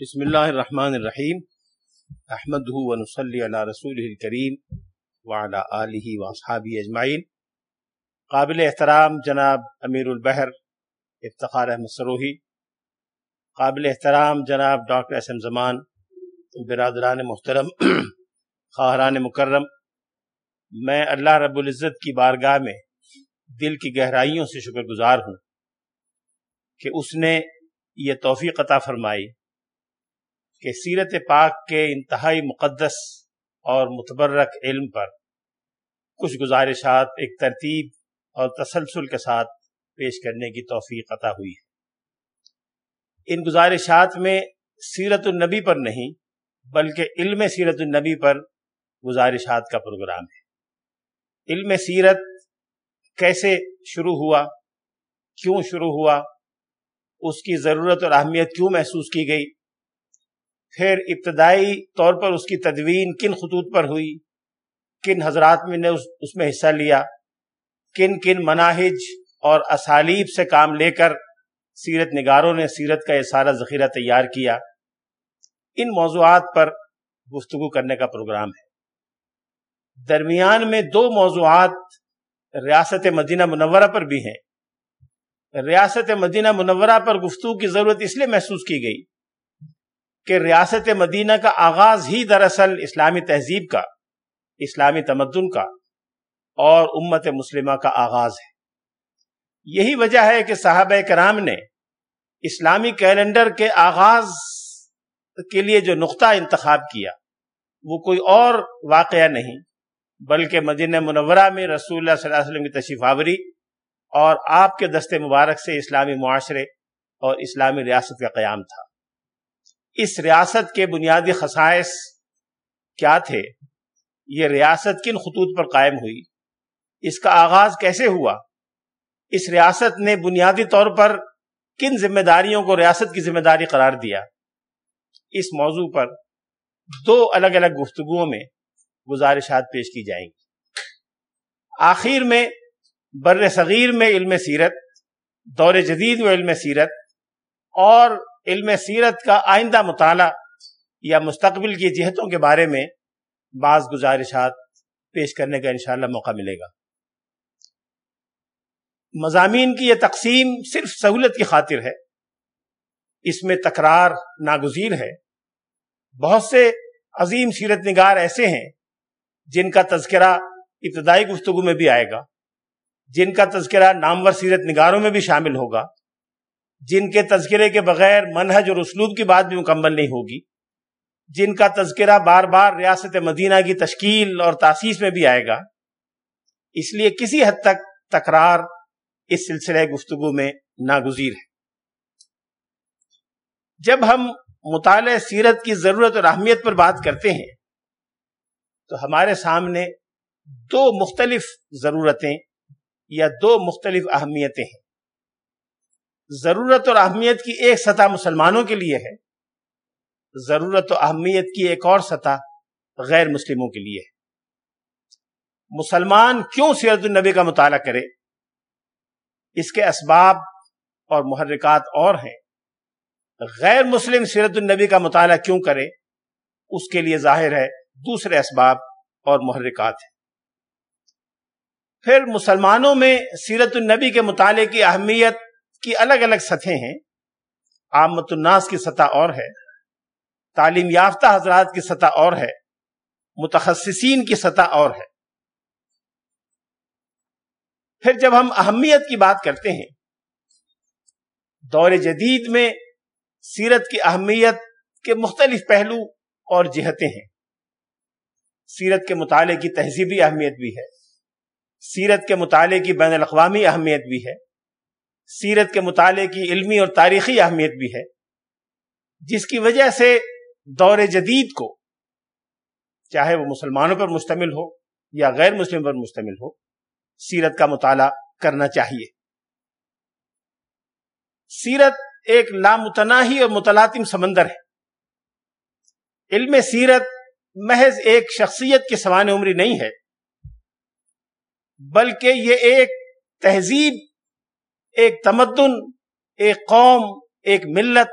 بسم اللہ الرحمن الرحیم۔ احمد ونصلی علی رسول الکریم وعلی آلہ واصحابہ اجمعین۔ قابل احترام جناب امیر البحر افتخار احمد سروہی۔ قابل احترام جناب ڈاکٹر احسن زمان، برادران محترم، خواہران مکرم۔ میں اللہ رب العزت کی بارگاہ میں دل کی گہرائیوں سے شکر گزار ہوں کہ اس نے یہ توفیق عطا فرمائی۔ کہ سیرت پاک کے انتہائی مقدس اور متبرک علم پر کچھ گزارشات ایک ترتیب اور تسلسل کے ساتھ پیش کرنے کی توفیق عطا ہوئی ہے۔ ان گزارشات میں سیرت النبی پر نہیں، بلکہ علم سیرت النبی پر گزارشات کا پروگرام ہے۔ علم سیرت کیسے شروع ہوا، کیوں شروع ہوا، اس کی ضرورت اور اہمیت کیوں محسوس کی گئی پھر ابتدائی طور پر اس کی تدوین کن خطوط پر ہوئی؟ کن حضرات میں نے اس میں حصہ لیا؟ کن کن مناہج اور اسالیب سے کام لے کر سیرت نگاروں نے سیرت کا یہ سارا ذخیرہ تیار کیا؟ ان موضوعات پر گفتگو کرنے کا پروگرام ہے۔ درمیان میں دو موضوعات ریاست مدینہ منورہ پر بھی ہیں۔ ریاست مدینہ منورہ پر گفتگو کی ضرورت اس لیے محسوس کی گئی کہ ریاست مدینہ کا آغاز ہی دراصل اسلامی تہذیب کا، اسلامی تمدن کا اور امت مسلمہ کا آغاز ہے۔ یہی وجہ ہے کہ صحابہ کرام نے اسلامی کیلنڈر کے آغاز کے لیے جو نقطہ انتخاب کیا، وہ کوئی اور واقعہ نہیں، بلکہ مدینہ منورہ میں رسول اللہ صلی اللہ علیہ وسلم کی تشریف آوری اور آپ کے دست مبارک سے اسلامی معاشرے اور اسلامی ریاست کا قیام تھا۔ اس ریاست کے بنیادی خصائص کیا تھے؟ یہ ریاست کن خطوط پر قائم ہوئی؟ اس کا آغاز کیسے ہوا؟ اس ریاست نے بنیادی طور پر کن ذمہ داریوں کو ریاست کی ذمہ داری قرار دیا؟ اس موضوع پر دو الگ الگ گفتگوؤں میں گزارشات پیش کی جائیں گی۔ آخر میں بر صغیر میں علم سیرت، دور جدید و علم سیرت اور علم سیرت کا آئندہ مطالعہ یا مستقبل کی جہتوں کے بارے میں بعض گزارشات پیش کرنے کا انشاءاللہ موقع ملے گا۔ مضامین کی یہ تقسیم صرف سہولت کی خاطر ہے، اس میں تکرار ناگزیر ہے۔ بہت سے عظیم سیرت نگار ایسے ہیں جن کا تذکرہ ابتدائی گفتگو میں بھی آئے گا، جن کا تذکرہ نامور سیرت نگاروں میں بھی شامل ہوگا۔ جن کے تذکرے کے بغیر منہج اور اسلوب کی بات بھی مکمل نہیں ہوگی۔ جن کا تذکرہ بار بار ریاست مدینہ کی تشکیل اور تاسیس میں بھی آئے گا۔ اس لیے کسی حد تک تکرار اس سلسلہ گفتگو میں ناگزیر ہے۔ جب ہم مطالعہ سیرت کی ضرورت اور اہمیت پر بات کرتے ہیں، تو ہمارے سامنے دو مختلف ضرورتیں یا دو مختلف اہمیتیں ہیں۔ ضرورت اور اہمیت کی ایک سطح مسلمانوں کے لیے ہے۔ ضرورت و اہمیت کی ایک اور سطح غیر مسلموں کے لیے ہے۔ مسلمان کیوں سیرت النبی کا مطالعہ کرے؟ اس کے اسباب اور محرکات اور ہیں۔ غیر مسلم سیرت النبی کا مطالعہ کیوں کرے؟ اس کے لیے ظاہر ہے دوسرے اسباب اور محرکات ہیں۔ پھر مسلمانوں میں سیرت النبی کے مطالعے کی اہمیت کی الگ الگ سطحیں ہیں۔ عامت الناس کی سطح اور ہے۔ تعلیم یافتہ حضرات کی سطح اور ہے۔ متخصصین کی سطح اور ہے۔ پھر جب ہم اہمیت کی بات کرتے ہیں، دور جدید میں سیرت کی اہمیت کے مختلف پہلو اور جہتیں ہیں۔ سیرت کے مطالعے کی تہذیبی اہمیت بھی ہے۔ سیرت کے مطالعے کی بین الاقوامی اہمیت بھی ہے۔ سیرت کے مطالعے کی علمی اور تاریخی اہمیت بھی ہے، جس کی وجہ سے دور جدید کو، چاہے وہ مسلمانوں پر مشتمل ہو یا غیر مسلم پر مشتمل ہو، سیرت کا مطالعہ کرنا چاہیے۔ سیرت ایک لامتناہی اور متلاطم سمندر ہے۔ علم سیرت محض ایک شخصیت کی سوان عمری نہیں ہے، بلکہ یہ ایک تہذیب ایک تمدن، ایک قوم، ایک ملت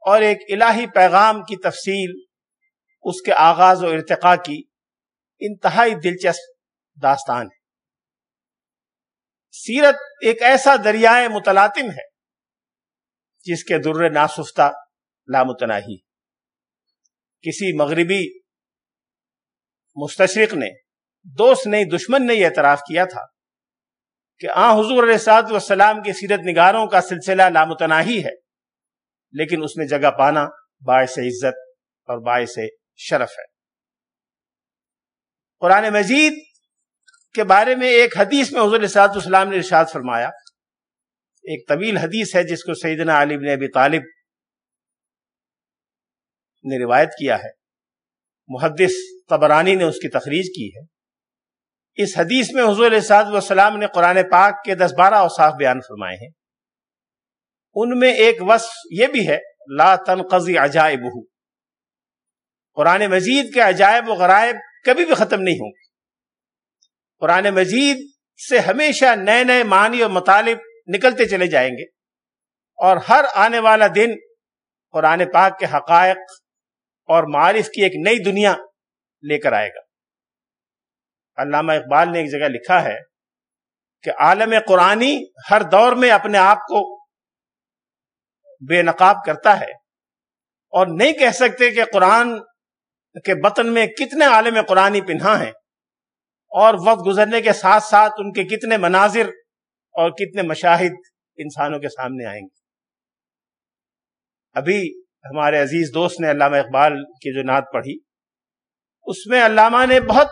اور ایک الہی پیغام کی تفصیل، اس کے آغاز و ارتقاء کی انتہائی دلچسپ داستان ہے۔ سیرت ایک ایسا دریائے متلاطم ہے جس کے در ناسفتہ لامتناہی کسی مغربی مستشرق نے دوست نہیں دشمن نے یہ اعتراف کیا تھا۔ کہ آ، حضور علیہ سعد والسلام کی سیرت نگاروں کا سلسلہ لامتناہی ہے، لیکن اس میں جگہ پانا باعث عزت اور باعث شرف ہے۔ قرآن مجید کے بارے میں ایک حدیث میں حضور صاحب والسلام نے ارشاد فرمایا۔ ایک طویل حدیث ہے جس کو سیدنا علی بن ابی طالب نے روایت کیا ہے۔ محدث طبرانی نے اس کی تخریج کی ہے۔ اس حدیث میں حضور صاحب والسلام نے قرآن پاک کے دس بارہ اوصاف بیان فرمائے ہیں۔ ان میں ایک وصف یہ بھی ہے، لا تنقضی عجائب قرآن مجید کے عجائب و غرائب کبھی بھی ختم نہیں ہوں گے۔ قرآن مجید سے ہمیشہ نئے نئے معنی اور مطالب نکلتے چلے جائیں گے۔ اور ہر آنے والا دن قرآن پاک کے حقائق اور معارف کی ایک نئی دنیا لے کر آئے گا۔ علامہ اقبال نے ایک جگہ لکھا ہے کہ عالم قرآنی ہر دور میں اپنے آپ کو بے نقاب کرتا ہے اور نہیں کہہ سکتے کہ قرآن کے بطن میں کتنے عالم قرآنی پنہا ہیں اور وقت گزرنے کے ساتھ ساتھ ان کے کتنے مناظر اور کتنے مشاہد انسانوں کے سامنے آئیں گے۔ ابھی ہمارے عزیز دوست نے علامہ اقبال کی جو نعت پڑھی، اس میں علامہ نے بہت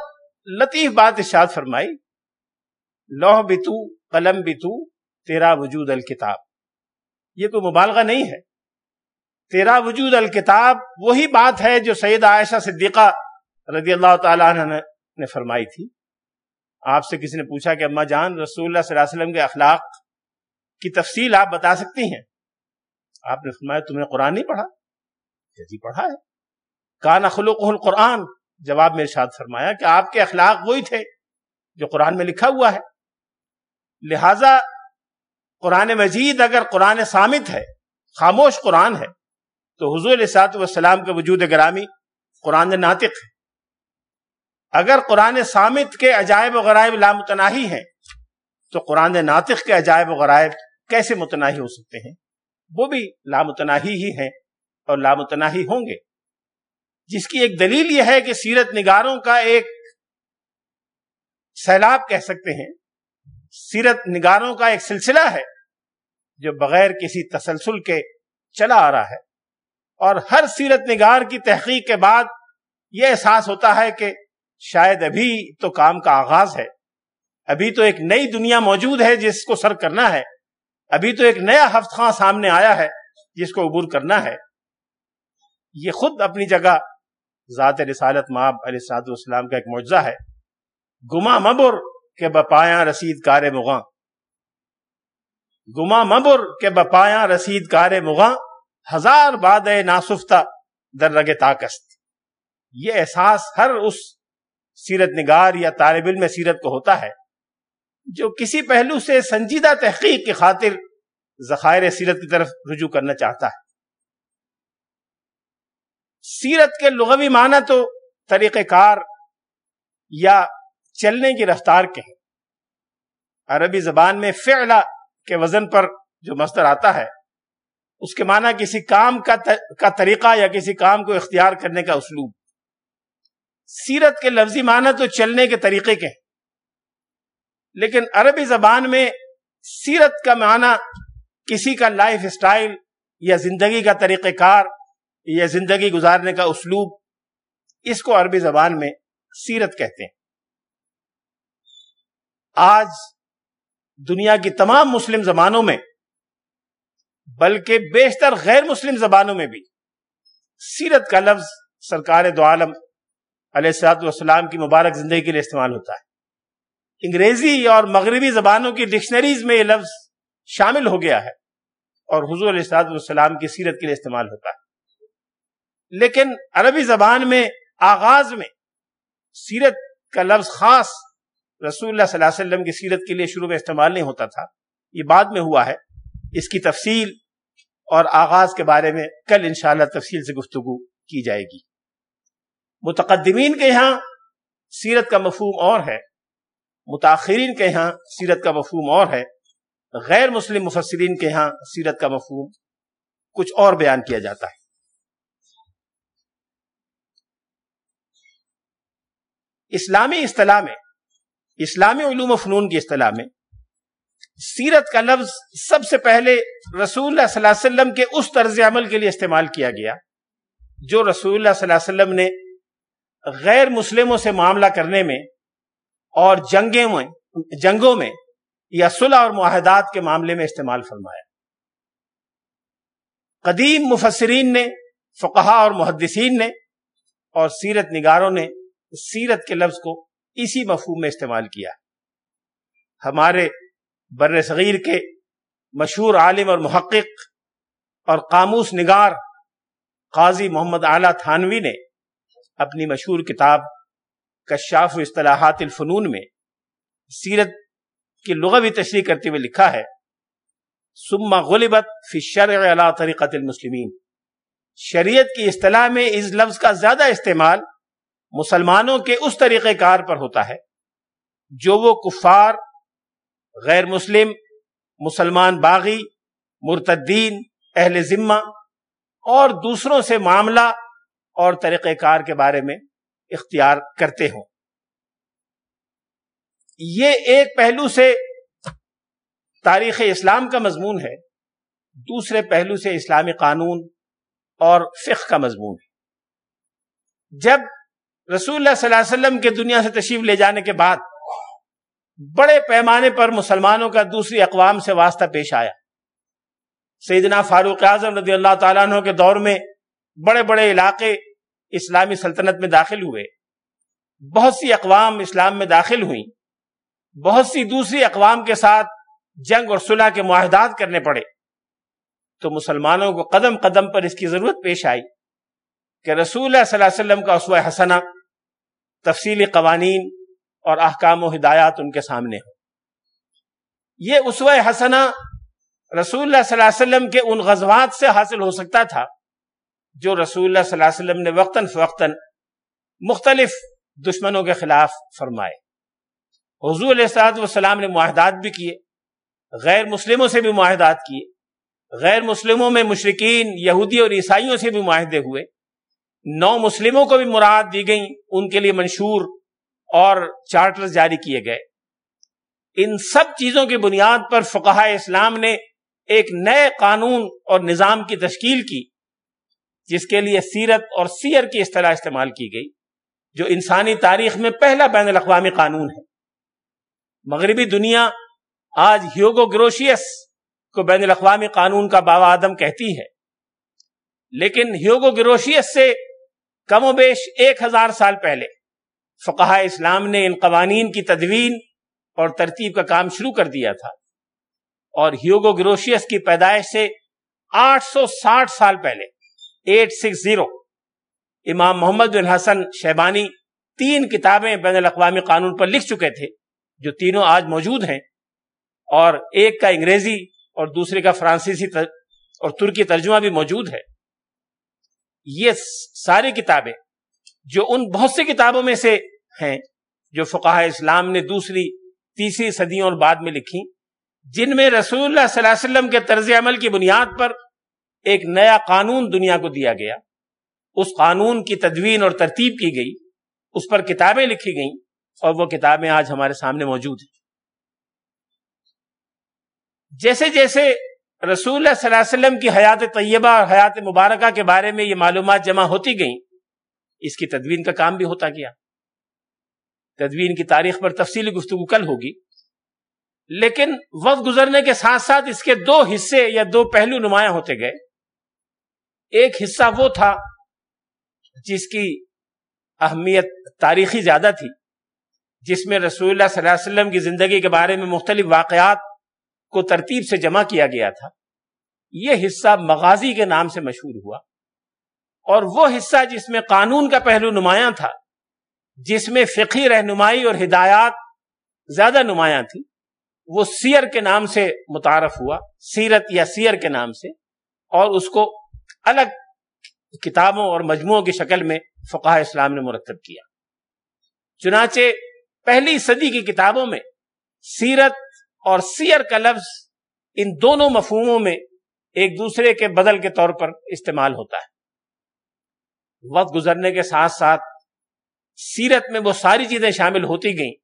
لطیف بات ارشاد فرمائی لوہ بھی تو، قلم بھی تو، تیرا وجود الکتاب۔ یہ کوئی مبالغہ نہیں ہے۔ تیرا وجود الکتاب وہی بات ہے جو سید عائشہ صدیقہ رضی اللہ تعالیٰ عنہ نے فرمائی تھی۔ آپ سے کسی نے پوچھا کہ اما جان، رسول اللہ صلی اللہ علیہ وسلم کے اخلاق کی تفصیل آپ بتا سکتی ہیں؟ آپ نے فرمایا، تم نے قرآن نہیں پڑھا؟ جی پڑھا ہے۔ کان اخلوق القرآن۔ جواب میں ارشاد فرمایا کہ آپ کے اخلاق وہی تھے جو قرآن میں لکھا ہوا ہے۔ لہذا قرآن مجید اگر قرآن سامت ہے، خاموش قرآن ہے، تو حضور سات والسلام کے وجود گرامی قرآن ناطق ہے۔ اگر قرآن سامت کے عجائب و غرائب لامتناہی ہیں، تو قرآن ناطق کے عجائب و غرائب کیسے متناہی ہو سکتے ہیں؟ وہ بھی لامتناہی ہی ہیں اور لامتناہی ہوں گے۔ جس کی ایک دلیل یہ ہے کہ سیرت نگاروں کا ایک سیلاب کہہ سکتے ہیں، سیرت نگاروں کا ایک سلسلہ ہے جو بغیر کسی تسلسل کے چلا آ رہا ہے۔ اور ہر سیرت نگار کی تحقیق کے بعد یہ احساس ہوتا ہے کہ شاید ابھی تو کام کا آغاز ہے۔ ابھی تو ایک نئی دنیا موجود ہے جس کو سر کرنا ہے۔ ابھی تو ایک نیا ہفت خاں سامنے آیا ہے جس کو عبور کرنا ہے۔ یہ خود اپنی جگہ ذات رسالت ماب علیہ السلاط والسلام کا ایک معجزہ ہے۔ گما مبر کے بپایا رسید کار مغاں۔ گما مبر کے بپایا رسید کار مغاں۔ ہزار باد ناسفتہ در رگ طاقست یہ احساس ہر اس سیرت نگار یا طالب علم سیرت کو ہوتا ہے، جو کسی پہلو سے سنجیدہ تحقیق کی خاطر ذخائر سیرت کی طرف رجوع کرنا چاہتا ہے۔ سیرت کے لغوی معنی تو طریقہ کار یا چلنے کی رفتار کے ہیں۔ عربی زبان میں فعلا کے وزن پر جو مصدر آتا ہے، اس کے معنی کسی کام کا طریقہ یا کسی کام کو اختیار کرنے کا اسلوب۔ سیرت کے لفظی معنی تو چلنے کے طریقے کے ہیں۔ لیکن عربی زبان میں سیرت کا معنی کسی کا لائف اسٹائل یا زندگی کا طریقہ کار یا زندگی گزارنے کا اسلوب اس کو عربی زبان میں سیرت کہتے ہیں۔ آج دنیا کی تمام مسلم زبانوں میں، بلکہ بیشتر غیر مسلم زبانوں میں بھی سیرت کا لفظ سرکار دو عالم علیہ السلاط والسلام کی مبارک زندگی کے لیے استعمال ہوتا ہے۔ انگریزی اور مغربی زبانوں کی ڈکشنریز میں یہ لفظ شامل ہو گیا ہے اور حضور علیہ السلاط والسلام کی سیرت کے لیے استعمال ہوتا ہے۔ لیکن عربی زبان میں، آغاز میں سیرت کا لفظ خاص رسول اللہ صلی اللہ علیہ وسلم کی سیرت کے لیے شروع میں استعمال نہیں ہوتا تھا۔ یہ بعد میں ہوا ہے۔ اس کی تفصیل اور آغاز کے بارے میں کل انشاءاللہ تفصیل سے گفتگو کی جائے گی۔ متقدمین کے یہاں سیرت کا مفہوم اور ہے۔ متاخرین کے یہاں سیرت کا مفہوم اور ہے۔ غیر مسلم مفسرین کے یہاں سیرت کا مفہوم کچھ اور بیان کیا جاتا ہے۔ اسلامی اصطلاح میں، اسلامی علوم و فنون کی اصطلاح میں، سیرت کا لفظ سب سے پہلے رسول اللہ صلی اللہ علیہ وسلم کے اس طرز عمل کے لیے استعمال کیا گیا، جو رسول اللہ صلی اللہ علیہ وسلم نے غیر مسلموں سے معاملہ کرنے میں اور جنگیں میں، جنگوں میں یا صلح اور معاہدات کے معاملے میں استعمال فرمایا۔ قدیم مفسرین نے فقہا اور محدثین نے اور سیرت نگاروں نے سیرت کے لفظ کو اسی مفہوم میں استعمال کیا۔ ہمارے بر صغیر کے مشہور عالم اور محقق اور قاموس نگار قاضی محمد اعلی تھانوی نے اپنی مشہور کتاب کشاف و اصطلاحات الفنون میں سیرت کی لغوی تشریح کرتے ہوئے لکھا ہے سما غلبت فی شرع علی طریقت المسلمین۔ شریعت کی اصطلاح میں اس لفظ کا زیادہ استعمال مسلمانوں کے اس طریقہ کار پر ہوتا ہے جو وہ کفار، غیر مسلم، مسلمان باغی، مرتدین، اہل ذمہ اور دوسروں سے معاملہ اور طریقہ کار کے بارے میں اختیار کرتے ہوں۔ یہ ایک پہلو سے تاریخ اسلام کا مضمون ہے، دوسرے پہلو سے اسلامی قانون اور فقہ کا مضمون۔ ہے جب رسول اللہ صلی اللہ علیہ وسلم کے دنیا سے تشریف لے جانے کے بعد بڑے پیمانے پر مسلمانوں کا دوسری اقوام سے واسطہ پیش آیا۔ سیدنا فاروق اعظم رضی اللہ تعالیٰ عنہ کے دور میں بڑے بڑے علاقے اسلامی سلطنت میں داخل ہوئے۔ بہت سی اقوام اسلام میں داخل ہوئیں۔ بہت سی دوسری اقوام کے ساتھ جنگ اور صلح کے معاہدات کرنے پڑے۔ تو مسلمانوں کو قدم قدم پر اس کی ضرورت پیش آئی۔ کہ رسول اللہ صلی اللہ علیہ وسلم کا اسوہ حسنہ تفصیلی قوانین اور احکام و ہدایات ان کے سامنے ہو یہ اسوہ حسنہ رسول اللہ صلی اللہ علیہ وسلم کے ان غزوات سے حاصل ہو سکتا تھا، جو رسول اللہ صلی اللہ علیہ وسلم نے وقتاً فوقتاً مختلف دشمنوں کے خلاف فرمائے۔ حضور علیہ السلاط والسلام نے معاہدات بھی کیے، غیر مسلموں سے بھی معاہدات کیے، غیر مسلموں میں مشرقین یہودی اور عیسائیوں سے بھی معاہدے ہوئے۔ نو مسلموں کو بھی مراد دی گئیں، ان کے لیے منشور اور چارٹر جاری کیے گئے۔ ان سب چیزوں کی بنیاد پر فقہ اسلام نے ایک نئے قانون اور نظام کی تشکیل کی، جس کے لیے سیرت اور سیر کی اصطلاح استعمال کی گئی، جو انسانی تاریخ میں پہلا بین الاقوامی قانون ہے۔ مغربی دنیا آج ہیوگو گروشیس کو بین الاقوامی قانون کا بابا آدم کہتی ہے، لیکن ہیوگو گروشیس سے کم و بیش ایک ہزار سال پہلے فقہ اسلام نے ان قوانین کی تدوین اور ترتیب کا کام شروع کر دیا تھا اور ہیوگو گروشیس کی پیدائش سے آٹھ سو ساٹھ سال پہلے ایٹ سکس زیرو امام محمد بن حسن شیبانی تین کتابیں بین الاقوامی قانون پر لکھ چکے تھے جو تینوں آج موجود ہیں اور ایک کا انگریزی اور دوسرے کا فرانسیسی اور ترکی ترجمہ بھی موجود ہے۔ یہ ساری کتابیں جو ان بہت سی کتابوں میں سے ہیں، جو فقہ اسلام نے دوسری، تیسری صدیوں اور بعد میں لکھی، جن میں رسول اللہ صلی اللہ علیہ وسلم کے طرز عمل کی بنیاد پر ایک نیا قانون دنیا کو دیا گیا۔ اس قانون کی تدوین اور ترتیب کی گئی، اس پر کتابیں لکھی گئیں اور وہ کتابیں آج ہمارے سامنے موجود ہیں۔ جیسے جیسے رسول اللہ صلی اللہ علیہ وسلم کی حیات طیبہ اور حیات مبارکہ کے بارے میں یہ معلومات جمع ہوتی گئیں۔ اس کی تدوین کا کام بھی ہوتا گیا۔ تدوین کی تاریخ پر تفصیلی گفتگو کل ہوگی۔ لیکن وقت گزرنے کے ساتھ ساتھ اس کے دو حصے یا دو پہلو نمایاں ہوتے گئے۔ ایک حصہ وہ تھا جس کی اہمیت تاریخی زیادہ تھی، جس میں رسول اللہ صلی اللہ علیہ وسلم کی زندگی کے بارے میں مختلف واقعات کو ترتیب سے جمع کیا گیا تھا، یہ حصہ مغازی کے نام سے مشہور ہوا۔ اور وہ حصہ جس میں قانون کا پہلو نمایاں تھا، جس میں فقی رہنمائی اور ہدایات زیادہ نمایاں تھی وہ سیر کے نام سے متعارف ہوا، سیرت یا سیر کے نام سے، اور اس کو الگ کتابوں اور مجموعوں کی شکل میں فقہ اسلام نے مرتب کیا۔ چنانچہ پہلی صدی کی کتابوں میں سیرت اور سیر کا لفظ ان دونوں مفہوموں میں ایک دوسرے کے بدل کے طور پر استعمال ہوتا ہے۔ وقت گزرنے کے ساتھ ساتھ سیرت میں وہ ساری چیزیں شامل ہوتی گئیں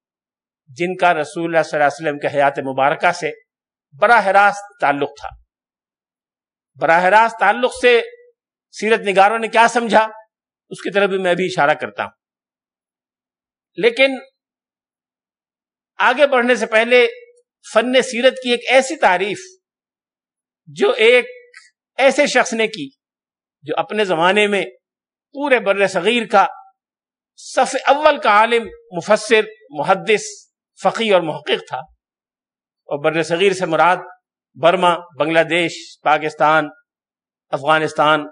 جن کا رسول اللہ صلی اللہ علیہ وسلم کے حیات مبارکہ سے براہ راست تعلق تھا۔ براہ راست تعلق سے سیرت نگاروں نے کیا سمجھا؟ اس کی طرف بھی میں بھی اشارہ کرتا ہوں۔ لیکن آگے بڑھنے سے پہلے فن سیرت کی ایک ایسی تعریف جو ایک ایسے شخص نے کی جو اپنے زمانے میں پورے بر صغیر کا صف اول کا عالم، مفسر، محدث فقی اور محقق تھا۔ اور بر صغیر سے مراد برما، بنگلہ دیش، پاکستان، افغانستان،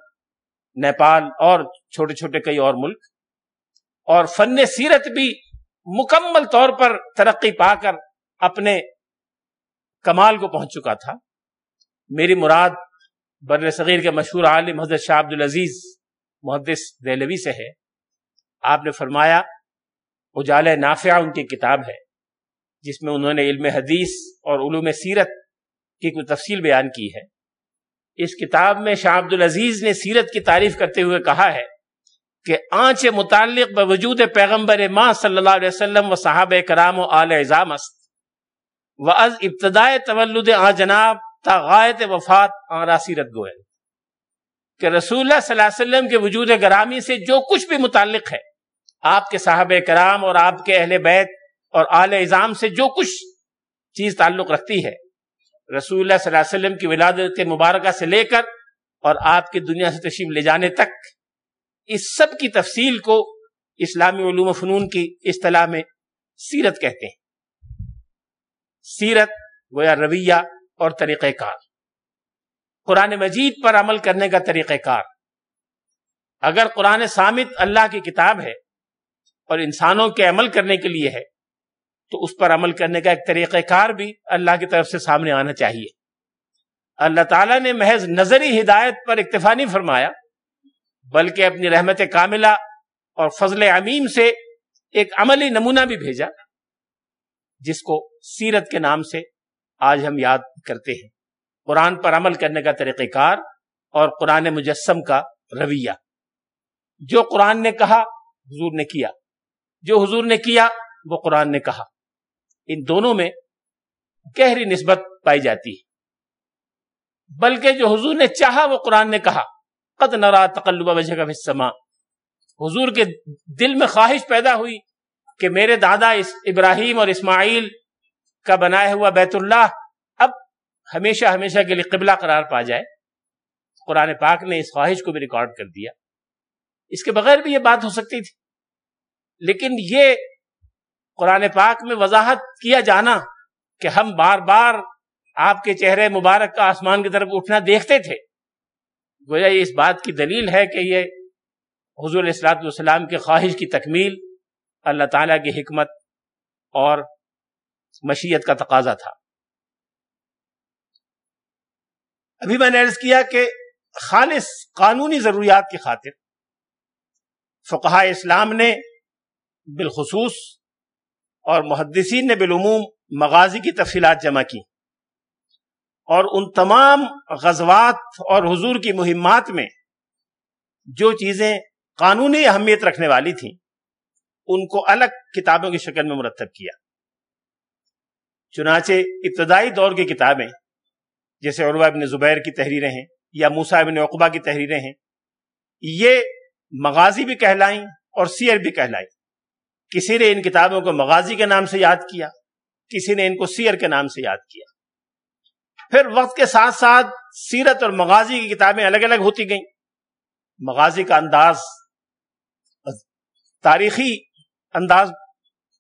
نیپال اور چھوٹے چھوٹے کئی اور ملک۔ اور فن سیرت بھی مکمل طور پر ترقی پا کر اپنے کمال کو پہنچ چکا تھا۔ میری مراد بر صغیر کے مشہور عالم حضرت شاہ عبد العزیز محدث دہلوی سے ہے۔ آپ نے فرمایا، اجال نافع ان کی کتاب ہے، جس میں انہوں نے علم حدیث اور علوم سیرت کی کوئی تفصیل بیان کی ہے۔ اس کتاب میں شاہ عبد العزیز نے سیرت کی تعریف کرتے ہوئے کہا ہے کہ آنچ متعلق بوجود پیغمبر ماں صلی اللہ علیہ وسلم و صحابہ کرام و آل اعظام است و از ابتدائے تولد آ جناب، تا غایت وفات آرا سیرت گوئے۔ کہ رسول اللہ صلی اللہ علیہ وسلم کے وجود گرامی سے جو کچھ بھی متعلق ہے، آپ کے صحابہ کرام اور آپ کے اہل بیت اور آل اعظام سے جو کچھ چیز تعلق رکھتی ہے، رسول اللہ صلی اللہ علیہ وسلم کی ولادت مبارکہ سے لے کر اور آپ کی دنیا سے تشریف لے جانے تک، اس سب کی تفصیل کو اسلامی علوم و فنون کی اصطلاح میں سیرت کہتے ہیں۔ سیرت، گویا رویہ اور طریقہ کار۔ قرآن مجید پر عمل کرنے کا طریقہ کار۔ اگر قرآن سامت اللہ کی کتاب ہے اور انسانوں کے عمل کرنے کے لیے ہے، تو اس پر عمل کرنے کا ایک طریقہ کار بھی اللہ کی طرف سے سامنے آنا چاہیے۔ اللہ تعالیٰ نے محض نظری ہدایت پر اکتفا نہیں فرمایا، بلکہ اپنی رحمت کاملہ اور فضل عمیم سے ایک عملی نمونہ بھی بھیجا، جس کو سیرت کے نام سے آج ہم یاد کرتے ہیں۔ قرآن پر عمل کرنے کا طریقہ کار اور قرآن مجسم کا رویہ۔ جو قرآن نے کہا، حضور نے کیا۔ جو حضور نے کیا، وہ قرآن نے کہا۔ ان دونوں میں گہری نسبت پائی جاتی ہے۔ بلکہ جو حضور نے چاہا، وہ قرآن نے کہا۔ قد نرا تقلب وجہ کا السماء۔ حضور کے دل میں خواہش پیدا ہوئی کہ میرے دادا ابراہیم اور اسماعیل کا بنایا ہوا بیت اللہ اب ہمیشہ ہمیشہ کے لیے قبلہ قرار پا جائے۔ قرآن پاک نے اس خواہش کو بھی ریکارڈ کر دیا۔ اس کے بغیر بھی یہ بات ہو سکتی تھی۔ لیکن یہ قرآن پاک میں وضاحت کیا جانا کہ ہم بار بار آپ کے چہرے مبارک کا آسمان کی طرف اٹھنا دیکھتے تھے۔ گویا یہ اس بات کی دلیل ہے کہ یہ حضور السلاۃ والسلام کی خواہش کی تکمیل اللہ تعالیٰ کی حکمت اور مشیت کا تقاضا تھا۔ ابھی میں نے عرض کیا کہ خالص قانونی ضروریات کی خاطر فقہ اسلام نے بالخصوص اور محدثین نے بالعموم مغازی کی تفصیلات جمع کی اور ان تمام غزوات اور حضور کی مہمات میں جو چیزیں قانونی اہمیت رکھنے والی تھیں، ان کو الگ کتابوں کی شکل میں مرتب کیا۔ چنانچہ ابتدائی دور کی کتابیں، جیسے عروہ ابن زبیر کی تحریریں ہیں یا موسا ابن اقبا کی تحریریں ہیں، یہ مغازی بھی کہلائیں اور سیر بھی کہلائیں۔ کسی نے ان کتابوں کو مغازی کے نام سے یاد کیا، کسی نے ان کو سیر کے نام سے یاد کیا۔ پھر وقت کے ساتھ ساتھ سیرت اور مغازی کی کتابیں الگ الگ ہوتی گئیں۔ مغازی کا انداز، تاریخی انداز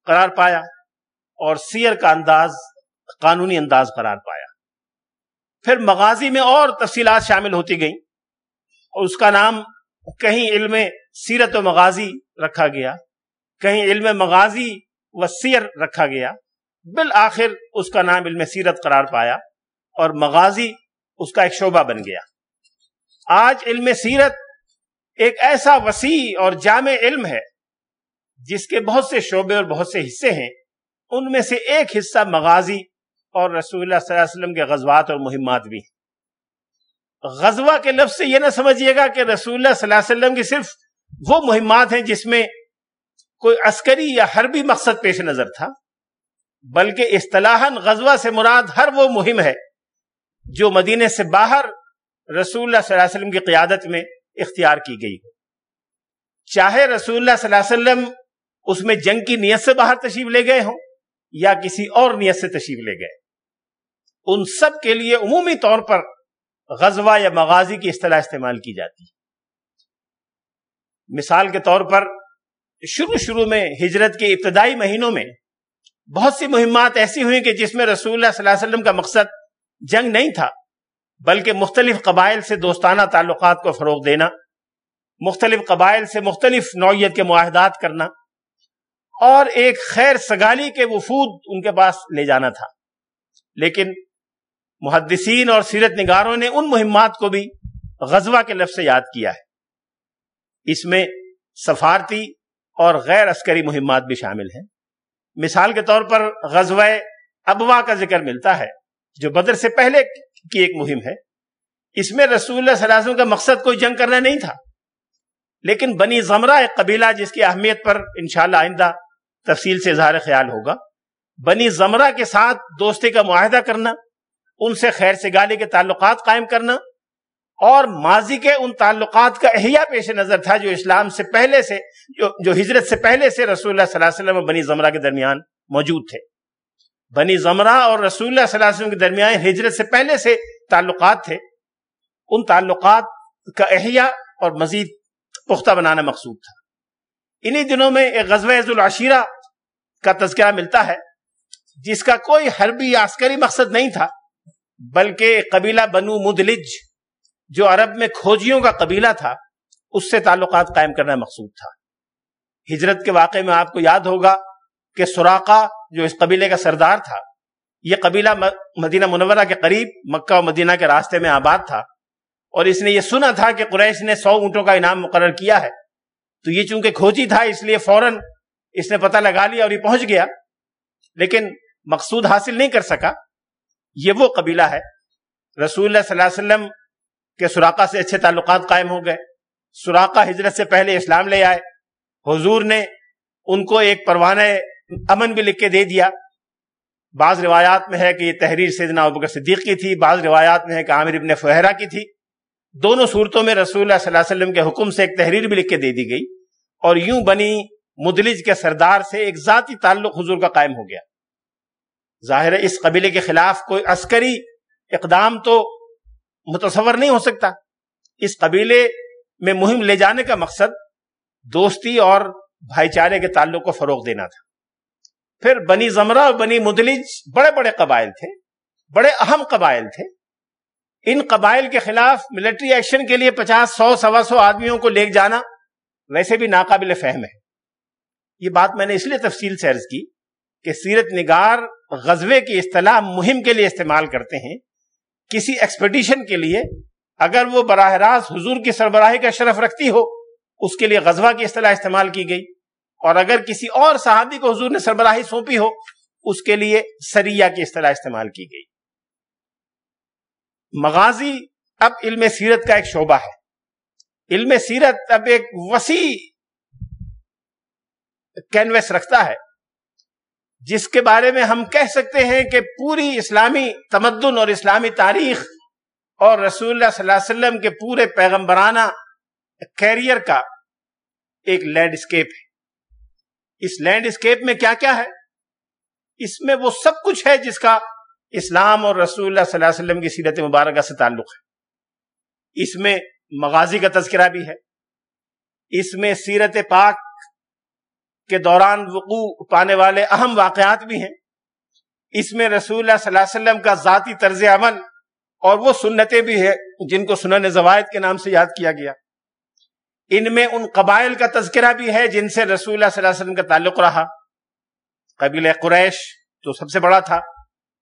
قرار پایا۔ اور سیر کا انداز قانونی انداز قرار پایا۔ پھر مغازی میں اور تفصیلات شامل ہوتی گئیں اور اس کا نام کہیں علم سیرت و مغازی رکھا گیا، کہیں علم مغازی و سیر رکھا گیا۔ بالآخر اس کا نام علم سیرت قرار پایا اور مغازی اس کا ایک شعبہ بن گیا۔ آج علم سیرت ایک ایسا وسیع اور جامع علم ہے جس کے بہت سے شعبے اور بہت سے حصے ہیں۔ ان میں سے ایک حصہ مغازی اور رسول اللہ صلی اللہ علیہ وسلم کے غزوات اور مہمات بھی۔ ہیں غزوہ کے لفظ سے یہ نہ سمجھیے گا کہ رسول اللہ صلی اللہ علیہ وسلم کی صرف وہ مہمات ہیں جس میں کوئی عسکری یا حربی مقصد پیش نظر تھا، بلکہ اصطلاح غزوہ سے مراد ہر وہ مہم ہے جو مدینے سے باہر رسول اللہ صلی اللہ علیہ وسلم کی قیادت میں اختیار کی گئی۔ ہو چاہے رسول اللہ صلی اللہ علیہ وسلم اس میں جنگ کی نیت سے باہر تشریف لے گئے ہوں یا کسی اور نیت سے تشریف لے گئے۔ ان سب کے لیے عمومی طور پر غزوہ یا مغازی کی اصطلاح استعمال کی جاتی مثال کے طور پر شروع شروع میں ہجرت کے ابتدائی مہینوں میں بہت سی مہمات ایسی ہوئیں کہ جس میں رسول اللہ صلی اللہ علیہ وسلم کا مقصد جنگ نہیں تھا، بلکہ مختلف قبائل سے دوستانہ تعلقات کو فروغ دینا، مختلف قبائل سے مختلف نوعیت کے معاہدات کرنا اور ایک خیر سگالی کے وفود ان کے پاس لے جانا تھا۔ لیکن محدثین اور سیرت نگاروں نے ان مہمات کو بھی غزوہ کے لفظ سے یاد کیا ہے۔ اس میں سفارتی اور غیر عسکری مہمات بھی شامل ہیں۔ مثال کے طور پر غزوہ ابوا کا ذکر ملتا ہے، جو بدر سے پہلے کی ایک مہم ہے۔ اس میں رسول اللہ صلی اللہ علیہ وسلم کا مقصد کوئی جنگ کرنا نہیں تھا۔ لیکن بنی زمرہ ایک قبیلہ جس کی اہمیت پر انشاءاللہ آئندہ تفصیل سے اظہار خیال ہوگا۔ بنی زمرہ کے ساتھ دوستی کا معاہدہ کرنا، ان سے خیر سے گالی کے تعلقات قائم کرنا اور ماضی کے ان تعلقات کا احیاء پیش نظر تھا جو اسلام سے پہلے سے، جو جو ہجرت سے پہلے سے رسول اللہ صلی اللہ علیہ وسلم اور بنی زمرہ کے درمیان موجود تھے۔ بنی زمرہ اور رسول اللہ صلی اللہ علیہ وسلم کے درمیان ہجرت سے پہلے سے تعلقات تھے۔ ان تعلقات کا احیاء اور مزید پختہ بنانا مقصود تھا۔ انہی دنوں میں ایک غزوہ العشیرہ کا تذکرہ ملتا ہے، جس کا کوئی حربی یا عسکری مقصد نہیں تھا، بلکہ قبیلہ بنو مدلج، جو عرب میں کھوجیوں کا قبیلہ تھا، اس سے تعلقات قائم کرنا مقصود تھا۔ ہجرت کے واقعے میں آپ کو یاد ہوگا کہ سوراقا جو اس قبیلے کا سردار تھا، یہ قبیلہ مدینہ منورہ کے قریب، مکہ و مدینہ کے راستے میں آباد تھا۔ اور اس نے یہ سنا تھا کہ قریش نے سو اونٹوں کا انعام مقرر کیا ہے۔ تو یہ چونکہ کھوجی تھا، اس لیے فوراً اس نے پتہ لگا لیا اور یہ پہنچ گیا، لیکن مقصود حاصل نہیں کر سکا۔ یہ وہ قبیلہ ہے۔ رسول اللہ صلی اللہ علیہ وسلم کہ سوراقا سے اچھے تعلقات قائم ہو گئے۔ سوراقا ہجرت سے پہلے اسلام لے آئے۔ حضور نے ان کو ایک پروانہ امن بھی لکھ کے دے دیا۔ بعض روایات میں ہے کہ یہ تحریر سیدنا ابکر صدیق کی تھی، بعض روایات میں ہے کہ عامر ابن فہرا کی تھی۔ دونوں صورتوں میں رسول اللہ صلی اللہ علیہ وسلم کے حکم سے ایک تحریر بھی لکھ کے دے دی گئی۔ اور یوں بنی مدلج کے سردار سے ایک ذاتی تعلق حضور کا قائم ہو گیا۔ ظاہر ہے اس قبیلے کے خلاف کوئی عسکری اقدام تو متصور نہیں ہو سکتا۔ اس قبیلے میں مہم لے جانے کا مقصد دوستی اور بھائی چارے کے تعلق کو فروغ دینا تھا۔ پھر بنی زمرہ اور بنی مدلج بڑے بڑے قبائل تھے، بڑے اہم قبائل تھے۔ ان قبائل کے خلاف ملٹری ایکشن کے لیے پچاس، سو، سوا سو آدمیوں کو لے جانا ویسے بھی ناقابل فہم ہے۔ یہ بات میں نے اس لیے تفصیل سے عرض کی کہ سیرت نگار غزوے کی اصطلاح مہم کے لیے استعمال کرتے ہیں، کسی ایکسپیڈیشن کے لیے، اگر وہ براہ راست حضور کی سربراہی کا شرف رکھتی ہو، اس کے لیے غزوہ کی اصطلاح استعمال کی گئی۔ اور اگر کسی اور صحابی کو حضور نے سربراہی سونپی ہو، اس کے لیے سریہ کی اصطلاح استعمال کی گئی۔ مغازی اب علم سیرت کا ایک شعبہ ہے۔ علم سیرت اب ایک وسیع کینوس رکھتا ہے۔ جس کے بارے میں ہم کہہ سکتے ہیں کہ پوری اسلامی تمدن اور اسلامی تاریخ اور رسول اللہ صلی اللہ علیہ وسلم کے پورے پیغمبرانہ کیریئر کا ایک لینڈ اسکیپ ہے۔ اس لینڈ اسکیپ میں کیا کیا ہے؟ اس میں وہ سب کچھ ہے جس کا اسلام اور رسول اللہ صلی اللہ علیہ وسلم کی سیرت مبارکہ سے تعلق ہے۔ اس میں مغازی کا تذکرہ بھی ہے۔ اس میں سیرت پاک کے دوران وقوع پانے والے اہم واقعات بھی ہیں۔ اس میں رسول اللہ صلی اللہ علیہ وسلم کا ذاتی طرز عمل اور وہ سنتیں بھی ہیں جن کو سنن زوائد کے نام سے یاد کیا گیا۔ ان میں ان قبائل کا تذکرہ بھی ہے جن سے رسول اللہ صلی اللہ علیہ وسلم کا تعلق رہا۔ قبیل قریش جو سب سے بڑا تھا۔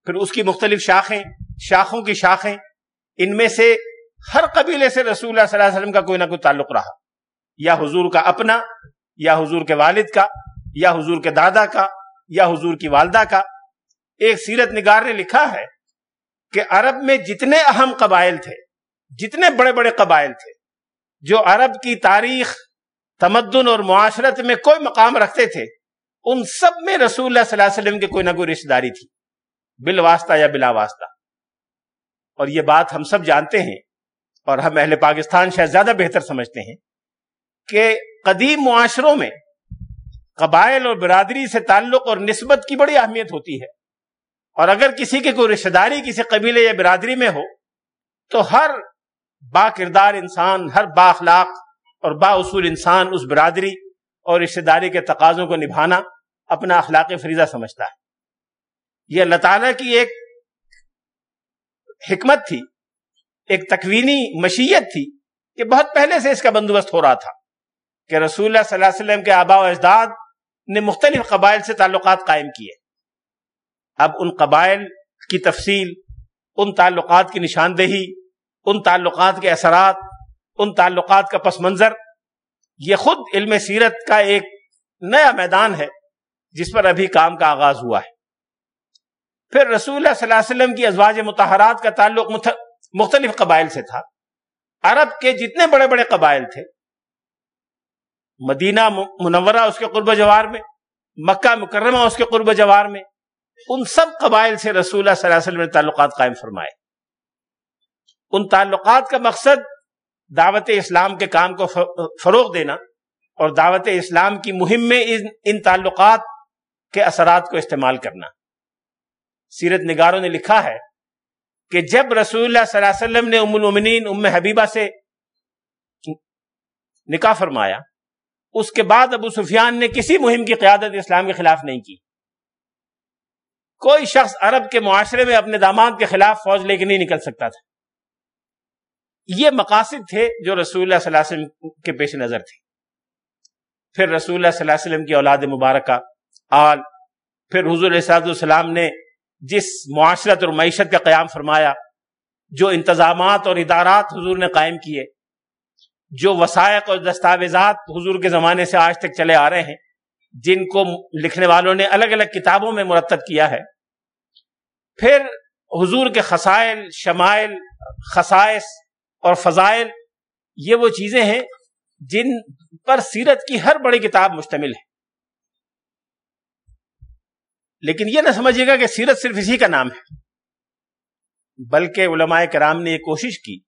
پھر اس کی مختلف شاخیں، شاخوں کی شاخیں۔ ان میں سے ہر قبیلے سے رسول اللہ صلی اللہ علیہ وسلم کا کوئی نہ کوئی تعلق رہا۔ یا حضور کا اپنا یا حضور کے والد کا، یا حضور کے دادا کا، یا حضور کی والدہ کا۔ ایک سیرت نگار نے لکھا ہے کہ عرب میں جتنے اہم قبائل تھے، جتنے بڑے بڑے قبائل تھے، جو عرب کی تاریخ، تمدن اور معاشرت میں کوئی مقام رکھتے تھے، ان سب میں رسول اللہ صلی اللہ علیہ وسلم کی کوئی نہ کوئی رشتہ داری تھی بل واسطہ یا بلا واسطہ۔ اور یہ بات ہم سب جانتے ہیں، اور ہم اہل پاکستان شاید زیادہ بہتر سمجھتے ہیں کہ قدیم معاشروں میں قبائل اور برادری سے تعلق اور نسبت کی بڑی اہمیت ہوتی ہے۔ اور اگر کسی کی کوئی رشتہ داری کسی قبیلے یا برادری میں ہو، تو ہر با کردار انسان، ہر با اخلاق اور با اصول انسان اس برادری اور رشتہ داری کے تقاضوں کو نبھانا اپنا اخلاق فریضہ سمجھتا ہے۔ یہ اللہ تعالیٰ کی ایک حکمت تھی، ایک تکوینی مشیت تھی کہ بہت پہلے سے اس کا بندوبست ہو رہا تھا۔ کہ رسول اللہ صلی اللہ علیہ وسلم کے آبا و اجداد نے مختلف قبائل سے تعلقات قائم کیے۔ اب ان قبائل کی تفصیل، ان تعلقات کی نشاندہی، ان تعلقات کے اثرات، ان تعلقات کا پس منظر، یہ خود علم سیرت کا ایک نیا میدان ہے جس پر ابھی کام کا آغاز ہوا ہے۔ پھر رسول اللہ صلی اللہ علیہ وسلم کی ازواج متحرات کا تعلق مختلف قبائل سے تھا۔ عرب کے جتنے بڑے بڑے قبائل تھے مدینہ منورہ اس کے قرب جوار میں، مکہ مکرمہ اس کے قرب جوار میں، ان سب قبائل سے رسول اللہ صلی اللہ علیہ وسلم نے تعلقات قائم فرمائے۔ ان تعلقات کا مقصد دعوت اسلام کے کام کو فروغ دینا اور دعوت اسلام کی مہم میں ان تعلقات کے اثرات کو استعمال کرنا۔ سیرت نگاروں نے لکھا ہے کہ جب رسول اللہ صلی اللہ علیہ وسلم نے ام المنین ام حبیبہ سے نکاح فرمایا اس کے بعد ابو سفیان نے کسی مہم کی قیادت اسلام کے خلاف نہیں کی۔ کوئی شخص عرب کے معاشرے میں اپنے داماد کے خلاف فوج لے کے نہیں نکل سکتا تھا۔ یہ مقاصد تھے جو رسول اللہ صلی اللہ علیہ وسلم کے پیش نظر تھے۔ پھر رسول اللہ صلی اللہ علیہ وسلم کی اولاد مبارکہ، آل، پھر حضور السلام نے جس معاشرت اور معیشت کا قیام فرمایا، جو انتظامات اور ادارات حضور نے قائم کیے جو وسائق اور دستاویزات حضور کے زمانے سے آج تک چلے آ رہے ہیں، جن کو لکھنے والوں نے الگ الگ کتابوں میں مرتب کیا ہے۔ پھر حضور کے خسائل، شمائل، خصائص اور فضائل، یہ وہ چیزیں ہیں جن پر سیرت کی ہر بڑی کتاب مشتمل ہے۔ لیکن یہ نہ سمجھیے گا کہ سیرت صرف اسی کا نام ہے، بلکہ علماء کرام نے یہ کوشش کی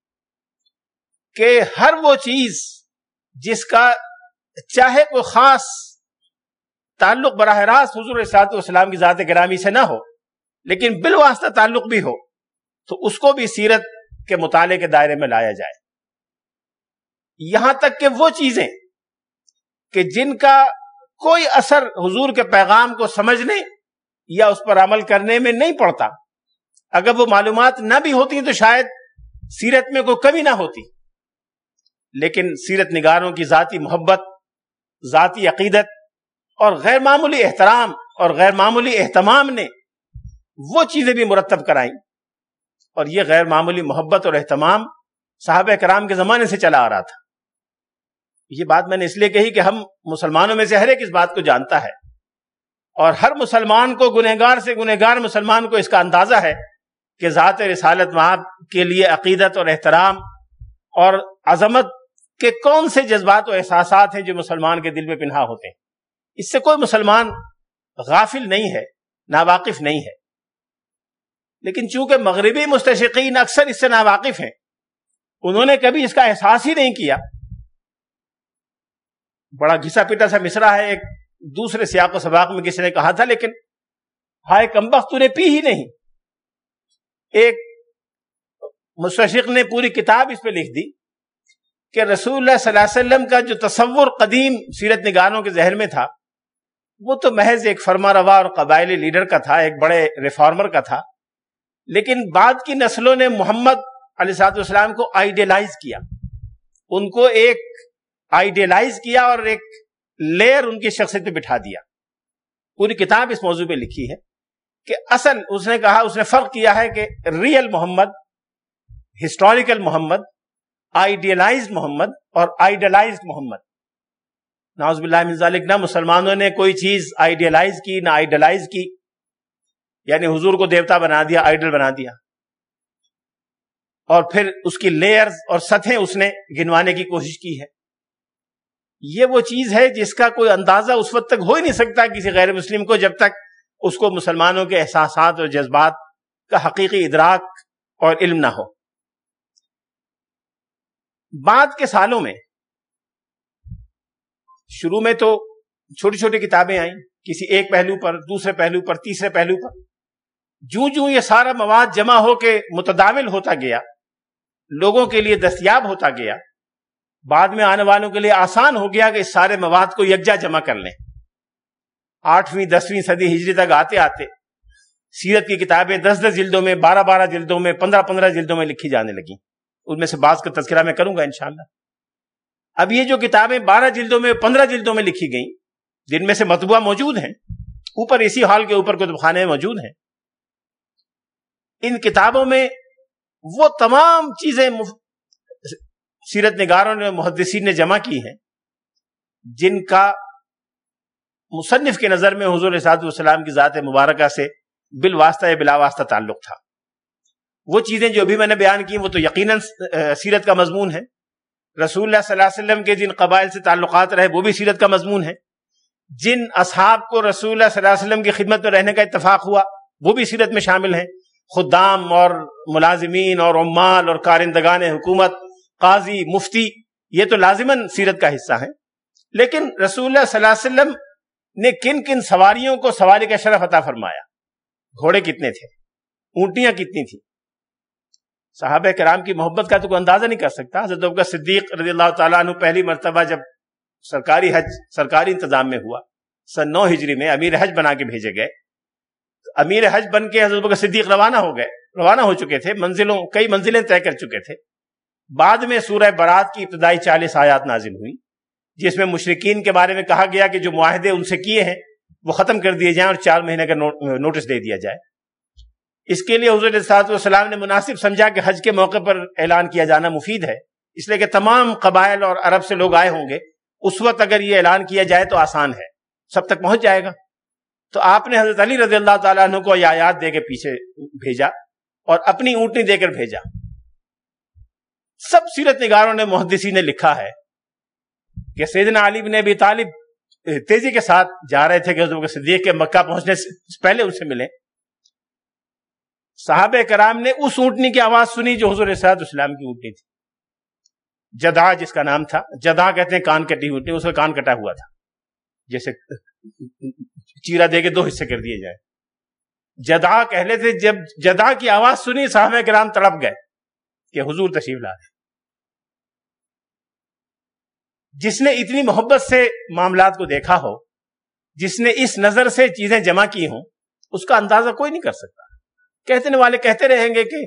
کہ ہر وہ چیز جس کا چاہے کوئی خاص تعلق براہ راست حضور صاحب اسلام کی ذات گرامی سے نہ ہو، لیکن بالواسطہ تعلق بھی ہو، تو اس کو بھی سیرت کے مطالعے کے دائرے میں لایا جائے۔ یہاں تک کہ وہ چیزیں کہ جن کا کوئی اثر حضور کے پیغام کو سمجھنے یا اس پر عمل کرنے میں نہیں پڑتا، اگر وہ معلومات نہ بھی ہوتی تو شاید سیرت میں کوئی کمی نہ ہوتی۔ لیکن سیرت نگاروں کی ذاتی محبت، ذاتی عقیدت اور غیر معمولی احترام اور غیر معمولی اہتمام نے وہ چیزیں بھی مرتب کرائیں۔ اور یہ غیر معمولی محبت اور اہتمام صحابہ کرام کے زمانے سے چلا آ رہا تھا۔ یہ بات میں نے اس لیے کہی کہ ہم مسلمانوں میں سے ہر ایک اس بات کو جانتا ہے۔ اور ہر مسلمان کو گنہگار سے گنہگار مسلمان کو اس کا اندازہ ہے کہ ذات رسالت وہاں کے لیے عقیدت اور احترام اور عظمت کے کون سے جذبات و احساسات ہیں جو مسلمان کے دل میں پنہا ہوتے ہیں؟ اس سے کوئی مسلمان غافل نہیں ہے، ناواقف نہیں ہے۔ لیکن چونکہ مغربی مستشقین اکثر اس سے ناواقف ہیں، انہوں نے کبھی اس کا احساس ہی نہیں کیا۔ بڑا گھسا پیٹا سا مصرا ہے، ایک دوسرے سیاق و سباق میں کسی نے کہا تھا، لیکن ہائے کمبخت نے پی ہی نہیں۔ ایک مستشق نے پوری کتاب اس پہ لکھ دی۔ کہ رسول اللہ صلی اللہ علیہ وسلم کا جو تصور قدیم سیرت نگاروں کے ذہن میں تھا، وہ تو محض ایک فرما روا اور قبائلی لیڈر کا تھا، ایک بڑے ریفارمر کا تھا، لیکن بعد کی نسلوں نے محمد علیہ صاحب السلام کو آئیڈیلائز کیا۔ ان کو ایک آئیڈیلائز کیا اور ایک لیئر ان کی شخصیت پہ بٹھا دیا۔ پوری کتاب اس موضوع پہ لکھی ہے کہ اصل اس نے کہا، اس نے فرق کیا ہے کہ real Muhammad, historical Muhammad idealize Muhammad اور آئیڈیلائز محمد۔ ناز من ذالک، نہ مسلمانوں نے کوئی چیز آئیڈیلائز کی، نہ آئیڈیلائز کی۔ یعنی حضور کو دیوتا بنا دیا، آئیڈل بنا دیا۔ اور پھر اس کی لیئرز اور سطحیں اس نے گنوانے کی کوشش کی ہے۔ یہ وہ چیز ہے جس کا کوئی اندازہ اس وقت تک ہو ہی نہیں سکتا کسی غیر مسلم کو جب تک اس کو مسلمانوں کے احساسات اور جذبات کا حقیقی ادراک اور علم نہ ہو۔ بعد کے سالوں میں، شروع میں تو چھوٹی چھوٹی کتابیں آئیں، کسی ایک پہلو پر، دوسرے پہلو پر، تیسرے پہلو پر۔ جو جو یہ سارا مواد جمع ہو کے متداول ہوتا گیا، لوگوں کے لیے دستیاب ہوتا گیا، بعد میں آنے والوں کے لیے آسان ہو گیا کہ اس سارے مواد کو یکجا جمع کر لیں۔ آٹھویں، دسویں صدی ہجری تک آتے آتے سیرت کی کتابیں دس دس جلدوں میں، بارہ بارہ جلدوں میں، پندرہ پندرہ جلدوں میں لکھی جانے لگی ان میں سے بعض کا تذکرہ میں کروں گا انشاءاللہ۔ اب یہ جو کتابیں بارہ جلدوں میں، پندرہ جلدوں میں لکھی گئیں، جن میں سے مطبوعہ موجود ہیں، اوپر اسی حال کے اوپر کتب خانے موجود ہیں۔ ان کتابوں میں وہ تمام چیزیں سیرت نگاروں نے، محدثین نے جمع کی ہیں، جن کا مصنف کے نظر میں حضور صاحب والسلام کی ذات مبارکہ سے بالواسطہ یا بلا واسطہ تعلق تھا۔ وہ چیزیں جو بھی میں نے بیان کی وہ تو یقیناً سیرت کا مضمون ہے۔ رسول اللہ صلی اللہ علیہ وسلم کے جن قبائل سے تعلقات رہے، وہ بھی سیرت کا مضمون ہے۔ جن اصحاب کو رسول اللہ صلی اللہ علیہ وسلم کی خدمت میں رہنے کا اتفاق ہوا، وہ بھی سیرت میں شامل ہیں۔ خدام اور ملازمین اور عمال اور کارندگان حکومت، قاضی، مفتی، یہ تو لازماً سیرت کا حصہ ہیں۔ لیکن رسول اللہ صلی اللہ علیہ وسلم نے کن کن سواریوں کو سواری کا شرف عطا فرمایا؟ گھوڑے کتنے تھے؟ اونٹیاں کتنی تھیں؟ صحابہ کرام کی محبت کا تو کوئی اندازہ نہیں کر سکتا۔ حضرت صدیق رضی اللہ تعالیٰ عنہ پہلی مرتبہ جب سرکاری حج، سرکاری انتظام میں ہوا، سن نو ہجری میں امیر حج بنا کے بھیجے گئے۔ امیر حج بن کے حضرت صدیق روانہ ہو گئے، روانہ ہو چکے تھے، منزلوں، کئی منزلیں طے کر چکے تھے۔ بعد میں سورہ برات کی ابتدائی چالیس آیات نازل ہوئی، جس میں مشرقین کے بارے میں کہا گیا کہ جو معاہدے ان سے کیے ہیں، وہ ختم کر دیے جائیں اور چار مہینے کا نوٹس دے دیا جائے۔ اس کے لیے حضرت صاحب والسلام نے مناسب سمجھا کہ حج کے موقع پر اعلان کیا جانا مفید ہے۔ اس لیے کہ تمام قبائل اور عرب سے لوگ آئے ہوں گے۔ اس وقت اگر یہ اعلان کیا جائے تو آسان ہے۔ سب تک پہنچ جائے گا۔ تو آپ نے حضرت علی رضی اللہ تعالیٰ عنہ کو آیات دے کے پیچھے بھیجا اور اپنی اونٹنی دے کر بھیجا۔ سب سیرت نگاروں نے محدثی نے لکھا ہے کہ سیدنا علی بن ابی طالب تیزی کے ساتھ جا رہے تھے کہ حضرت صدیق کے مکہ پہنچنے سے پہلے ان سے ملے صحابہ کرام نے اس اونٹنی کی آواز سنی جو حضور صاحب اسلام کی اونٹنی تھی۔ جدا جس کا نام تھا جدا کہتے ہیں کان کٹی اونٹنی، اس کا کان کٹا ہوا تھا۔ جیسے چیرا دے کے دو حصے کر دیے جائے جدا کہلے تھے، جب جدا کی آواز سنی، صحابہ کرام تڑپ گئے کہ حضور تشریف لا رہے جس نے اتنی محبت سے معاملات کو دیکھا ہو، جس نے اس نظر سے چیزیں جمع کی ہوں، اس کا اندازہ کوئی نہیں کر سکتا۔ کہتے والے کہتے رہیں گے کہ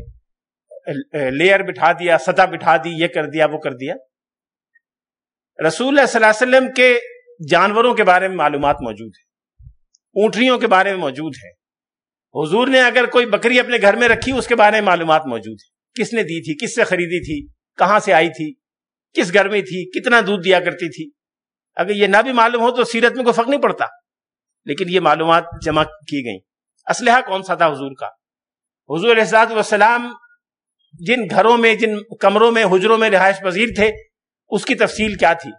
لیئر بٹھا دیا، سطح بٹھا دی، یہ کر دیا، وہ کر دیا۔ رسول اللہ صلی اللہ علیہ وسلم کے جانوروں کے بارے میں معلومات موجود ہیں۔ اونٹریوں کے بارے میں موجود ہے حضور نے اگر کوئی بکری اپنے گھر میں رکھی، اس کے بارے میں معلومات موجود ہے کس نے دی تھی؟ کس سے خریدی تھی؟ کہاں سے آئی تھی؟ کس گھر میں تھی؟ کتنا دودھ دیا کرتی تھی؟ اگر یہ نہ بھی معلوم ہو تو سیرت میں کوئی فرق نہیں پڑتا۔ لیکن یہ معلومات جمع کی گئیں۔ اسلحہ کون سا تھا حضور کا؟ حضور احساط وسلام جن گھروں میں، جن کمروں میں، حجروں میں رہائش پذیر تھے، اس کی تفصیل کیا تھی؟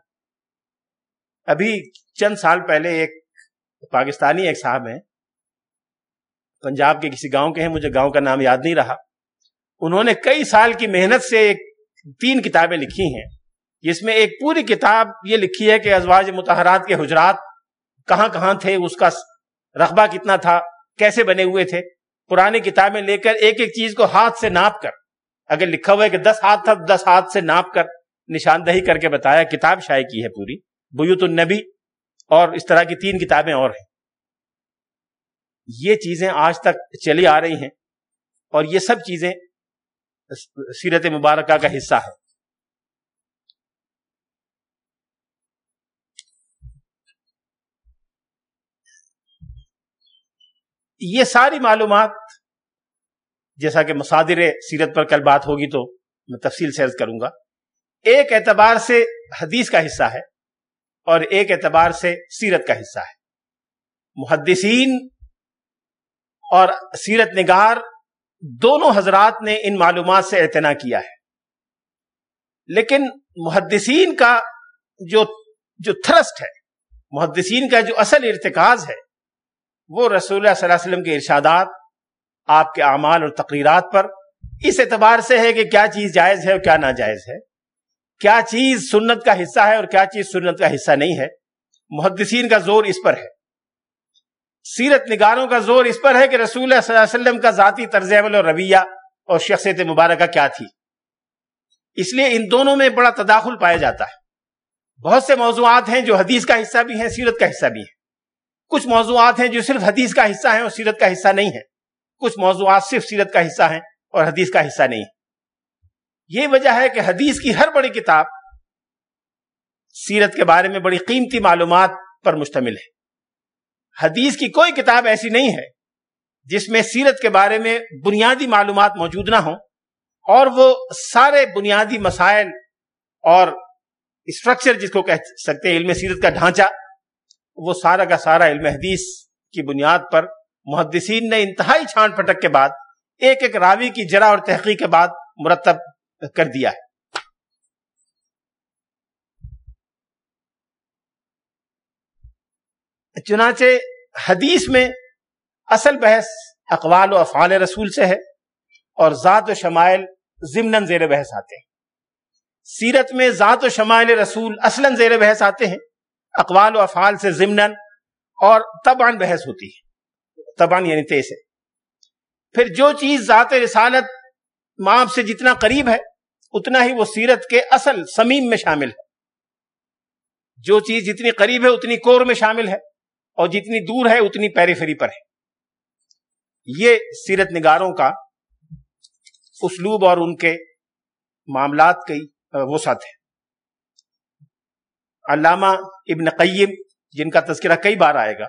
ابھی چند سال پہلے ایک پاکستانی ایک صاحب ہیں، پنجاب کے کسی گاؤں کے ہیں، مجھے گاؤں کا نام یاد نہیں رہا۔ انہوں نے کئی سال کی محنت سے ایک تین کتابیں لکھی ہیں۔ جس میں ایک پوری کتاب یہ لکھی ہے کہ ازواج متحرات کے حجرات کہاں کہاں تھے، اس کا رقبہ کتنا تھا، کیسے بنے ہوئے تھے۔ پرانی کتابیں لے کر ایک ایک چیز کو ہاتھ سے ناپ کر، اگر لکھا ہوا ہے کہ دس ہاتھ تھا دس ہاتھ سے ناپ کر نشاندہی کر کے بتایا، کتاب شائع کی ہے پوری، بیوت النبی، اور اس طرح کی تین کتابیں اور ہیں۔ یہ چیزیں آج تک چلی آ رہی ہیں اور یہ سب چیزیں سیرت مبارکہ کا حصہ ہے یہ ساری معلومات، جیسا کہ مصادر سیرت پر کل بات ہوگی تو میں تفصیل سے عرض کروں گا، ایک اعتبار سے حدیث کا حصہ ہے اور ایک اعتبار سے سیرت کا حصہ ہے۔ محدثین اور سیرت نگار دونوں حضرات نے ان معلومات سے اعتنا کیا ہے۔ لیکن محدثین کا جو جو تھرسٹ ہے، محدثین کا جو اصل ارتکاز ہے وہ رسول اللہ صلی اللہ علیہ وسلم کے ارشادات، آپ کے اعمال اور تقریرات پر اس اعتبار سے ہے کہ کیا چیز جائز ہے اور کیا ناجائز ہے۔ کیا چیز سنت کا حصہ ہے اور کیا چیز سنت کا حصہ نہیں ہے۔ محدثین کا زور اس پر ہے۔ سیرت نگاروں کا زور اس پر ہے کہ رسول اللہ صلی اللہ علیہ وسلم کا ذاتی طرز عمل اور رویہ اور شخصیت مبارکہ کیا تھی۔ اس لیے ان دونوں میں بڑا تداخل پایا جاتا ہے۔ بہت سے موضوعات ہیں جو حدیث کا حصہ بھی ہیں، سیرت کا حصہ بھی ہے کچھ موضوعات ہیں جو صرف حدیث کا حصہ ہیں اور سیرت کا حصہ نہیں ہے کچھ موضوعات صرف سیرت کا حصہ ہیں اور حدیث کا حصہ نہیں۔ ہے یہ وجہ ہے کہ حدیث کی ہر بڑی کتاب سیرت کے بارے میں بڑی قیمتی معلومات پر مشتمل ہے۔ حدیث کی کوئی کتاب ایسی نہیں ہے جس میں سیرت کے بارے میں بنیادی معلومات موجود نہ ہوں اور وہ سارے بنیادی مسائل اور اسٹرکچر جس کو کہہ سکتے ہیں، علم سیرت کا ڈھانچہ وہ سارا کا سارا علم حدیث کی بنیاد پر محدثین نے انتہائی چھان پٹک کے بعد ایک ایک راوی کی جرا اور تحقیق کے بعد مرتب کر دیا ہے۔ چنانچہ حدیث میں اصل بحث اقوال و افعال رسول سے ہے اور ذات و شمائل ضمن زیر بحث آتے ہیں۔ سیرت میں ذات و شمائل رسول اصلا زیر بحث آتے ہیں۔ اقوال و افعال سے ضمن اور تبان بحث ہوتی ہے۔ تبان یعنی تیز ہے پھر جو چیز ذات رسالت ماں سے جتنا قریب ہے، اتنا ہی وہ سیرت کے اصل سمیم میں شامل ہے۔ جو چیز جتنی قریب ہے، اتنی کور میں شامل ہے اور جتنی دور ہے، اتنی پیری فری پر ہے۔ یہ سیرت نگاروں کا اسلوب اور ان کے معاملات کی وسعت ہے۔ علامہ ابن قیم، جن کا تذکرہ کئی بار آئے گا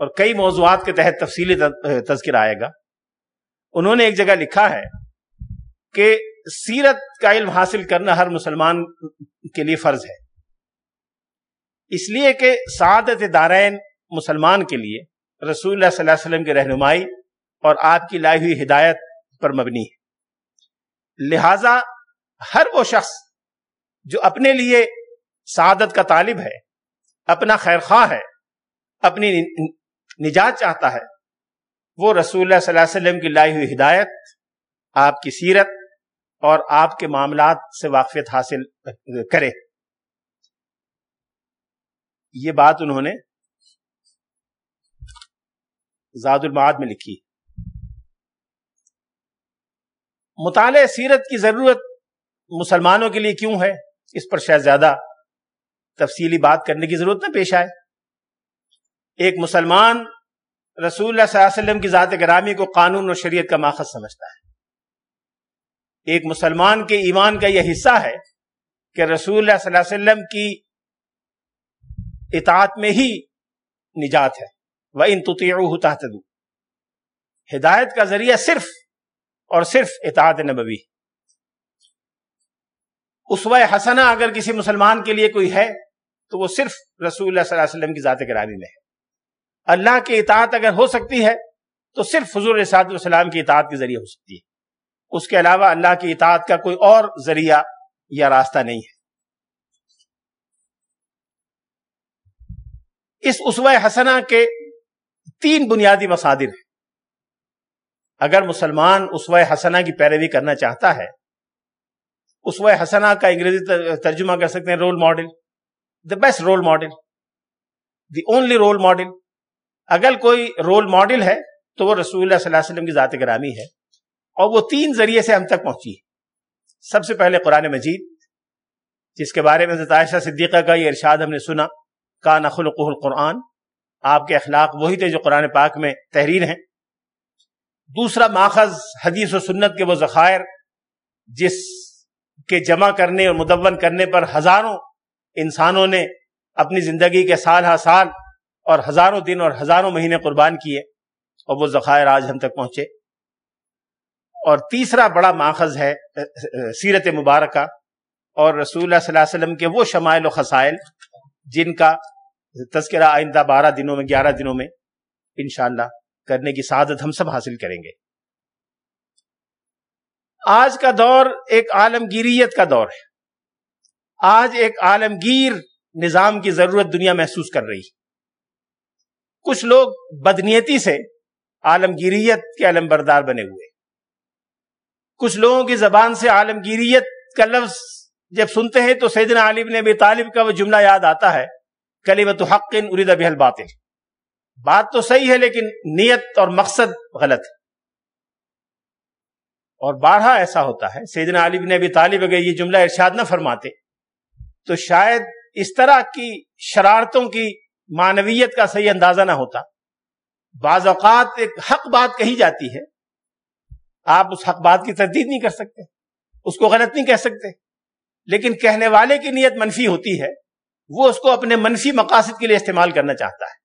اور کئی موضوعات کے تحت تفصیلی تذکرہ آئے گا، انہوں نے ایک جگہ لکھا ہے کہ سیرت کا علم حاصل کرنا ہر مسلمان کے لیے فرض ہے۔ اس لیے کہ سعادت دارین مسلمان کے لیے رسول اللہ صلی اللہ علیہ وسلم کی رہنمائی اور آپ کی لائی ہوئی ہدایت پر مبنی ہے۔ لہذا ہر وہ شخص جو اپنے لیے سعادت کا طالب ہے، اپنا خیر خواہ ہے، اپنی نجات چاہتا ہے۔ وہ رسول اللہ صلی اللہ علیہ وسلم کی لائی ہوئی ہدایت، آپ کی سیرت اور آپ کے معاملات سے واقفیت حاصل کرے۔ یہ بات انہوں نے زاد المعاد میں لکھی۔ مطالعہ سیرت کی ضرورت مسلمانوں کے لیے کیوں ہے؟ اس پر شاید زیادہ تفصیلی بات کرنے کی ضرورت نہ پیش آئے۔ ایک مسلمان رسول اللہ صلی اللہ علیہ وسلم کی ذات گرامی کو قانون اور شریعت کا ماخذ سمجھتا ہے۔ ایک مسلمان کے ایمان کا یہ حصہ ہے کہ رسول اللہ صلی اللہ علیہ وسلم کی اطاعت میں ہی نجات ہے۔ وہ ان تحتدو ہدایت کا ذریعہ صرف اور صرف اطاعت نبوی۔ اسوہ حسنہ اگر کسی مسلمان کے لیے کوئی ہے تو وہ صرف رسول اللہ صلی اللہ علیہ وسلم کی ذات کرانی میں ہے۔ اللہ کی اطاعت اگر ہو سکتی ہے، تو صرف حضور صاحب السلام کی اطاعت کے ذریعے ہو سکتی ہے۔ اس کے علاوہ اللہ کی اطاعت کا کوئی اور ذریعہ یا راستہ نہیں ہے۔ اس اسوہ حسنہ کے تین بنیادی مصادر ہیں۔ اگر مسلمان اسوہ حسنہ کی پیروی کرنا چاہتا ہے، اسوہ حسنہ کا انگریزی ترجمہ کر سکتے ہیں role model the best role model the only role model اگر کوئی رول ماڈل ہے تو وہ رسول اللہ صلی اللہ علیہ وسلم کی ذات گرامی ہے اور وہ تین ذریعے سے ہم تک پہنچی ہے۔ سب سے پہلے قرآن مجید، جس کے بارے میں عائشہ صدیقہ کا یہ ارشاد ہم نے سنا کا نخل القرآن، آپ کے اخلاق وہی تھے جو قرآن پاک میں تحریر ہیں۔ دوسرا ماخذ حدیث و سنت کے وہ ذخائر، جس کے جمع کرنے اور مدون کرنے پر ہزاروں انسانوں نے اپنی زندگی کے سال ہا سال اور ہزاروں دن اور ہزاروں مہینے قربان کیے اور وہ ذخائر آج ہم تک پہنچے۔ اور تیسرا بڑا ماخذ ہے، سیرت مبارکہ اور رسول اللہ صلی اللہ علیہ وسلم کے وہ شمائل و خسائل جن کا تذکرہ آئندہ بارہ دنوں میں، گیارہ دنوں میں انشاءاللہ کرنے کی سعادت ہم سب حاصل کریں گے۔ آج کا دور ایک عالمگیریت کا دور ہے۔ آج ایک عالمگیر نظام کی ضرورت دنیا محسوس کر رہی۔ کچھ لوگ بدنیتی سے عالمگیریت کے علم بردار بنے ہوئے۔ کچھ لوگوں کی زبان سے عالمگیریت کا لفظ جب سنتے ہیں تو سیدنا علی بن ابی طالب کا وہ جملہ یاد آتا ہے کلیمت حق ارید بحل باطل بات تو صحیح ہے لیکن نیت اور مقصد غلط۔ ہے اور بارہا ایسا ہوتا ہے، سیدنا علی بن ابی طالب اگر یہ جملہ ارشاد نہ فرماتے تو شاید اس طرح کی شرارتوں کی معنویت کا صحیح اندازہ نہ ہوتا۔ بعض اوقات ایک حق بات کہی جاتی ہے۔ آپ اس حق بات کی تردید نہیں کر سکتے، اس کو غلط نہیں کہہ سکتے۔ لیکن کہنے والے کی نیت منفی ہوتی ہے، وہ اس کو اپنے منفی مقاصد کے لیے استعمال کرنا چاہتا ہے۔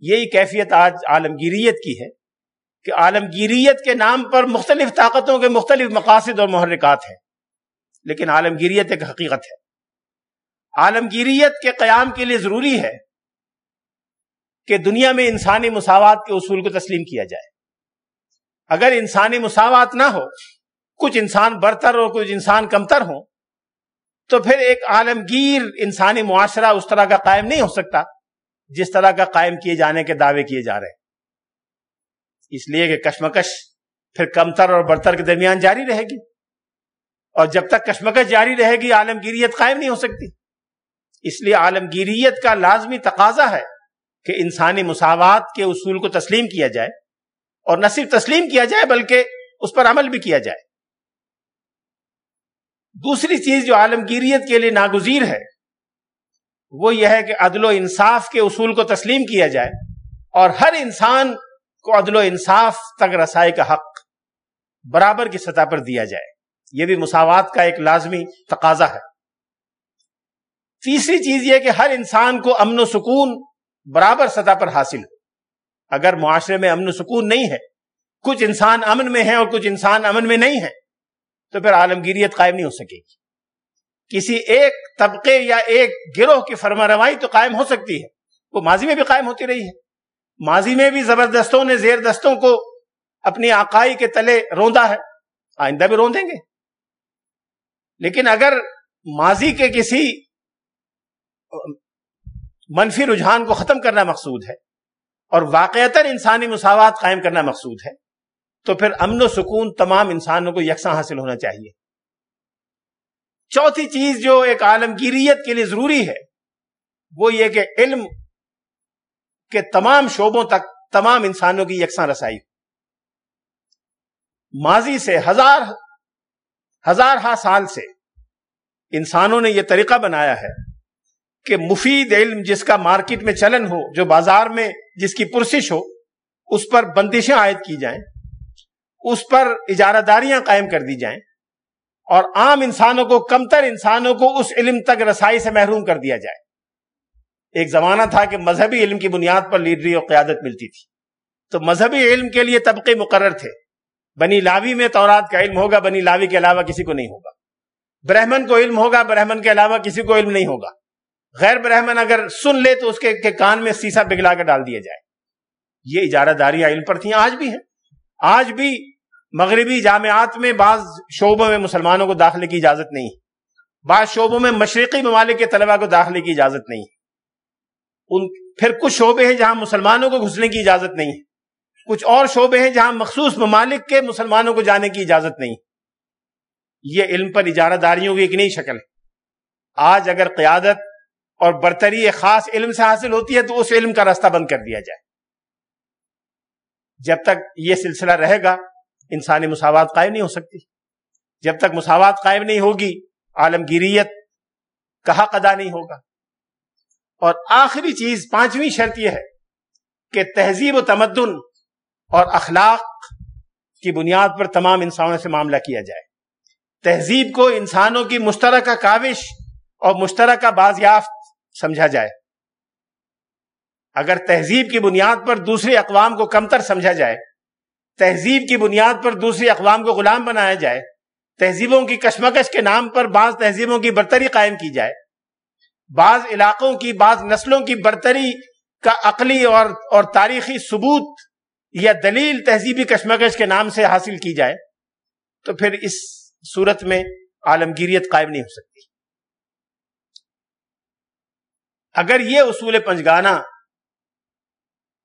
یہی کیفیت آج عالمگیریت کی ہے کہ عالمگیریت کے نام پر مختلف طاقتوں کے مختلف مقاصد اور محرکات ہیں۔ لیکن عالمگیریت ایک حقیقت ہے۔ عالمگیریت کے قیام کے لیے ضروری ہے کہ دنیا میں انسانی مساوات کے اصول کو تسلیم کیا جائے۔ اگر انسانی مساوات نہ ہو، کچھ انسان برتر اور کچھ انسان کمتر ہوں، تو پھر ایک عالمگیر انسانی معاشرہ اس طرح کا قائم نہیں ہو سکتا جس طرح کا قائم کیے جانے کے دعوے کیے جا رہے ہیں۔ اس لیے کہ کشمکش پھر کمتر اور برتر کے درمیان جاری رہے گی۔ اور جب تک کشمکش جاری رہے گی، عالمگیریت قائم نہیں ہو سکتی۔ اس لیے عالمگیریت کا لازمی تقاضا ہے کہ انسانی مساوات کے اصول کو تسلیم کیا جائے اور نہ صرف تسلیم کیا جائے بلکہ اس پر عمل بھی کیا جائے۔ دوسری چیز جو عالمگیریت کے لیے ناگزیر ہے، وہ یہ ہے کہ عدل و انصاف کے اصول کو تسلیم کیا جائے اور ہر انسان کو عدل و انصاف تک رسائی کا حق برابر کی سطح پر دیا جائے۔ یہ بھی مساوات کا ایک لازمی تقاضا ہے۔ تیسری چیز یہ کہ ہر انسان کو امن و سکون برابر سطح پر حاصل ہو۔ اگر معاشرے میں امن و سکون نہیں ہے، کچھ انسان امن میں ہیں اور کچھ انسان امن میں نہیں ہے تو پھر عالمگیریت قائم نہیں ہو سکے گی۔ کسی ایک طبقے یا ایک گروہ کی فرما روائی تو قائم ہو سکتی ہے۔ وہ ماضی میں بھی قائم ہوتی رہی ہے۔ ماضی میں بھی زبردستوں نے زیر دستوں کو اپنی آقائی کے تلے روندا ہے۔ آئندہ بھی روندیں گے۔ لیکن اگر ماضی کے کسی منفی رجحان کو ختم کرنا مقصود ہے اور واقعتا انسانی مساوات قائم کرنا مقصود ہے، تو پھر امن و سکون تمام انسانوں کو یکساں حاصل ہونا چاہیے۔ چوتھی چیز جو ایک عالمگیریت کے لیے ضروری ہے، وہ یہ کہ علم کے تمام شعبوں تک تمام انسانوں کی یکساں رسائی ماضی سے ہزار ہزار ہا سال سے انسانوں نے یہ طریقہ بنایا ہے کہ مفید علم جس کا مارکیٹ میں چلن ہو، جو بازار میں جس کی پرسش ہو، اس پر بندشیں عائد کی جائیں، اس پر اجارہ داریاں قائم کر دی جائیں اور عام انسانوں کو، کمتر انسانوں کو اس علم تک رسائی سے محروم کر دیا جائے۔ ایک زمانہ تھا کہ مذہبی علم کی بنیاد پر لیڈری اور قیادت ملتی تھی۔ تو مذہبی علم کے لیے طبقے مقرر تھے۔ بنی لاوی میں تورات کا علم ہوگا، بنی لاوی کے علاوہ کسی کو نہیں ہوگا۔ برہمن کو علم ہوگا، برہمن کے علاوہ کسی کو علم نہیں ہوگا۔ غیر برہمن اگر سن لے تو اس کے کان میں سیسا پگلا کر ڈال دیا جائے۔ یہ اجارہ داریاں علم پر تھیں، آج بھی ہیں۔ آج بھی مغربی جامعات میں بعض شعبوں میں مسلمانوں کو داخلے کی اجازت نہیں۔ بعض شعبوں میں مشرقی ممالک کے طلبہ کو داخلے کی اجازت نہیں۔ ان پھر کچھ شعبے ہیں جہاں مسلمانوں کو گھسنے کی اجازت نہیں۔ کچھ اور شعبے ہیں جہاں مخصوص ممالک کے مسلمانوں کو جانے کی اجازت نہیں۔ یہ علم پر اجارہ داریوں کی ایک نئی شکل ہے۔ آج اگر قیادت اور برتری ایک خاص علم سے حاصل ہوتی ہے تو اس علم کا راستہ بند کر دیا جائے۔ جب تک یہ سلسلہ رہے گا، انسانی مساوات قائم نہیں ہو سکتی۔ جب تک مساوات قائم نہیں ہوگی، عالمگیریت کہا قدا نہیں ہوگا۔ اور آخری چیز، پانچویں شرط یہ ہے کہ تہذیب و تمدن اور اخلاق کی بنیاد پر تمام انسانوں سے معاملہ کیا جائے۔ تہذیب کو انسانوں کی مشترکہ کاوش اور مشترکہ بازیافت سمجھا جائے۔ اگر تہذیب کی بنیاد پر دوسرے اقوام کو کمتر سمجھا جائے، تہذیب کی بنیاد پر دوسری اقوام کو غلام بنایا جائے، تہذیبوں کی کشمکش کے نام پر بعض تہذیبوں کی برتری قائم کی جائے، بعض علاقوں کی، بعض نسلوں کی برتری کا عقلی اور اور تاریخی ثبوت یا دلیل تہذیبی کشمکش کے نام سے حاصل کی جائے، تو پھر اس صورت میں عالمگیریت قائم نہیں ہو سکتی۔ اگر یہ اصول پنجگانہ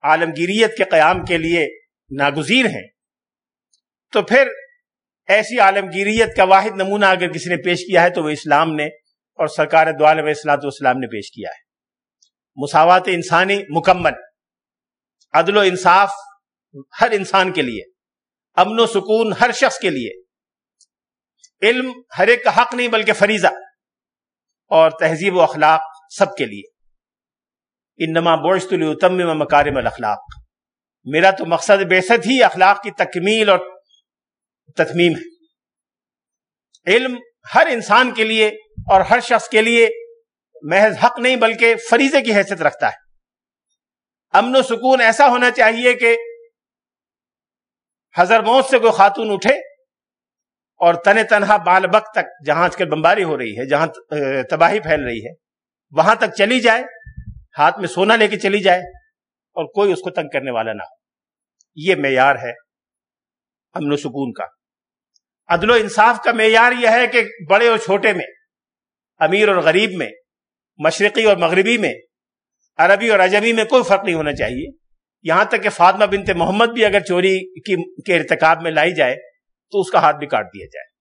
عالمگیریت کے قیام کے لیے ناگزیر ہیں، تو پھر ایسی عالمگیریت کا واحد نمونہ اگر کسی نے پیش کیا ہے تو وہ اسلام نے اور سرکار دعالم اصلاۃ والسلام نے پیش کیا ہے۔ مساوات انسانی مکمل، عدل و انصاف ہر انسان کے لیے، امن و سکون ہر شخص کے لیے، علم ہر ایک کا حق نہیں بلکہ فریضہ اور تہذیب و اخلاق سب کے لیے۔ انما بوشت التم مکارم الاخلاق میرا تو مقصد بیست ہی اخلاق کی تکمیل اور تتمیم ہے۔ علم ہر انسان کے لیے اور ہر شخص کے لیے محض حق نہیں بلکہ فریضے کی حیثیت رکھتا ہے۔ امن و سکون ایسا ہونا چاہیے کہ حضر موت سے کوئی خاتون اٹھے اور تن تنہا بال بک تک جہاں آج کل بمباری ہو رہی ہے، جہاں تباہی پھیل رہی ہے، وہاں تک چلی جائے ہاتھ میں سونا لے کے چلی جائے اور کوئی اس کو تنگ کرنے والا نہ ہو۔ یہ معیار ہے امن و سکون کا۔ عدل و انصاف کا معیار یہ ہے کہ بڑے اور چھوٹے میں، امیر اور غریب میں، مشرقی اور مغربی میں، عربی اور عجمی میں کوئی فرق نہیں ہونا چاہیے۔ یہاں تک کہ فاطمہ بنت محمد بھی اگر چوری کی، کے ارتکاب میں لائی جائے تو اس کا ہاتھ بھی کاٹ دیا جائے۔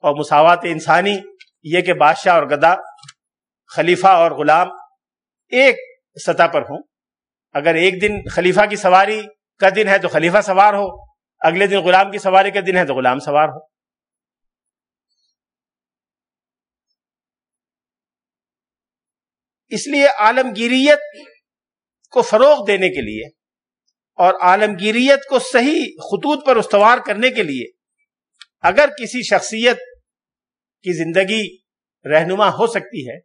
اور مساوات انسانی، یہ کہ بادشاہ اور گدا خلیفہ اور غلام ایک سطح پر ہوں۔ اگر ایک دن خلیفہ کی سواری کا دن ہے تو خلیفہ سوار ہو، اگلے دن غلام کی سواری کا دن ہے تو غلام سوار ہو۔ اس لیے عالمگیریت کو فروغ دینے کے لیے اور عالمگیریت کو صحیح خطوط پر استوار کرنے کے لیے اگر کسی شخصیت کی زندگی رہنما ہو سکتی ہے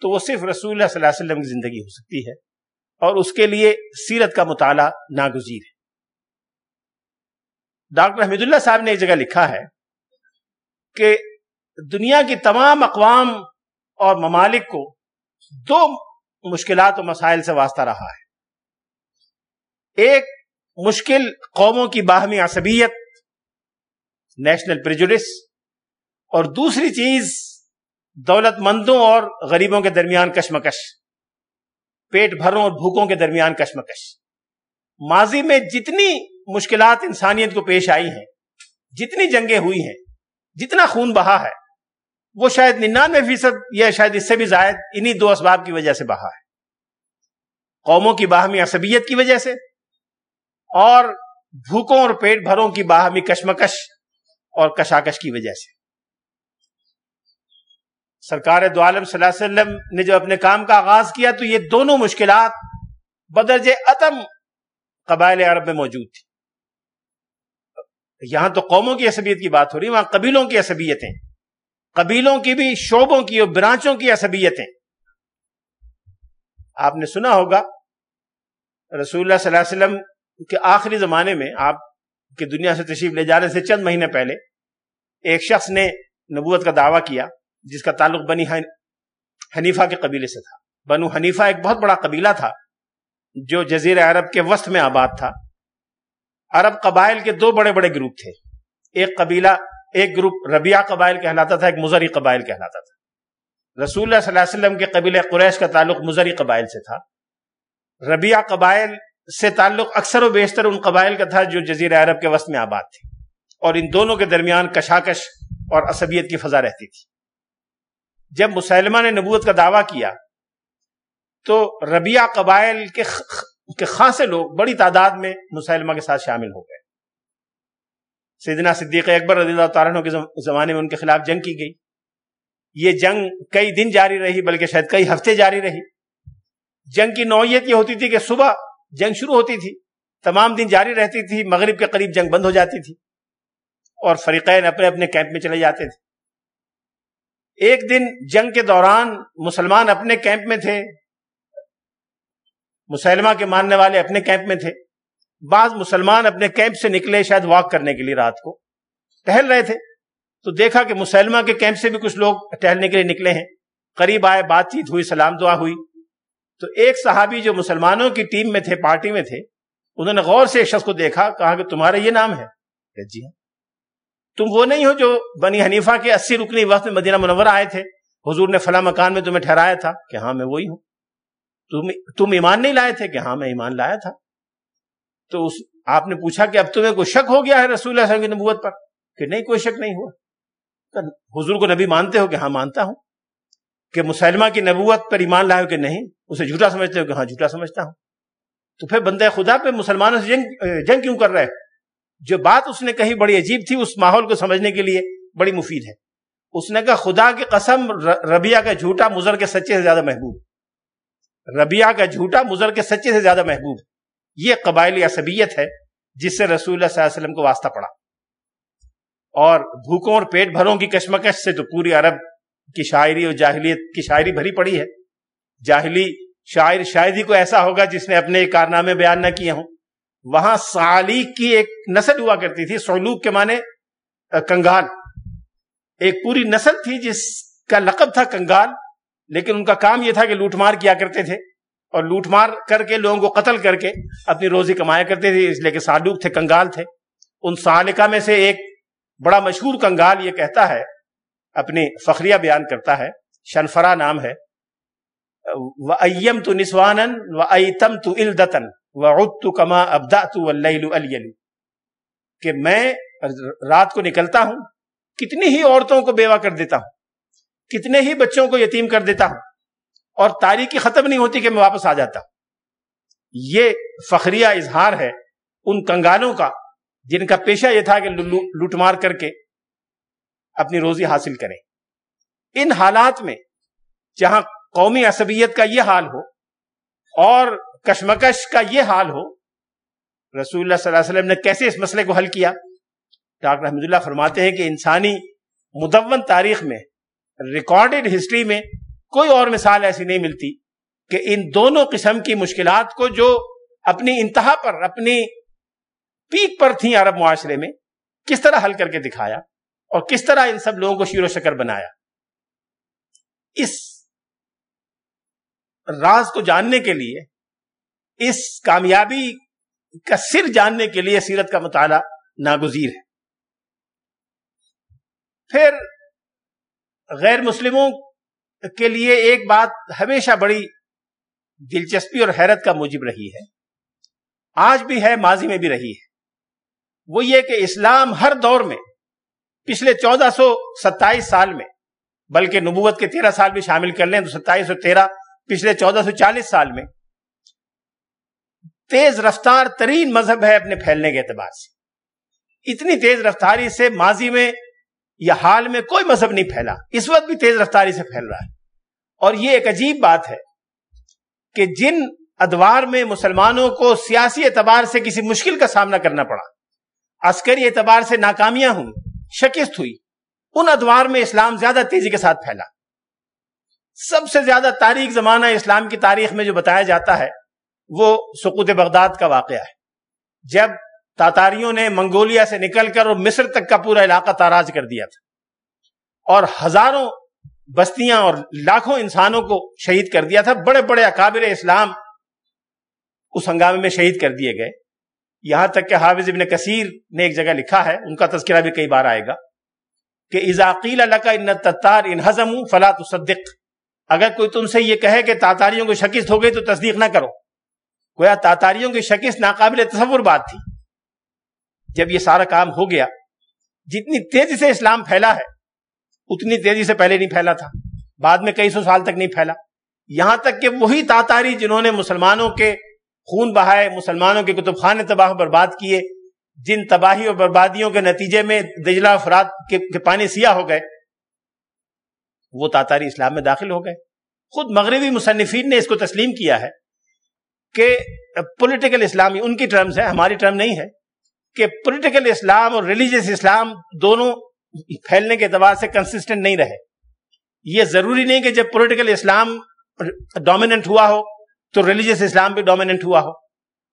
تو وہ صرف رسول اللہ صلی اللہ علیہ وسلم کی زندگی ہو سکتی ہے اور اس کے لیے سیرت کا مطالعہ ناگزیر ہے۔ ڈاکٹر حمید اللہ صاحب نے ایک جگہ لکھا ہے کہ دنیا کی تمام اقوام اور ممالک کو دو مشکلات و مسائل سے واسطہ رہا ہے۔ ایک، مشکل قوموں کی باہمی عصبیت نیشنل پریجوڈس اور دوسری چیز دولت مندوں اور غریبوں کے درمیان کشمکش، پیٹ بھروں اور بھوکوں کے درمیان کشمکش۔ ماضی میں جتنی مشکلات انسانیت کو پیش آئی ہیں، جتنی جنگیں ہوئی ہیں، جتنا خون بہا ہے، وہ شاید ننانوے فیصد یا شاید اس سے بھی زائد انہی دو اسباب کی وجہ سے بہا ہے۔ قوموں کی باہمی عصبیت کی وجہ سے اور بھوکوں اور پیٹ بھروں کی باہمی کشمکش اور کشاکش کی وجہ سے۔ سرکار دو عالم صلی اللہ علیہ وسلم نے جو اپنے کام کا آغاز کیا تو یہ دونوں مشکلات بدرج اتم قبائل عرب میں موجود تھی۔ یہاں تو قوموں کی عصبیت کی بات ہو رہی وہاں قبیلوں کی عصبیتیں، قبیلوں کی بھی شعبوں کی اور برانچوں کی عصبیتیں۔ آپ نے سنا ہوگا، رسول اللہ صلی اللہ علیہ وسلم کے آخری زمانے میں آپ کی دنیا سے تشریف لے جانے سے چند مہینے پہلے ایک شخص نے نبوت کا دعویٰ کیا۔ جس کا تعلق بنی حنیفہ کے قبیلے سے تھا۔ بنو حنیفہ ایک بہت بڑا قبیلہ تھا، جو جزیر عرب کے وسط میں آباد تھا۔ عرب قبائل کے دو بڑے بڑے گروپ تھے۔ ایک قبیلہ، ایک گروپ ربیہ قبائل کہلاتا تھا، ایک مزری قبائل کہلاتا تھا۔ رسول اللہ صلی اللہ علیہ وسلم کے قبیلہ قریش کا تعلق مزری قبائل سے تھا۔ ربیہ قبائل سے تعلق اکثر و بیشتر ان قبائل کا تھا جو جزیر عرب کے وسط میں آباد تھے۔ اور ان دونوں کے درمیان کشاکش اور عصبیت کی فضا رہتی تھی۔ جب مسلمہ نے نبوت کا دعویٰ کیا، تو ربیہ قبائل کے خاصے لوگ بڑی تعداد میں مسلمہ کے ساتھ شامل ہو گئے۔ سیدنا صدیق اکبر رضی اللہ تعالیٰ کے زمانے میں ان کے خلاف جنگ کی گئی۔ یہ جنگ کئی دن جاری رہی، بلکہ شاید کئی ہفتے جاری رہی۔ جنگ کی نوعیت یہ ہوتی تھی کہ صبح جنگ شروع ہوتی تھی، تمام دن جاری رہتی تھی، مغرب کے قریب جنگ بند ہو جاتی تھی اور فریقین اپنے اپنے کیمپ میں چلے جاتے تھے۔ ایک دن جنگ کے دوران مسلمان اپنے کیمپ میں تھے، مسلمہ کے ماننے والے اپنے کیمپ میں تھے۔ بعض مسلمان اپنے کیمپ سے نکلے شاید واک کرنے کے لیے رات کو۔ ٹہل رہے تھے۔ تو دیکھا کہ مسلمہ کے کیمپ سے بھی کچھ لوگ ٹہلنے کے لیے نکلے ہیں۔ قریب آئے، بات چیت ہوئی، سلام دعا ہوئی۔ تو ایک صحابی جو مسلمانوں کی ٹیم میں تھے، پارٹی میں تھے، انہوں نے غور سے ایک شخص کو دیکھا، کہا کہ تمہارا یہ نام ہے؟ جی ہاں۔ تم وہ نہیں ہو جو بنی حنیفہ کے اسی رکنی وقت میں مدینہ منورہ آئے تھے؟ حضور نے فلاں مکان میں تمہیں ٹھہرایا تھا کہ ہاں میں وہی ہوں۔ تم تم ایمان نہیں لائے تھے کہ ہاں میں ایمان لایا تھا؟ تو اس، آپ نے پوچھا کہ اب تمہیں کوئی شک ہو گیا ہے رسول اللہ علیہ وسلم کی نبوت پر؟ کہ نہیں، کوئی شک نہیں ہوا۔ حضور کو نبی مانتے ہو کہ ہاں مانتا ہوں؟ کہ مسلمہ کی نبوت پر ایمان لائے ہو کہ نہیں؟ اسے جھوٹا سمجھتے ہو کہ ہاں جھوٹا سمجھتا ہوں۔ تو پھر بندہ خدا پہ مسلمانوں سے جنگ جنگ کیوں کر رہے؟ جو بات اس نے کہی بڑی عجیب تھی، اس ماحول کو سمجھنے کے لیے بڑی مفید ہے۔ اس نے کہا، خدا کی قسم ربیہ کا جھوٹا مزر کے سچے سے زیادہ محبوب ربیہ کا جھوٹا مزر کے سچے سے زیادہ محبوب یہ قبائلی عصبیت ہے جس سے رسول اللہ صلی اللہ علیہ وسلم کو واسطہ پڑا۔ اور بھوکوں اور پیٹ بھروں کی کشمکش سے تو پوری عرب کی شاعری اور جاہلیت کی شاعری بھری پڑی ہے۔ جاہلی شاعر، شاعری کو ایسا ہوگا جس نے اپنے کارنامے بیان نہ کیے ہوں۔ وہاں سالیق کی ایک نسل ہوا کرتی تھی سولوک کے معنی کنگال۔ ایک پوری نسل تھی جس کا لقب تھا کنگال، لیکن ان کا کام یہ تھا کہ لوٹ مار کیا کرتے تھے۔ اور لوٹ مار کر کے، لوگوں کو قتل کر کے اپنی روزی کمایا کرتے تھے، اس لیے کہ سالوک تھے، کنگال تھے۔ ان سالکہ میں سے ایک بڑا مشہور کنگال یہ کہتا ہے، اپنی فخریہ بیان کرتا ہے، شنفرا نام ہے۔ ایم تو نسوان و ایتم تو الدتن و کما ابدا تو کہ میں رات کو نکلتا ہوں، کتنی ہی عورتوں کو بیوہ کر دیتا ہوں، کتنے ہی بچوں کو یتیم کر دیتا ہوں، اور تاریخی ختم نہیں ہوتی کہ میں واپس آ جاتا ہوں۔ یہ فخریہ اظہار ہے ان کنگالوں کا جن کا پیشہ یہ تھا کہ لوٹ مار کر کے اپنی روزی حاصل کریں۔ ان حالات میں جہاں قومی عصبیت کا یہ حال ہو اور کشمکش کا یہ حال ہو، رسول اللہ صلی اللہ علیہ وسلم نے کیسے اس مسئلے کو حل کیا؟ ڈاکٹر رحمد اللہ فرماتے ہیں کہ انسانی مدون تاریخ میں، ریکارڈڈ ہسٹری میں کوئی اور مثال ایسی نہیں ملتی کہ ان دونوں قسم کی مشکلات کو جو اپنی انتہا پر، اپنی پیک پر تھیں عرب معاشرے میں، کس طرح حل کر کے دکھایا اور کس طرح ان سب لوگوں کو شیر و شکر بنایا۔ اس راز کو جاننے کے لیے اس کامیابی کا سر جاننے کے لیے سیرت کا مطالعہ ناگزیر ہے۔ پھر غیر مسلموں کے لیے ایک بات ہمیشہ بڑی دلچسپی اور حیرت کا موجب رہی ہے۔ آج بھی ہے، ماضی میں بھی رہی ہے۔ وہ یہ کہ اسلام ہر دور میں پچھلے چودہ سو ستائیس سال میں، بلکہ نبوت کے تیرہ سال بھی شامل کر لیں تو ستائیس سو تیرہ، پچھلے چودہ سو چالیس سال میں تیز رفتار ترین مذہب ہے اپنے پھیلنے کے اعتبار سے۔ اتنی تیز رفتاری سے ماضی میں یا حال میں کوئی مذہب نہیں پھیلا۔ اس وقت بھی تیز رفتاری سے پھیل رہا ہے۔ اور یہ ایک عجیب بات ہے کہ جن ادوار میں مسلمانوں کو سیاسی اعتبار سے کسی مشکل کا سامنا کرنا پڑا، عسکری اعتبار سے ناکامیاں ہوئی شکست ہوئی، ان ادوار میں اسلام زیادہ تیزی کے ساتھ پھیلا۔ سب سے زیادہ تاریخ زمانہ اسلام کی تاریخ میں جو بتایا جاتا ہے وہ سقوط بغداد کا واقعہ ہے۔ جب تاتاریوں نے منگولیا سے نکل کر اور مصر تک کا پورا علاقہ تاراج کر دیا تھا اور ہزاروں بستیاں اور لاکھوں انسانوں کو شہید کر دیا تھا، بڑے بڑے اکابر اسلام اس ہنگامے میں شہید کر دیے گئے۔ یہاں تک کہ حافظ ابن کثیر نے ایک جگہ لکھا ہے، ان کا تذکرہ بھی کئی بار آئے گا، کہ ازاقیل کا ان تتار ان ہزم فلا تصدق اگر کوئی تم سے یہ کہے کہ تاتاریوں کو شکست ہو گئی تو تصدیق نہ کرو۔ گویا تاتاریوں کی شکست ناقابل تصور بات تھی۔ جب یہ سارا کام ہو گیا، جتنی تیزی سے اسلام پھیلا ہے، اتنی تیزی سے پہلے نہیں پھیلا تھا۔ بعد میں کئی سو سال تک نہیں پھیلا۔ یہاں تک کہ وہی تاتاری جنہوں نے مسلمانوں کے خون بہائے، مسلمانوں کے کتب خانے تباہ برباد کیے، جن تباہی اور بربادیوں کے نتیجے میں دجلہ افراد کے پانی سیاہ ہو گئے، وہ تاتاری اسلام میں داخل ہو گئے۔ خود مغربی مصنفین نے اس کو تسلیم کیا ہے۔ کہ پولیٹیکل اسلامی ان کی ٹرمز ہے ہماری ٹرم نہیں ہے کہ پولیٹیکل اسلام اور ریلیجیس اسلام دونوں پھیلنے کے اعتبار سے کنسسٹنٹ نہیں رہے۔ یہ ضروری نہیں کہ جب پولیٹیکل اسلام ڈومیننٹ ہوا ہو، تو ریلیجیس اسلام بھی ڈومیننٹ ہوا ہو۔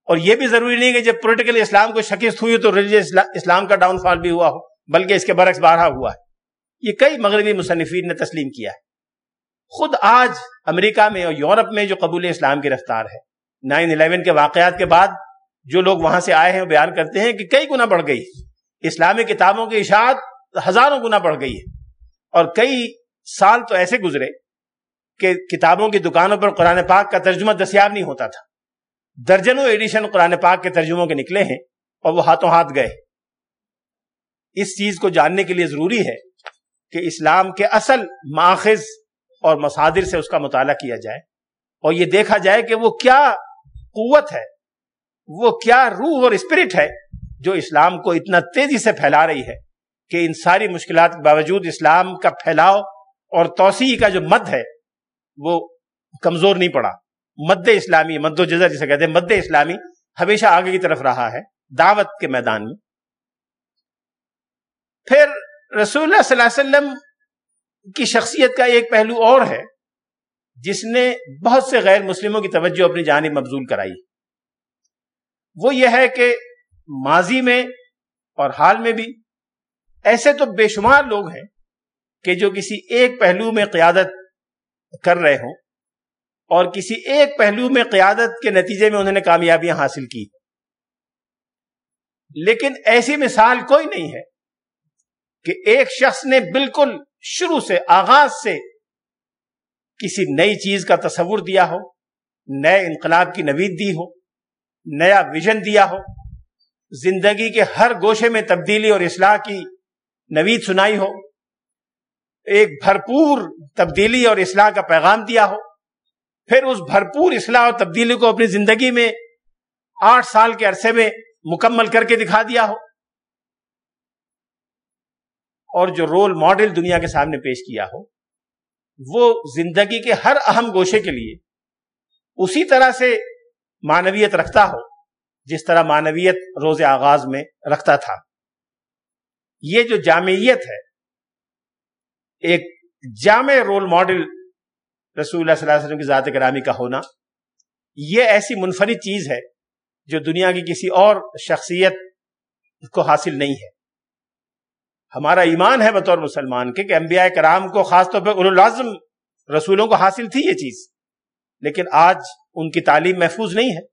اور یہ بھی ضروری نہیں کہ جب پولیٹیکل اسلام کو شکست ہوئی تو ریلیجیس اسلام کا ڈاؤن فال بھی ہوا ہو، بلکہ اس کے برعکس بارہ ہوا ہے۔ یہ کئی مغربی مصنفین نے تسلیم کیا ہے۔ خود آج امریکہ میں اور یورپ میں جو قبول اسلام کی رفتار ہے نائن الیون کے واقعات کے بعد جو لوگ وہاں سے آئے ہیں بیان کرتے ہیں کہ کئی گنا بڑھ گئی۔ اسلامی کتابوں کی اشاعت ہزاروں گنا بڑھ گئی ہے۔ اور کئی سال تو ایسے گزرے کہ کتابوں کی دکانوں پر قرآن پاک کا ترجمہ دستیاب نہیں ہوتا تھا۔ درجنوں ایڈیشن قرآن پاک کے ترجموں کے نکلے ہیں اور وہ ہاتھوں ہاتھ گئے۔ اس چیز کو جاننے کے لیے ضروری ہے کہ اسلام کے اصل ماخذ اور مصادر سے اس کا مطالعہ کیا جائے اور یہ دیکھا جائے کہ وہ کیا قوت ہے۔ وہ کیا روح اور اسپرٹ ہے جو اسلام کو اتنا تیزی سے پھیلا رہی ہے کہ ان ساری مشکلات کے باوجود اسلام کا پھیلاؤ اور توسیع کا جو مد ہے، وہ کمزور نہیں پڑا۔ مد اسلامی، مد و جزر جسے کہتے ہیں، مد اسلامی ہمیشہ آگے کی طرف رہا ہے، دعوت کے میدان میں۔ پھر رسول اللہ صلی اللہ علیہ وسلم کی شخصیت کا ایک پہلو اور ہے۔ جس نے بہت سے غیر مسلموں کی توجہ اپنی جانب مبزول کرائی۔ وہ یہ ہے کہ ماضی میں اور حال میں بھی ایسے تو بے شمار لوگ ہیں کہ جو کسی ایک پہلو میں قیادت کر رہے ہوں اور کسی ایک پہلو میں قیادت کے نتیجے میں انہوں نے کامیابیاں حاصل کی۔ لیکن ایسی مثال کوئی نہیں ہے کہ ایک شخص نے بالکل شروع سے، آغاز سے کسی نئی چیز کا تصور دیا ہو، نئے انقلاب کی نوید دی ہو، نیا ویژن دیا ہو، زندگی کے ہر گوشے میں تبدیلی اور اصلاح کی نوید سنائی ہو، ایک بھرپور تبدیلی اور اصلاح کا پیغام دیا ہو، پھر اس بھرپور اصلاح اور تبدیلی کو اپنی زندگی میں آٹھ سال کے عرصے میں مکمل کر کے دکھا دیا ہو۔ اور جو رول ماڈل دنیا کے سامنے پیش کیا ہو وہ زندگی کے ہر اہم گوشے کے لیے اسی طرح سے مانویت رکھتا ہو، جس طرح مانویت روز آغاز میں رکھتا تھا۔ یہ جو جامعیت ہے، ایک جامع رول ماڈل رسول اللہ صلی اللہ علیہ وسلم کی ذات کرامی کا ہونا، یہ ایسی منفرد چیز ہے جو دنیا کی کسی اور شخصیت کو حاصل نہیں ہے۔ ہمارا ایمان ہے بطور مسلمان کے کہ انبیاء کرام کو خاص طور پہ العظم رسولوں کو حاصل تھی یہ چیز، لیکن آج ان کی تعلیم محفوظ نہیں ہے،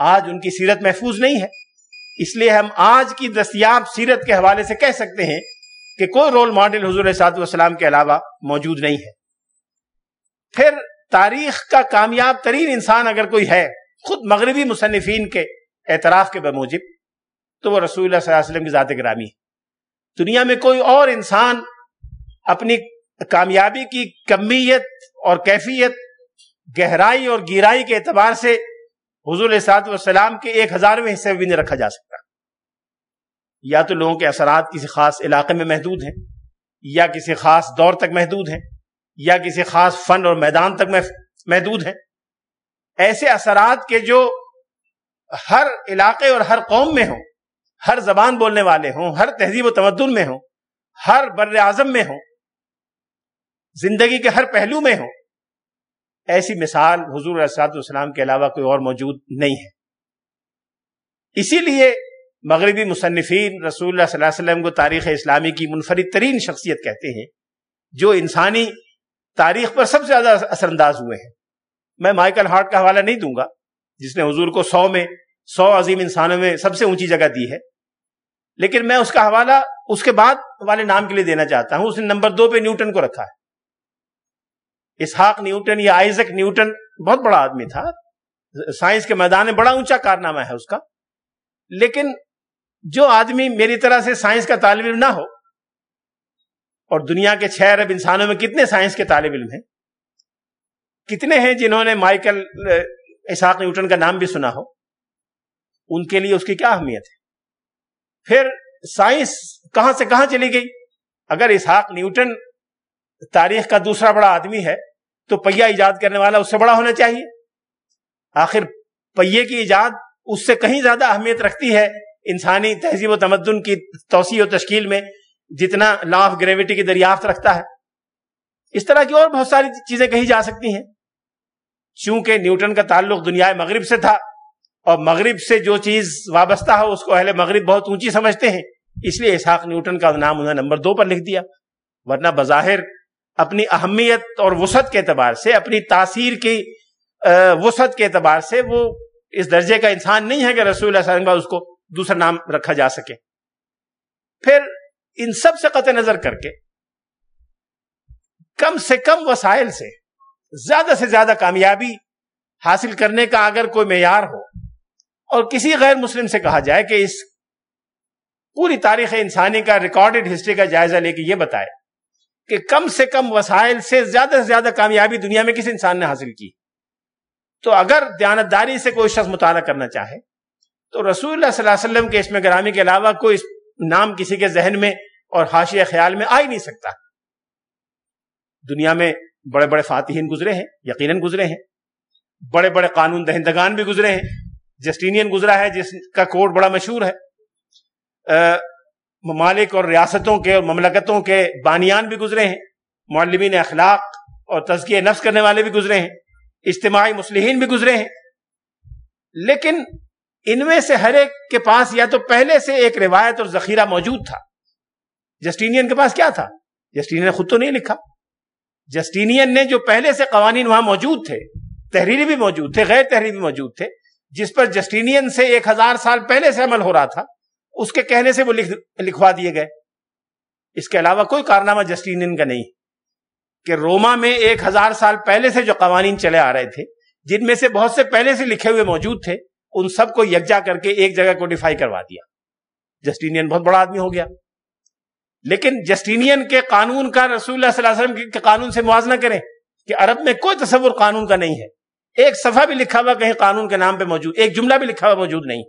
آج ان کی سیرت محفوظ نہیں ہے۔ اس لیے ہم آج کی دستیاب سیرت کے حوالے سے کہہ سکتے ہیں کہ کوئی رول ماڈل حضور صاحب والسلام کے علاوہ موجود نہیں ہے۔ پھر تاریخ کا کامیاب ترین انسان اگر کوئی ہے، خود مغربی مصنفین کے اعتراف کے بموجب، تو وہ رسول اللہ صلی اللہ علیہ وسلم کی ذات گرامی ہے۔ دنیا میں کوئی اور انسان اپنی کامیابی کی کمیت اور کیفیت، گہرائی اور گیرائی کے اعتبار سے حضور صاحب والسلام کے ایک ہزارویں حصے بھی نہیں رکھا جا سکتا۔ یا تو لوگوں کے اثرات کسی خاص علاقے میں محدود ہیں، یا کسی خاص دور تک محدود ہیں، یا کسی خاص فن اور میدان تک محدود ہیں۔ ایسے اثرات کے جو ہر علاقے اور ہر قوم میں ہوں ہر زبان بولنے والے ہوں، ہر تہذیب و تمدن میں ہوں، ہر بر اعظم میں ہوں، زندگی کے ہر پہلو میں ہوں۔ ایسی مثال حضور اسات والسلام کے علاوہ کوئی اور موجود نہیں ہے۔ اسی لیے مغربی مصنفین رسول اللہ صلی اللہ علیہ وسلم کو تاریخ اسلامی کی منفرد ترین شخصیت کہتے ہیں، جو انسانی تاریخ پر سب سے زیادہ اثر انداز ہوئے ہیں۔ میں مائیکل ہارٹ کا حوالہ نہیں دوں گا، جس نے حضور کو سو میں سو عظیم انسانوں میں سب سے اونچی جگہ دی ہے۔ لیکن میں اس کا حوالہ اس کے بعد والے نام کے لیے دینا چاہتا ہوں۔ اس نے نمبر دو پہ نیوٹن کو رکھا ہے۔ اسحاق نیوٹن یا آئزک نیوٹن بہت بڑا آدمی تھا۔ سائنس کے میدان میں بڑا اونچا کارنامہ ہے اس کا۔ لیکن جو آدمی میری طرح سے سائنس کا طالب علم نہ ہو، اور دنیا کے چھ ارب انسانوں میں کتنے سائنس کے طالب علم ہیں، کتنے ہیں جنہوں نے مائیکل، اسحاق نیوٹن کا نام بھی سنا ہو؟ ان کے لیے اس کی کیا اہمیت ہے؟ پھر سائنس کہاں سے کہاں چلی گئی؟ اگر اسحاق نیوٹن تاریخ کا دوسرا بڑا آدمی ہے، تو پہیا ایجاد کرنے والا اس سے بڑا ہونا چاہیے۔ آخر پہیے کی ایجاد اس سے کہیں زیادہ اہمیت رکھتی ہے انسانی تہذیب و تمدن کی توسیع و تشکیل میں جتنا لا آف گریوٹی کی دریافت رکھتا ہے۔ اس طرح کی اور بہت ساری چیزیں کہی جا سکتی ہیں۔ چونکہ نیوٹن کا تعلق دنیا مغرب سے تھا اور مغرب سے جو چیز وابستہ ہو، اس کو اہل مغرب بہت اونچی سمجھتے ہیں۔ اس لیے اسحاق نیوٹن کا نام انہوں نے نمبر دو پر لکھ دیا۔ ورنہ بظاہر اپنی اہمیت اور وسعت کے اعتبار سے، اپنی تاثیر کی وسعت کے اعتبار سے وہ اس درجے کا انسان نہیں ہے کہ رسول اللہ علیہ وسلم اس کو دوسرا نام رکھا جا سکے۔ پھر ان سب سے قطع نظر کر کے کم سے کم وسائل سے زیادہ سے زیادہ کامیابی حاصل کرنے کا اگر کوئی معیار ہو اور کسی غیر مسلم سے کہا جائے کہ اس پوری تاریخ انسانی کا ریکارڈڈ ہسٹری کا جائزہ لے کے یہ بتائے کہ کم سے کم وسائل سے زیادہ سے زیادہ کامیابی دنیا میں کس انسان نے حاصل کی؟ تو اگر دیانتداری سے کوئی شخص مطالعہ کرنا چاہے، تو رسول اللہ صلی اللہ علیہ وسلم کے اس میں گرامی کے علاوہ کوئی نام کسی کے ذہن میں اور حاشی خیال میں آ ہی نہیں سکتا۔ دنیا میں بڑے بڑے فاتحین گزرے ہیں، یقیناً گزرے ہیں۔ بڑے بڑے قانون دہندگان بھی گزرے ہیں۔ جسٹینین گزرا ہے، جس کا کوڈ بڑا مشہور ہے۔ ممالک اور ریاستوں کے اور مملکتوں کے بانیان بھی گزرے ہیں۔ معلمین اخلاق اور تزکیہ نفس کرنے والے بھی گزرے ہیں۔ اجتماعی مسلحین بھی گزرے ہیں۔ لیکن ان میں سے ہر ایک کے پاس یا تو پہلے سے ایک روایت اور ذخیرہ موجود تھا۔ جسٹینین کے پاس کیا تھا؟ جسٹینین نے خود تو نہیں لکھا۔ جسٹینین نے جو پہلے سے قوانین وہاں موجود تھے، تحریری بھی موجود تھے، غیر تحریری بھی موجود تھے جس پر جسٹینین سے ایک ہزار سال پہلے سے عمل ہو رہا تھا، اس کے کہنے سے وہ لکھوا دیے گئے۔ اس کے علاوہ کوئی کارنامہ جسٹینین کا نہیں۔ کہ روما میں ایک ہزار سال پہلے سے جو قوانین چلے آ رہے تھے، جن میں سے بہت سے پہلے سے لکھے ہوئے موجود تھے، ان سب کو یکجا کر کے ایک جگہ کوڈیفائی کروا دیا۔ جسٹینین بہت بڑا آدمی ہو گیا۔ لیکن جسٹینین کے قانون کا رسول اللہ صلی اللہ علیہ وسلم کے قانون سے موازنہ کریں کہ عرب میں کوئی تصور قانون کا نہیں ہے۔ ایک صفحہ بھی لکھا ہوا کہیں قانون کے نام پہ موجود، ایک جملہ بھی لکھا ہوا موجود نہیں۔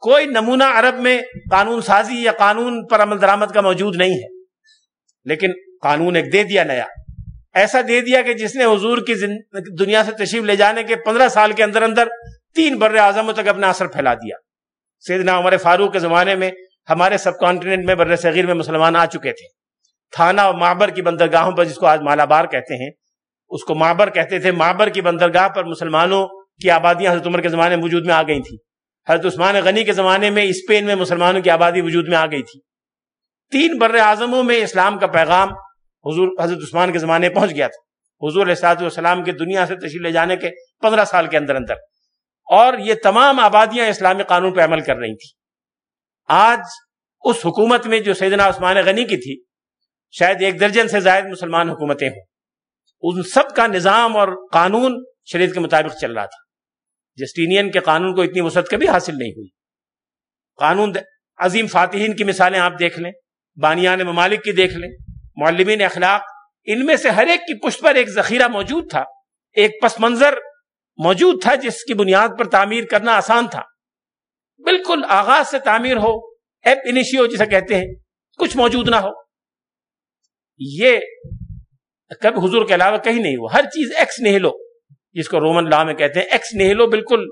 کوئی نمونہ عرب میں قانون سازی یا قانون پر عمل درامد کا موجود نہیں ہے۔ لیکن قانون ایک دے دیا نیا۔ ایسا دے دیا کہ جس نے حضور کی دنیا سے تشریف لے جانے کے پندرہ سال کے اندر اندر تین بر اعظموں تک اپنا اثر پھیلا دیا۔ سیدنا عمر فاروق کے زمانے میں ہمارے سب کانٹیننٹ میں بر صغیر میں مسلمان آ چکے تھے۔ تھانہ اور مابر کی بندرگاہوں پر جس کو آج مالابار کہتے ہیں اس کو مابر کہتے تھے، مابر کی بندرگاہ پر مسلمانوں کی آبادیاں حضرت عمر کے زمانے میں وجود میں آ گئی تھیں۔ حضرت عثمان غنی کے زمانے میں اسپین میں مسلمانوں کی آبادی وجود میں آ گئی تھی۔ تین بر اعظموں میں اسلام کا پیغام حضور حضرت عثمان کے زمانے پہنچ گیا تھا۔ حضور علیہ والسلام کے دنیا سے تشریف لے جانے کے پندرہ سال کے اندر اندر۔ اور یہ تمام آبادیاں اسلامی قانون پہ عمل کر رہی تھیں۔ آج اس حکومت میں جو سیدنا عثمان غنی کی تھی، شاید ایک درجن سے زائد مسلمان حکومتیں ہوں۔ ان سب کا نظام اور قانون شریعت کے مطابق چل رہا تھا۔ جسٹینین کے قانون کو اتنی وسعت کبھی حاصل نہیں ہوئی۔ قانون عظیم فاتحین کی مثالیں آپ دیکھ لیں، بانیان ممالک کی دیکھ لیں، معلمین اخلاق، ان میں سے ہر ایک کی پشت پر ایک ذخیرہ موجود تھا۔ ایک پس منظر موجود تھا جس کی بنیاد پر تعمیر کرنا آسان تھا۔ بالکل آغاز سے تعمیر ہو، ایپ انیشیو جسے کہتے ہیں، کچھ موجود نہ ہو۔ یہ کبھی حضور کے علاوہ کہیں نہیں ہوا۔ ہر چیز ایکس نہیں لو جس کو رومن لا میں کہتے ہیں ایکس نہلو بالکل۔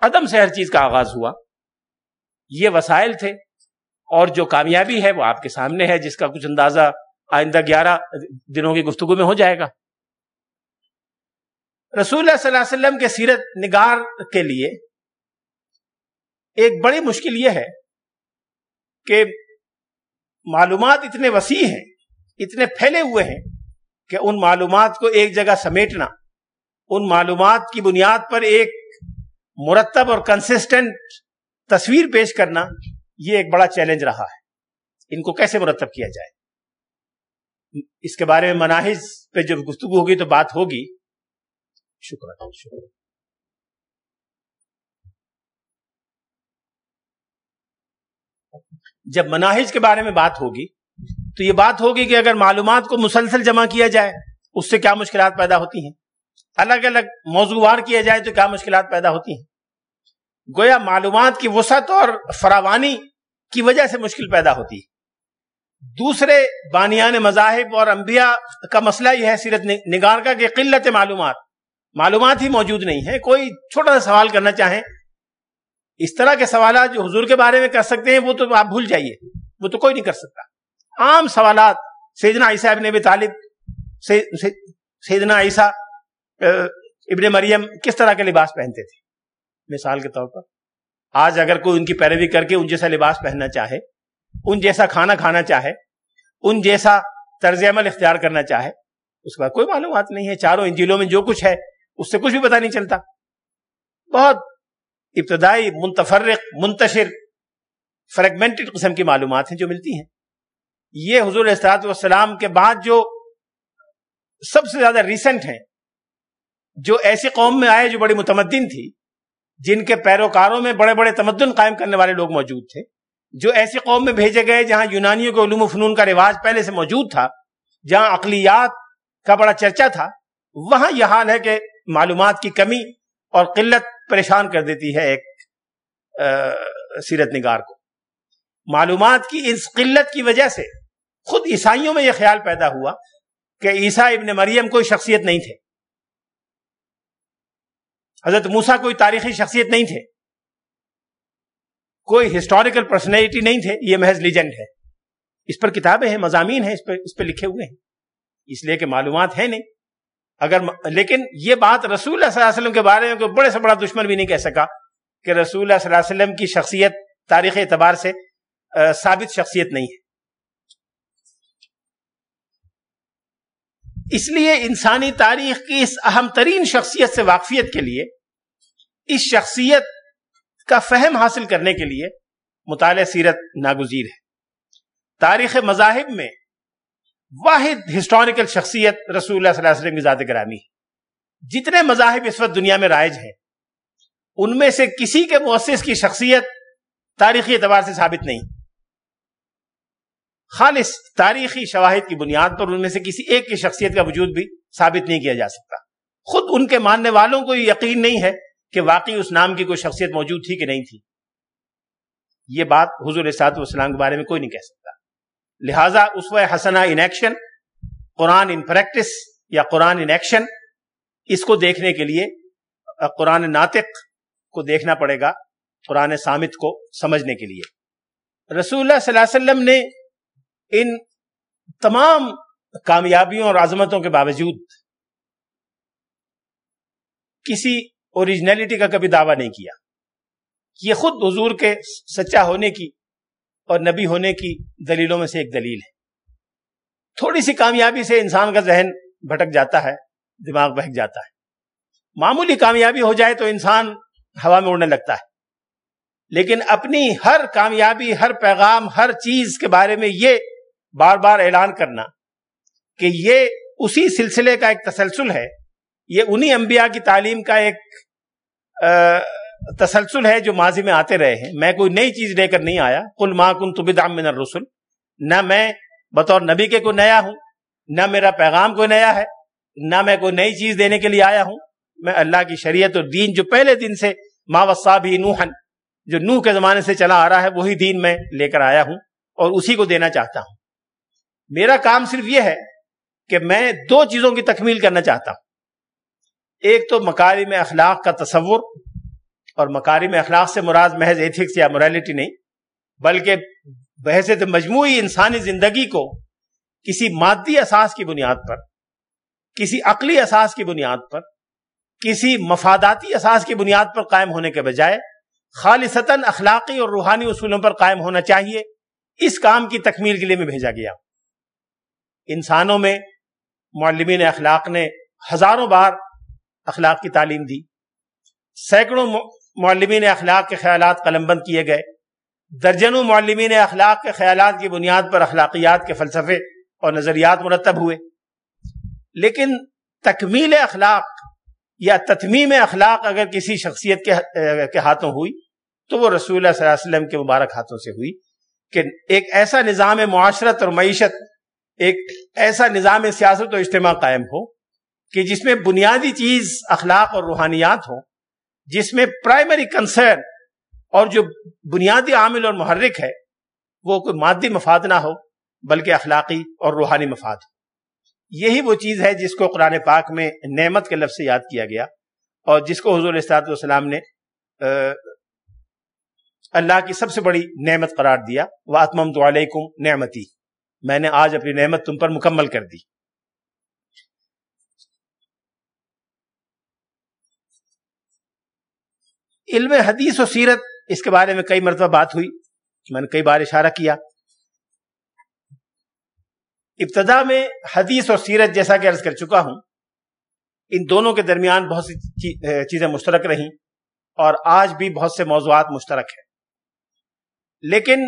عدم سے ہر چیز کا آغاز ہوا۔ یہ وسائل تھے اور جو کامیابی ہے وہ آپ کے سامنے ہے، جس کا کچھ اندازہ آئندہ گیارہ دنوں کی گفتگو میں ہو جائے گا۔ رسول اللہ صلی اللہ علیہ وسلم کے سیرت نگار کے لیے ایک بڑی مشکل یہ ہے کہ معلومات اتنے وسیع ہیں اتنے پھیلے ہوئے ہیں کہ ان معلومات کو ایک جگہ سمیٹنا، ان معلومات کی بنیاد پر ایک مرتب اور کنسسٹنٹ تصویر پیش کرنا، یہ ایک بڑا چیلنج رہا ہے۔ ان کو کیسے مرتب کیا جائے؟ اس کے بارے میں مناحج پہ جب گفتگو ہوگی تو بات ہوگی۔ شکر شکر جب مناہج کے بارے میں بات ہوگی تو یہ بات ہوگی کہ اگر معلومات کو مسلسل جمع کیا جائے، اس سے کیا مشکلات پیدا ہوتی ہیں؟ الگ الگ موضوعار کیا جائے تو کیا مشکلات پیدا ہوتی ہیں؟ گویا معلومات کی وسعت اور فراوانی کی وجہ سے مشکل پیدا ہوتی ہے۔ دوسرے بانیان مذاہب اور انبیاء کا مسئلہ یہ ہے، سیرت نگار کا، کہ قلت معلومات۔ معلومات ہی موجود نہیں ہے کوئی چھوٹا سا سوال کرنا چاہیں، اس طرح کے سوالات جو حضور کے بارے میں کر سکتے ہیں، وہ تو آپ بھول جائیے۔ وہ تو کوئی نہیں کر سکتا۔ عام سوالات۔ سیدنا عیسیٰ ابن ابی طالب سیدنا عیسیٰ ابن مریم کس طرح کے لباس پہنتے تھے؟ مثال کے طور پر، آج اگر کوئی ان کی پیروی کر کے ان جیسا لباس پہننا چاہے، ان جیسا کھانا کھانا چاہے، ان جیسا طرز عمل اختیار کرنا چاہے، اس کا کوئی معلومات نہیں ہے۔ چاروں انجیلوں میں جو کچھ ہے، اس سے کچھ بھی پتا نہیں چلتا۔ بہت ابتدائی، منتفرق، منتشر فریگمنٹڈ قسم کی معلومات ہیں جو ملتی ہیں۔ یہ حضور احساط والسلام کے بعد جو سب سے زیادہ ریسنٹ ہیں، جو ایسی قوم میں آئے جو بڑی متمدن تھی، جن کے پیروکاروں میں بڑے بڑے تمدن قائم کرنے والے لوگ موجود تھے، جو ایسی قوم میں بھیجے گئے جہاں یونانیوں کے علوم و فنون کا رواج پہلے سے موجود تھا، جہاں اقلیات کا بڑا چرچا تھا، وہاں یہ حال ہے کہ معلومات کی کمی اور قلت پریشان کر دیتی ہے ایک سیرت نگار کو۔ معلومات کی اس قلت کی وجہ سے خود عیسائیوں میں یہ خیال پیدا ہوا کہ عیسیٰ ابن مریم کوئی شخصیت نہیں تھے۔ حضرت موسا کوئی تاریخی شخصیت نہیں تھے۔ کوئی ہسٹوریکل پرسنالٹی نہیں تھے۔ یہ محض لیجنڈ ہے۔ اس پر کتابیں ہیں، مضامین ہیں، اس پہ اس پہ لکھے ہوئے ہیں۔ اس لیے کہ معلومات ہیں نہیں۔ اگر لیکن یہ بات رسول اللہ صلی اللہ علیہ وسلم کے بارے میں کوئی بڑے سے بڑا دشمن بھی نہیں کہہ سکا کہ رسول اللہ صلی اللہ علیہ وسلم کی شخصیت تاریخ اعتبار سے ثابت شخصیت نہیں ہے۔ اس لیے انسانی تاریخ کی اس اہم ترین شخصیت سے واقفیت کے لیے، اس شخصیت کا فہم حاصل کرنے کے لیے مطالعہ سیرت ناگزیر ہے۔ تاریخ مذاہب میں واحد ہسٹوریکل شخصیت رسول اللہ صلی اللہ علیہ وسلم کی ذات گرامی ہے۔ جتنے مذاہب اس وقت دنیا میں رائج ہیں، ان میں سے کسی کے مؤسس کی شخصیت تاریخی اعتبار سے ثابت نہیں۔ خالص تاریخی شواہد کی بنیاد پر ان میں سے کسی ایک کی شخصیت کا وجود بھی ثابت نہیں کیا جا سکتا۔ خود ان کے ماننے والوں کو یقین نہیں ہے کہ واقعی اس نام کی کوئی شخصیت موجود تھی کہ نہیں تھی۔ یہ بات حضور سات والسلام کے بارے میں کوئی نہیں کہہ سکتا۔ لہٰذا اس و حسنا in action Quran in practice یا قرآن ان ایکشن اس کو دیکھنے کے لیے قرآن ناطق کو دیکھنا پڑے گا، قرآن سامت کو سمجھنے کے لیے۔ رسول اللہ صلی اللہ علیہ وسلم نے ان تمام کامیابیوں اور عظمتوں کے باوجود کسی اوریجنلٹی کا کبھی دعویٰ نہیں کیا۔ یہ خود حضور کے سچا ہونے کی اور نبی ہونے کی دلیلوں میں سے ایک دلیل ہے۔ تھوڑی سی کامیابی سے انسان کا ذہن بھٹک جاتا ہے، دماغ بہک جاتا ہے۔ معمولی کامیابی ہو جائے تو انسان ہوا میں اڑنے لگتا ہے۔ لیکن اپنی ہر کامیابی، ہر پیغام، ہر چیز کے بارے میں یہ بار بار اعلان کرنا کہ یہ اسی سلسلے کا ایک تسلسل ہے، یہ انہی انبیاء کی تعلیم کا ایک تسلسل ہے جو ماضی میں آتے رہے ہیں۔ میں کوئی نئی چیز لے کر نہیں آیا۔ کل ماں کن تبدام من الرسل۔ نہ میں بطور نبی کے کوئی نیا ہوں، نہ میرا پیغام کوئی نیا ہے، نہ میں کوئی نئی چیز دینے کے لیے آیا ہوں۔ میں اللہ کی شریعت اور دین جو پہلے دن سے، ما وصابی نوحن جو نوح کے زمانے سے چلا آ رہا ہے، وہی دین میں لے کر آیا ہوں اور اسی کو دینا چاہتا ہوں۔ میرا کام صرف یہ ہے کہ میں دو چیزوں کی تکمیل کرنا چاہتا ہوں۔ ایک تو مکارم اخلاق کا تصور، اور مکارم اخلاق سے مراد محض ایتھکس یا موریلٹی نہیں، بلکہ بحثیت مجموعی انسانی زندگی کو کسی مادی اساس کی بنیاد پر، کسی عقلی اساس کی بنیاد پر، کسی مفاداتی اساس کی بنیاد پر قائم ہونے کے بجائے خالصتاً اخلاقی اور روحانی اصولوں پر قائم ہونا چاہیے۔ اس کام کی تکمیل کے لیے میں بھیجا گیا انسانوں میں معلمین اخلاق نے ہزاروں بار اخلاق کی تعلیم دی۔ سینکڑوں معلمین اخلاق کے خیالات قلم بند کیے گئے۔ درجنوں معلمین اخلاق کے خیالات کی بنیاد پر اخلاقیات کے فلسفے اور نظریات مرتب ہوئے۔ لیکن تکمیل اخلاق یا تتمیم اخلاق اگر کسی شخصیت کے ہاتھوں ہوئی تو وہ رسول اللہ صلی اللہ علیہ وسلم کے مبارک ہاتھوں سے ہوئی کہ ایک ایسا نظام معاشرت اور معیشت ایک ایسا نظام سیاست و اجتماع قائم ہو کہ جس میں بنیادی چیز اخلاق اور روحانیات ہوں، جس میں پرائمری کنسرن اور جو بنیادی عامل اور محرک ہے، وہ کوئی مادی مفاد نہ ہو، بلکہ اخلاقی اور روحانی مفاد ہو۔ یہی وہ چیز ہے جس کو قرآن پاک میں نعمت کے لفظ سے یاد کیا گیا اور جس کو حضور استاد والسلام نے اللہ کی سب سے بڑی نعمت قرار دیا وہ آتمم تو علیکم نعمتی میں نے آج اپنی نعمت تم پر مکمل کر دی۔ علم حدیث و سیرت، اس کے بارے میں کئی مرتبہ بات ہوئی، میں نے کئی بار اشارہ کیا۔ ابتدا میں حدیث اور سیرت جیسا کہ عرض کر چکا ہوں، ان دونوں کے درمیان بہت سی چیزیں مشترک رہیں اور آج بھی بہت سے موضوعات مشترک ہیں۔ لیکن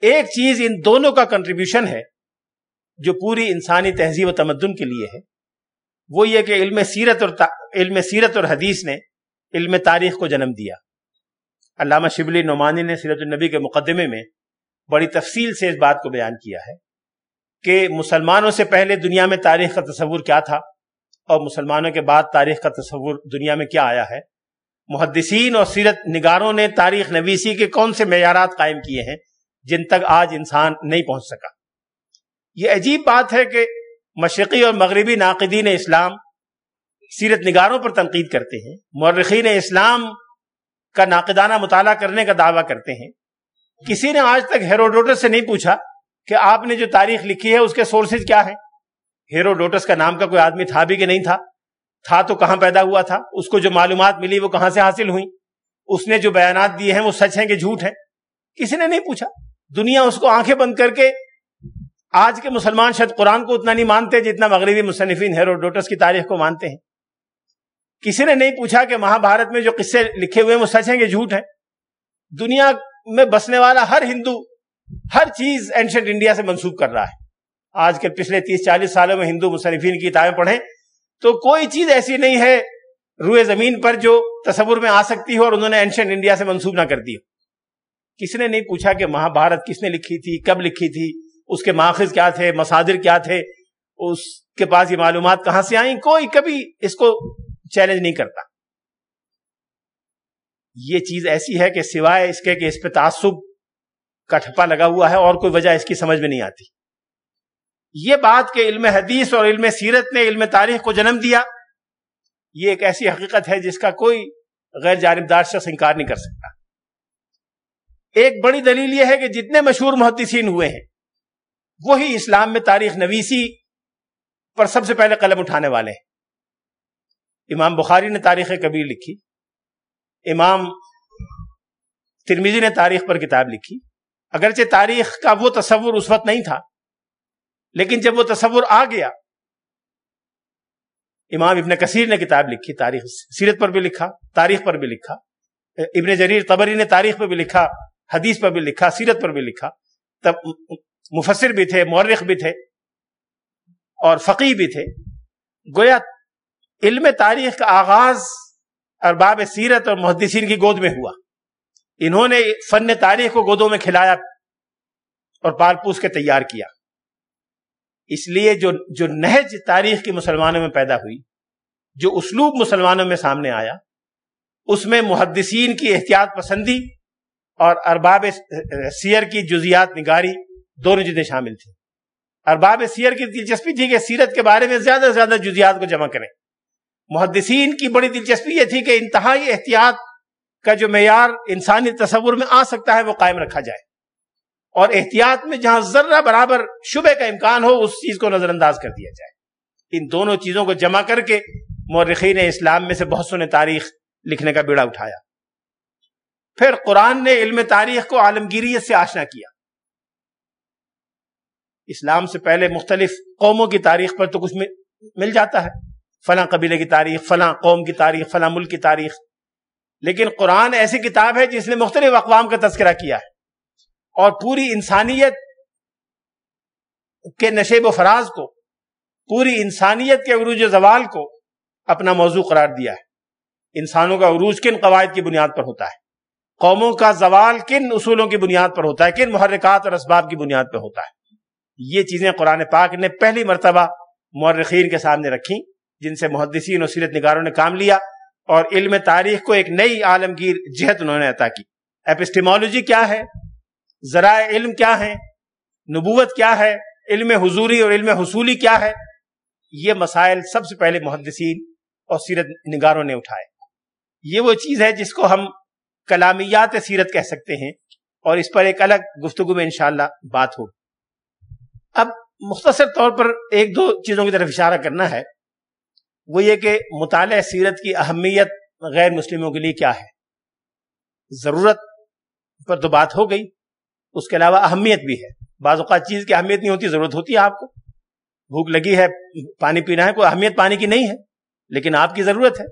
ایک چیز ان دونوں کا کنٹریبیوشن ہے جو پوری انسانی تہذیب و تمدن کے لیے ہے، وہ یہ کہ علم سیرت اور علم سیرت اور حدیث نے علم تاریخ کو جنم دیا۔ علامہ شبلی نعمانی نے سیرت النبی کے مقدمے میں بڑی تفصیل سے اس بات کو بیان کیا ہے کہ مسلمانوں سے پہلے دنیا میں تاریخ کا تصور کیا تھا اور مسلمانوں کے بعد تاریخ کا تصور دنیا میں کیا آیا ہے۔ محدثین اور سیرت نگاروں نے تاریخ نویسی کے کون سے معیارات قائم کیے ہیں جن تک آج انسان نہیں پہنچ سکا؟ یہ عجیب بات ہے کہ مشرقی اور مغربی ناقدین اسلام سیرت نگاروں پر تنقید کرتے ہیں۔ مورخین اسلام کا ناقدانہ مطالعہ کرنے کا دعویٰ کرتے ہیں۔ کسی نے آج تک ہیروڈوٹس سے نہیں پوچھا کہ آپ نے جو تاریخ لکھی ہے، اس کے سورسز کیا ہیں؟ ہیروڈوٹس کا نام کا کوئی آدمی تھا بھی کہ نہیں تھا؟ تھا تو کہاں پیدا ہوا تھا؟ اس کو جو معلومات ملی وہ کہاں سے حاصل ہوئی اس نے جو بیانات دیے ہیں وہ سچ ہیں کہ جھوٹ ہیں؟ کسی نے نہیں پوچھا۔ دنیا اس کو آنکھیں بند کر کے آج کے مسلمان شاید قرآن کو اتنا نہیں مانتے جتنا مغربی مصنفین ہیروڈوٹس کی تاریخ کو مانتے ہیں۔ کسی نے نہیں پوچھا کہ مہا بھارت میں جو قصے لکھے ہوئے ہیں، وہ سچ ہیں کہ جھوٹ ہیں؟ دنیا میں بسنے والا ہر ہندو ہر چیز اینشنٹ انڈیا سے منسوخ کر رہا ہے۔ آج کے پچھلے تیس چالیس سالوں میں ہندو مصنفین کی کتابیں پڑھیں تو کوئی چیز ایسی نہیں ہے روئے زمین پر جو تصور میں آ سکتی ہو اور انہوں نے اینشنٹ انڈیا سے منسوخ نہ کر دی کسی نے نہیں پوچھا کہ مہا بھارت کس نے لکھی تھی، کب لکھی تھی؟ اس کے ماخذ کیا تھے مسادر کیا تھے، اس کے پاس یہ معلومات کہاں سے آئیں؟ کوئی کبھی اس کو چیلنج نہیں کرتا۔ یہ چیز ایسی ہے کہ سوائے اس کے کہ اس پہ تعصب کا ٹھپا لگا ہوا ہے اور کوئی وجہ اس کی سمجھ میں نہیں آتی۔ یہ بات کہ علم حدیث اور علم سیرت نے علم تاریخ کو جنم دیا، یہ ایک ایسی حقیقت ہے جس کا کوئی غیر جانبدار شخص انکار نہیں کر سکتا۔ ایک بڑی دلیل یہ ہے کہ جتنے مشہور محدثین ہوئے ہیں وہی اسلام میں تاریخ نویسی پر سب سے پہلے قلم اٹھانے والے ہیں۔ امام بخاری نے تاریخ کبیر لکھی، امام ترمیزی نے تاریخ پر کتاب لکھی۔ اگرچہ تاریخ کا وہ تصور اس وقت نہیں تھا، لیکن جب وہ تصور آ گیا، امام ابن کثیر نے کتاب لکھی، تاریخ سیرت پر بھی لکھا، تاریخ پر بھی لکھا۔ ابن جریر تبری نے تاریخ پر بھی لکھا، حدیث پر بھی لکھا، سیرت پر بھی لکھا۔ تب مفسر بھی تھے، مورخ بھی تھے اور فقی بھی تھے۔ گویا علم تاریخ کا آغاز ارباب سیرت اور محدثین کی گود میں ہوا۔ انہوں نے فن تاریخ کو گودوں میں کھلایا اور پال پوس کے تیار کیا۔ اس لیے جو جو نہج تاریخ کی مسلمانوں میں پیدا ہوئی، جو اسلوب مسلمانوں میں سامنے آیا، اس میں محدثین کی احتیاط پسندی اور ارباب سیر کی جزیات نگاری دونوں چیزیں شامل تھیں۔ ارباب سیر کی دلچسپی تھی کہ سیرت کے بارے میں زیادہ سے زیادہ جزیات کو جمع کریں۔ محدثین کی بڑی دلچسپی یہ تھی کہ انتہائی احتیاط کا جو معیار انسانی تصور میں آ سکتا ہے وہ قائم رکھا جائے۔ اور احتیاط میں جہاں ذرہ برابر شبے کا امکان ہو، اس چیز کو نظر انداز کر دیا جائے۔ ان دونوں چیزوں کو جمع کر کے مورخین اسلام میں سے بہت سو نے تاریخ لکھنے کا بیڑا اٹھایا۔ پھر قرآن نے علم تاریخ کو عالمگیریت سے آشنا کیا۔ اسلام سے پہلے مختلف قوموں کی تاریخ پر تو کچھ مل جاتا ہے۔ فلاں قبیلے کی تاریخ، فلاں قوم کی تاریخ، فلاں ملک کی تاریخ۔ لیکن قرآن ایسی کتاب ہے جس نے مختلف اقوام کا تذکرہ کیا ہے۔ اور پوری انسانیت کے نشیب و فراز کو، پوری انسانیت کے عروج و زوال کو اپنا موضوع قرار دیا ہے۔ انسانوں کا عروج کن قواعد کی بنیاد پر ہوتا ہے؟ قوموں کا زوال کن اصولوں کی بنیاد پر ہوتا ہے؟ کن محرکات اور اسباب کی بنیاد پر ہوتا ہے؟ یہ چیزیں قرآن پاک نے پہلی مرتبہ مورخین کے سامنے رکھی جن سے محدثین و سیرت نگاروں نے کام لیا اور علم تاریخ کو ایک نئی عالمگیر جہت انہوں نے عطا کی۔ ایپسٹیمالوجی کیا ہے؟ ذرائع علم کیا ہے نبوت کیا ہے؟ علم حضوری اور علم حصولی کیا ہے؟ یہ مسائل سب سے پہلے محدثین اور سیرت نگاروں نے اٹھائے۔ یہ وہ چیز ہے جس کو ہم کلامیات سیرت کہہ سکتے ہیں اور اس پر ایک الگ گفتگو میں انشاءاللہ بات ہو اب مختصر طور پر ایک دو چیزوں کی طرف اشارہ کرنا ہے۔ وہ یہ کہ مطالعہ سیرت کی اہمیت غیر مسلموں کے لیے کیا ہے۔ ضرورت پر تو بات ہو گئی، اس کے علاوہ اہمیت بھی ہے۔ بعض اوقات چیز کی اہمیت نہیں ہوتی، ضرورت ہوتی ہے آپ کو۔ بھوک لگی ہے، پانی پینا ہے، کوئی اہمیت پانی کی نہیں ہے، لیکن آپ کی ضرورت ہے۔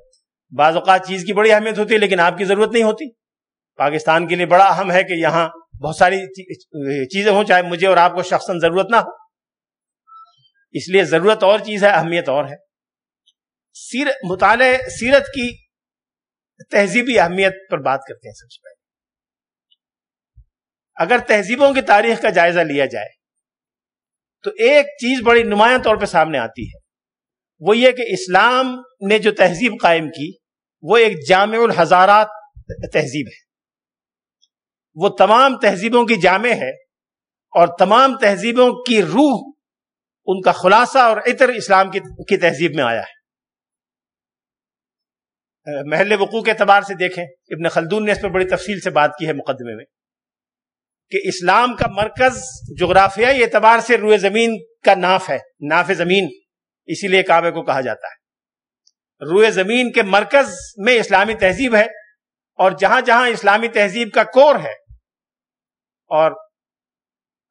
بعض اوقات چیز کی بڑی اہمیت ہوتی ہے، لیکن آپ کی ضرورت نہیں ہوتی۔ پاکستان کے لیے بڑا اہم ہے کہ یہاں بہت ساری چیزیں ہوں چاہے مجھے اور آپ کو شخصاً ضرورت نہ ہو۔ اس لیے ضرورت اور چیز ہے، اہمیت اور ہے۔ سیرت مطالعہ سیرت کی تہذیبی اہمیت پر بات کرتے ہیں سب سے پہلے۔ اگر تہذیبوں کی تاریخ کا جائزہ لیا جائے، تو ایک چیز بڑی نمایاں طور پہ سامنے آتی ہے۔ وہ یہ کہ اسلام نے جو تہذیب قائم کی، وہ ایک جامع الحضارات تہذیب ہے۔ وہ تمام تہذیبوں کی جامع ہے اور تمام تہذیبوں کی روح ان کا خلاصہ اور عطر اسلام کی تہذیب میں آیا ہے۔ محل وقوع کے اعتبار سے دیکھیں، ابن خلدون نے اس پر بڑی تفصیل سے بات کی ہے مقدمے میں کہ اسلام کا مرکز جغرافیائی اعتبار سے روئے زمین کا ناف ہے، ناف زمین، اسی لیے کعبے کو کہا جاتا ہے۔ روئے زمین کے مرکز میں اسلامی تہذیب ہے اور جہاں جہاں اسلامی تہذیب کا کور ہے اور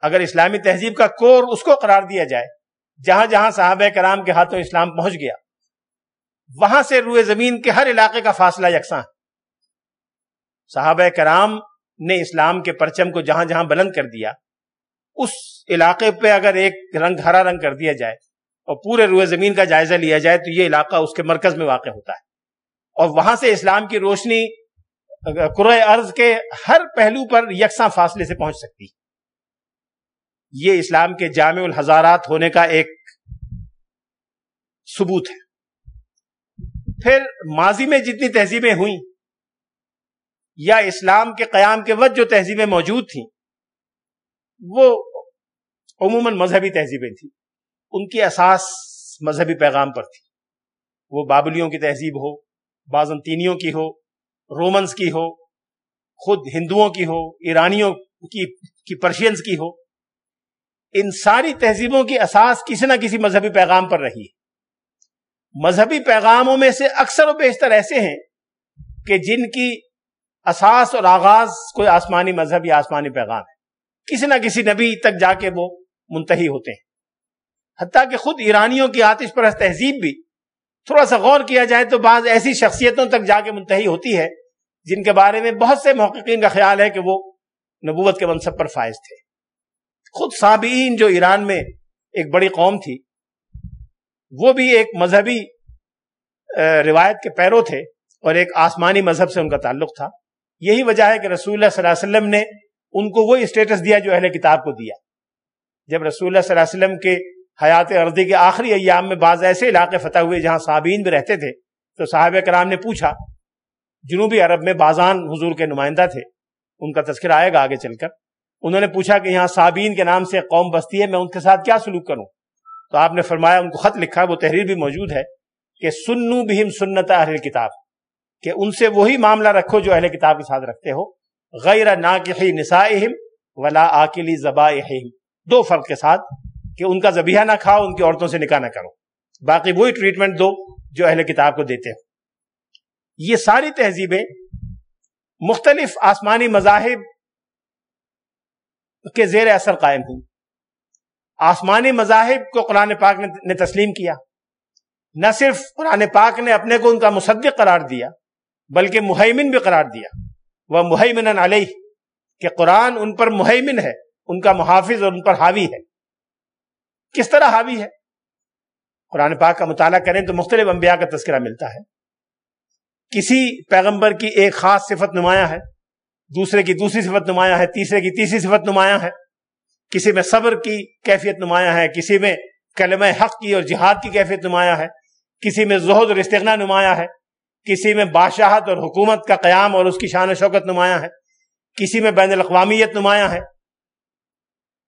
اگر اسلامی تہذیب کا کور اس کو قرار دیا جائے، جہاں جہاں صحابہ کرام کے ہاتھوں اسلام پہنچ گیا، وہاں سے روئے زمین کے ہر علاقے کا فاصلہ یکساں صحابہ کرام نے اسلام کے پرچم کو جہاں جہاں بلند کر دیا، اس علاقے پہ اگر ایک رنگ ہرا رنگ کر دیا جائے اور پورے روئے زمین کا جائزہ لیا جائے، تو یہ علاقہ اس کے مرکز میں واقع ہوتا ہے۔ اور وہاں سے اسلام کی روشنی ارض کے ہر پہلو پر یکساں فاصلے سے پہنچ سکتی۔ یہ اسلام کے جامع الحضارات ہونے کا ایک ثبوت ہے۔ پھر ماضی میں جتنی تہذیبیں ہوئیں یا اسلام کے قیام کے وقت جو تہذیبیں موجود تھیں، وہ عموماً مذہبی تہذیبیں تھیں۔ ان کی اساس مذہبی پیغام پر تھی۔ وہ بابلیوں کی تہذیب ہو، بازنطینیوں کی ہو رومنز کی ہو، خود ہندوؤں کی ہو، ایرانیوں کی کی پرشینز کی ہو، ان ساری تہذیبوں کی اساس کسی نہ کسی مذہبی پیغام پر رہی ہے۔ مذہبی پیغاموں میں سے اکثر و بیشتر ایسے ہیں کہ جن کی اساس اور آغاز کوئی آسمانی مذہب یا آسمانی پیغام ہے۔ کسی نہ کسی نبی تک جا کے وہ منتحی ہوتے ہیں۔ حتیٰ کہ خود ایرانیوں کی آتش پرست تہذیب بھی، تھوڑا سا غور کیا جائے تو بعض ایسی شخصیتوں تک جا کے منتحی ہوتی ہے جن کے بارے میں بہت سے محققین کا خیال ہے کہ وہ نبوت کے منصب پر فائز تھے۔ خود صابئین جو ایران میں ایک بڑی قوم تھی، وہ بھی ایک مذہبی روایت کے پیرو تھے اور ایک آسمانی مذہب سے ان کا تعلق تھا۔ یہی وجہ ہے کہ رسول اللہ صلی اللہ علیہ وسلم نے ان کو وہ اسٹیٹس دیا جو اہل کتاب کو دیا۔ جب رسول اللہ صلی اللہ علیہ وسلم کے حیات عرضی کے آخری ایام میں بعض ایسے علاقے فتح ہوئے جہاں صابین بھی رہتے تھے، تو صاحب کرام نے پوچھا جنوبی عرب میں بازان حضور کے نمائندہ تھے۔ ان کا تذکرہ آئے گا آگے چل کر۔ انہوں نے پوچھا کہ یہاں صابین کے نام سے قوم بستی ہے، میں ان کے ساتھ کیا سلوک کروں؟ تو آپ نے فرمایا، ان کو خط لکھا، وہ تحریر بھی موجود ہے کہ سنو بہم سنت اہل کتاب، کہ ان سے وہی معاملہ رکھو جو اہل کتاب کے ساتھ رکھتے ہو۔ غیر ناکحی نسائہم ولا آکلی زبائہم دو فرق کے ساتھ کہ ان کا ذبیحہ نہ کھاؤ، ان کی عورتوں سے نکاح نہ کرو۔ باقی وہی ٹریٹمنٹ دو جو اہل کتاب کو دیتے ہو۔ یہ ساری تہذیبیں مختلف آسمانی مذاہب کے زیر اثر قائم ہوئی۔ آسمانی مذاہب کو قرآن پاک نے تسلیم کیا۔ نہ صرف قرآن پاک نے اپنے کو ان کا مصدق قرار دیا، بلکہ مہیمن بھی قرار دیا۔ وہ مہیمن علیہ، کہ قرآن ان پر مہیمن ہے، ان کا محافظ اور ان پر حاوی ہے۔ کس طرح حاوی ہے؟ قرآن پاک کا مطالعہ کریں تو مختلف انبیاء کا تذکرہ ملتا ہے۔ کسی پیغمبر کی ایک خاص صفت نمایاں ہے، دوسرے کی دوسری صفت نمایاں ہے، تیسرے کی تیسری صفت نمایاں ہے۔ کسی میں صبر کی کیفیت نمایاں ہے، کسی میں کلمہ حق کی اور جہاد کی کیفیت نمایاں ہے۔ کسی میں زہد اور استغنا نمایاں ہے۔ کسی میں بادشاہت اور حکومت کا قیام اور اس کی شان و شوکت نمایاں ہے۔ کسی میں بین الاقوامیت نمایاں ہے۔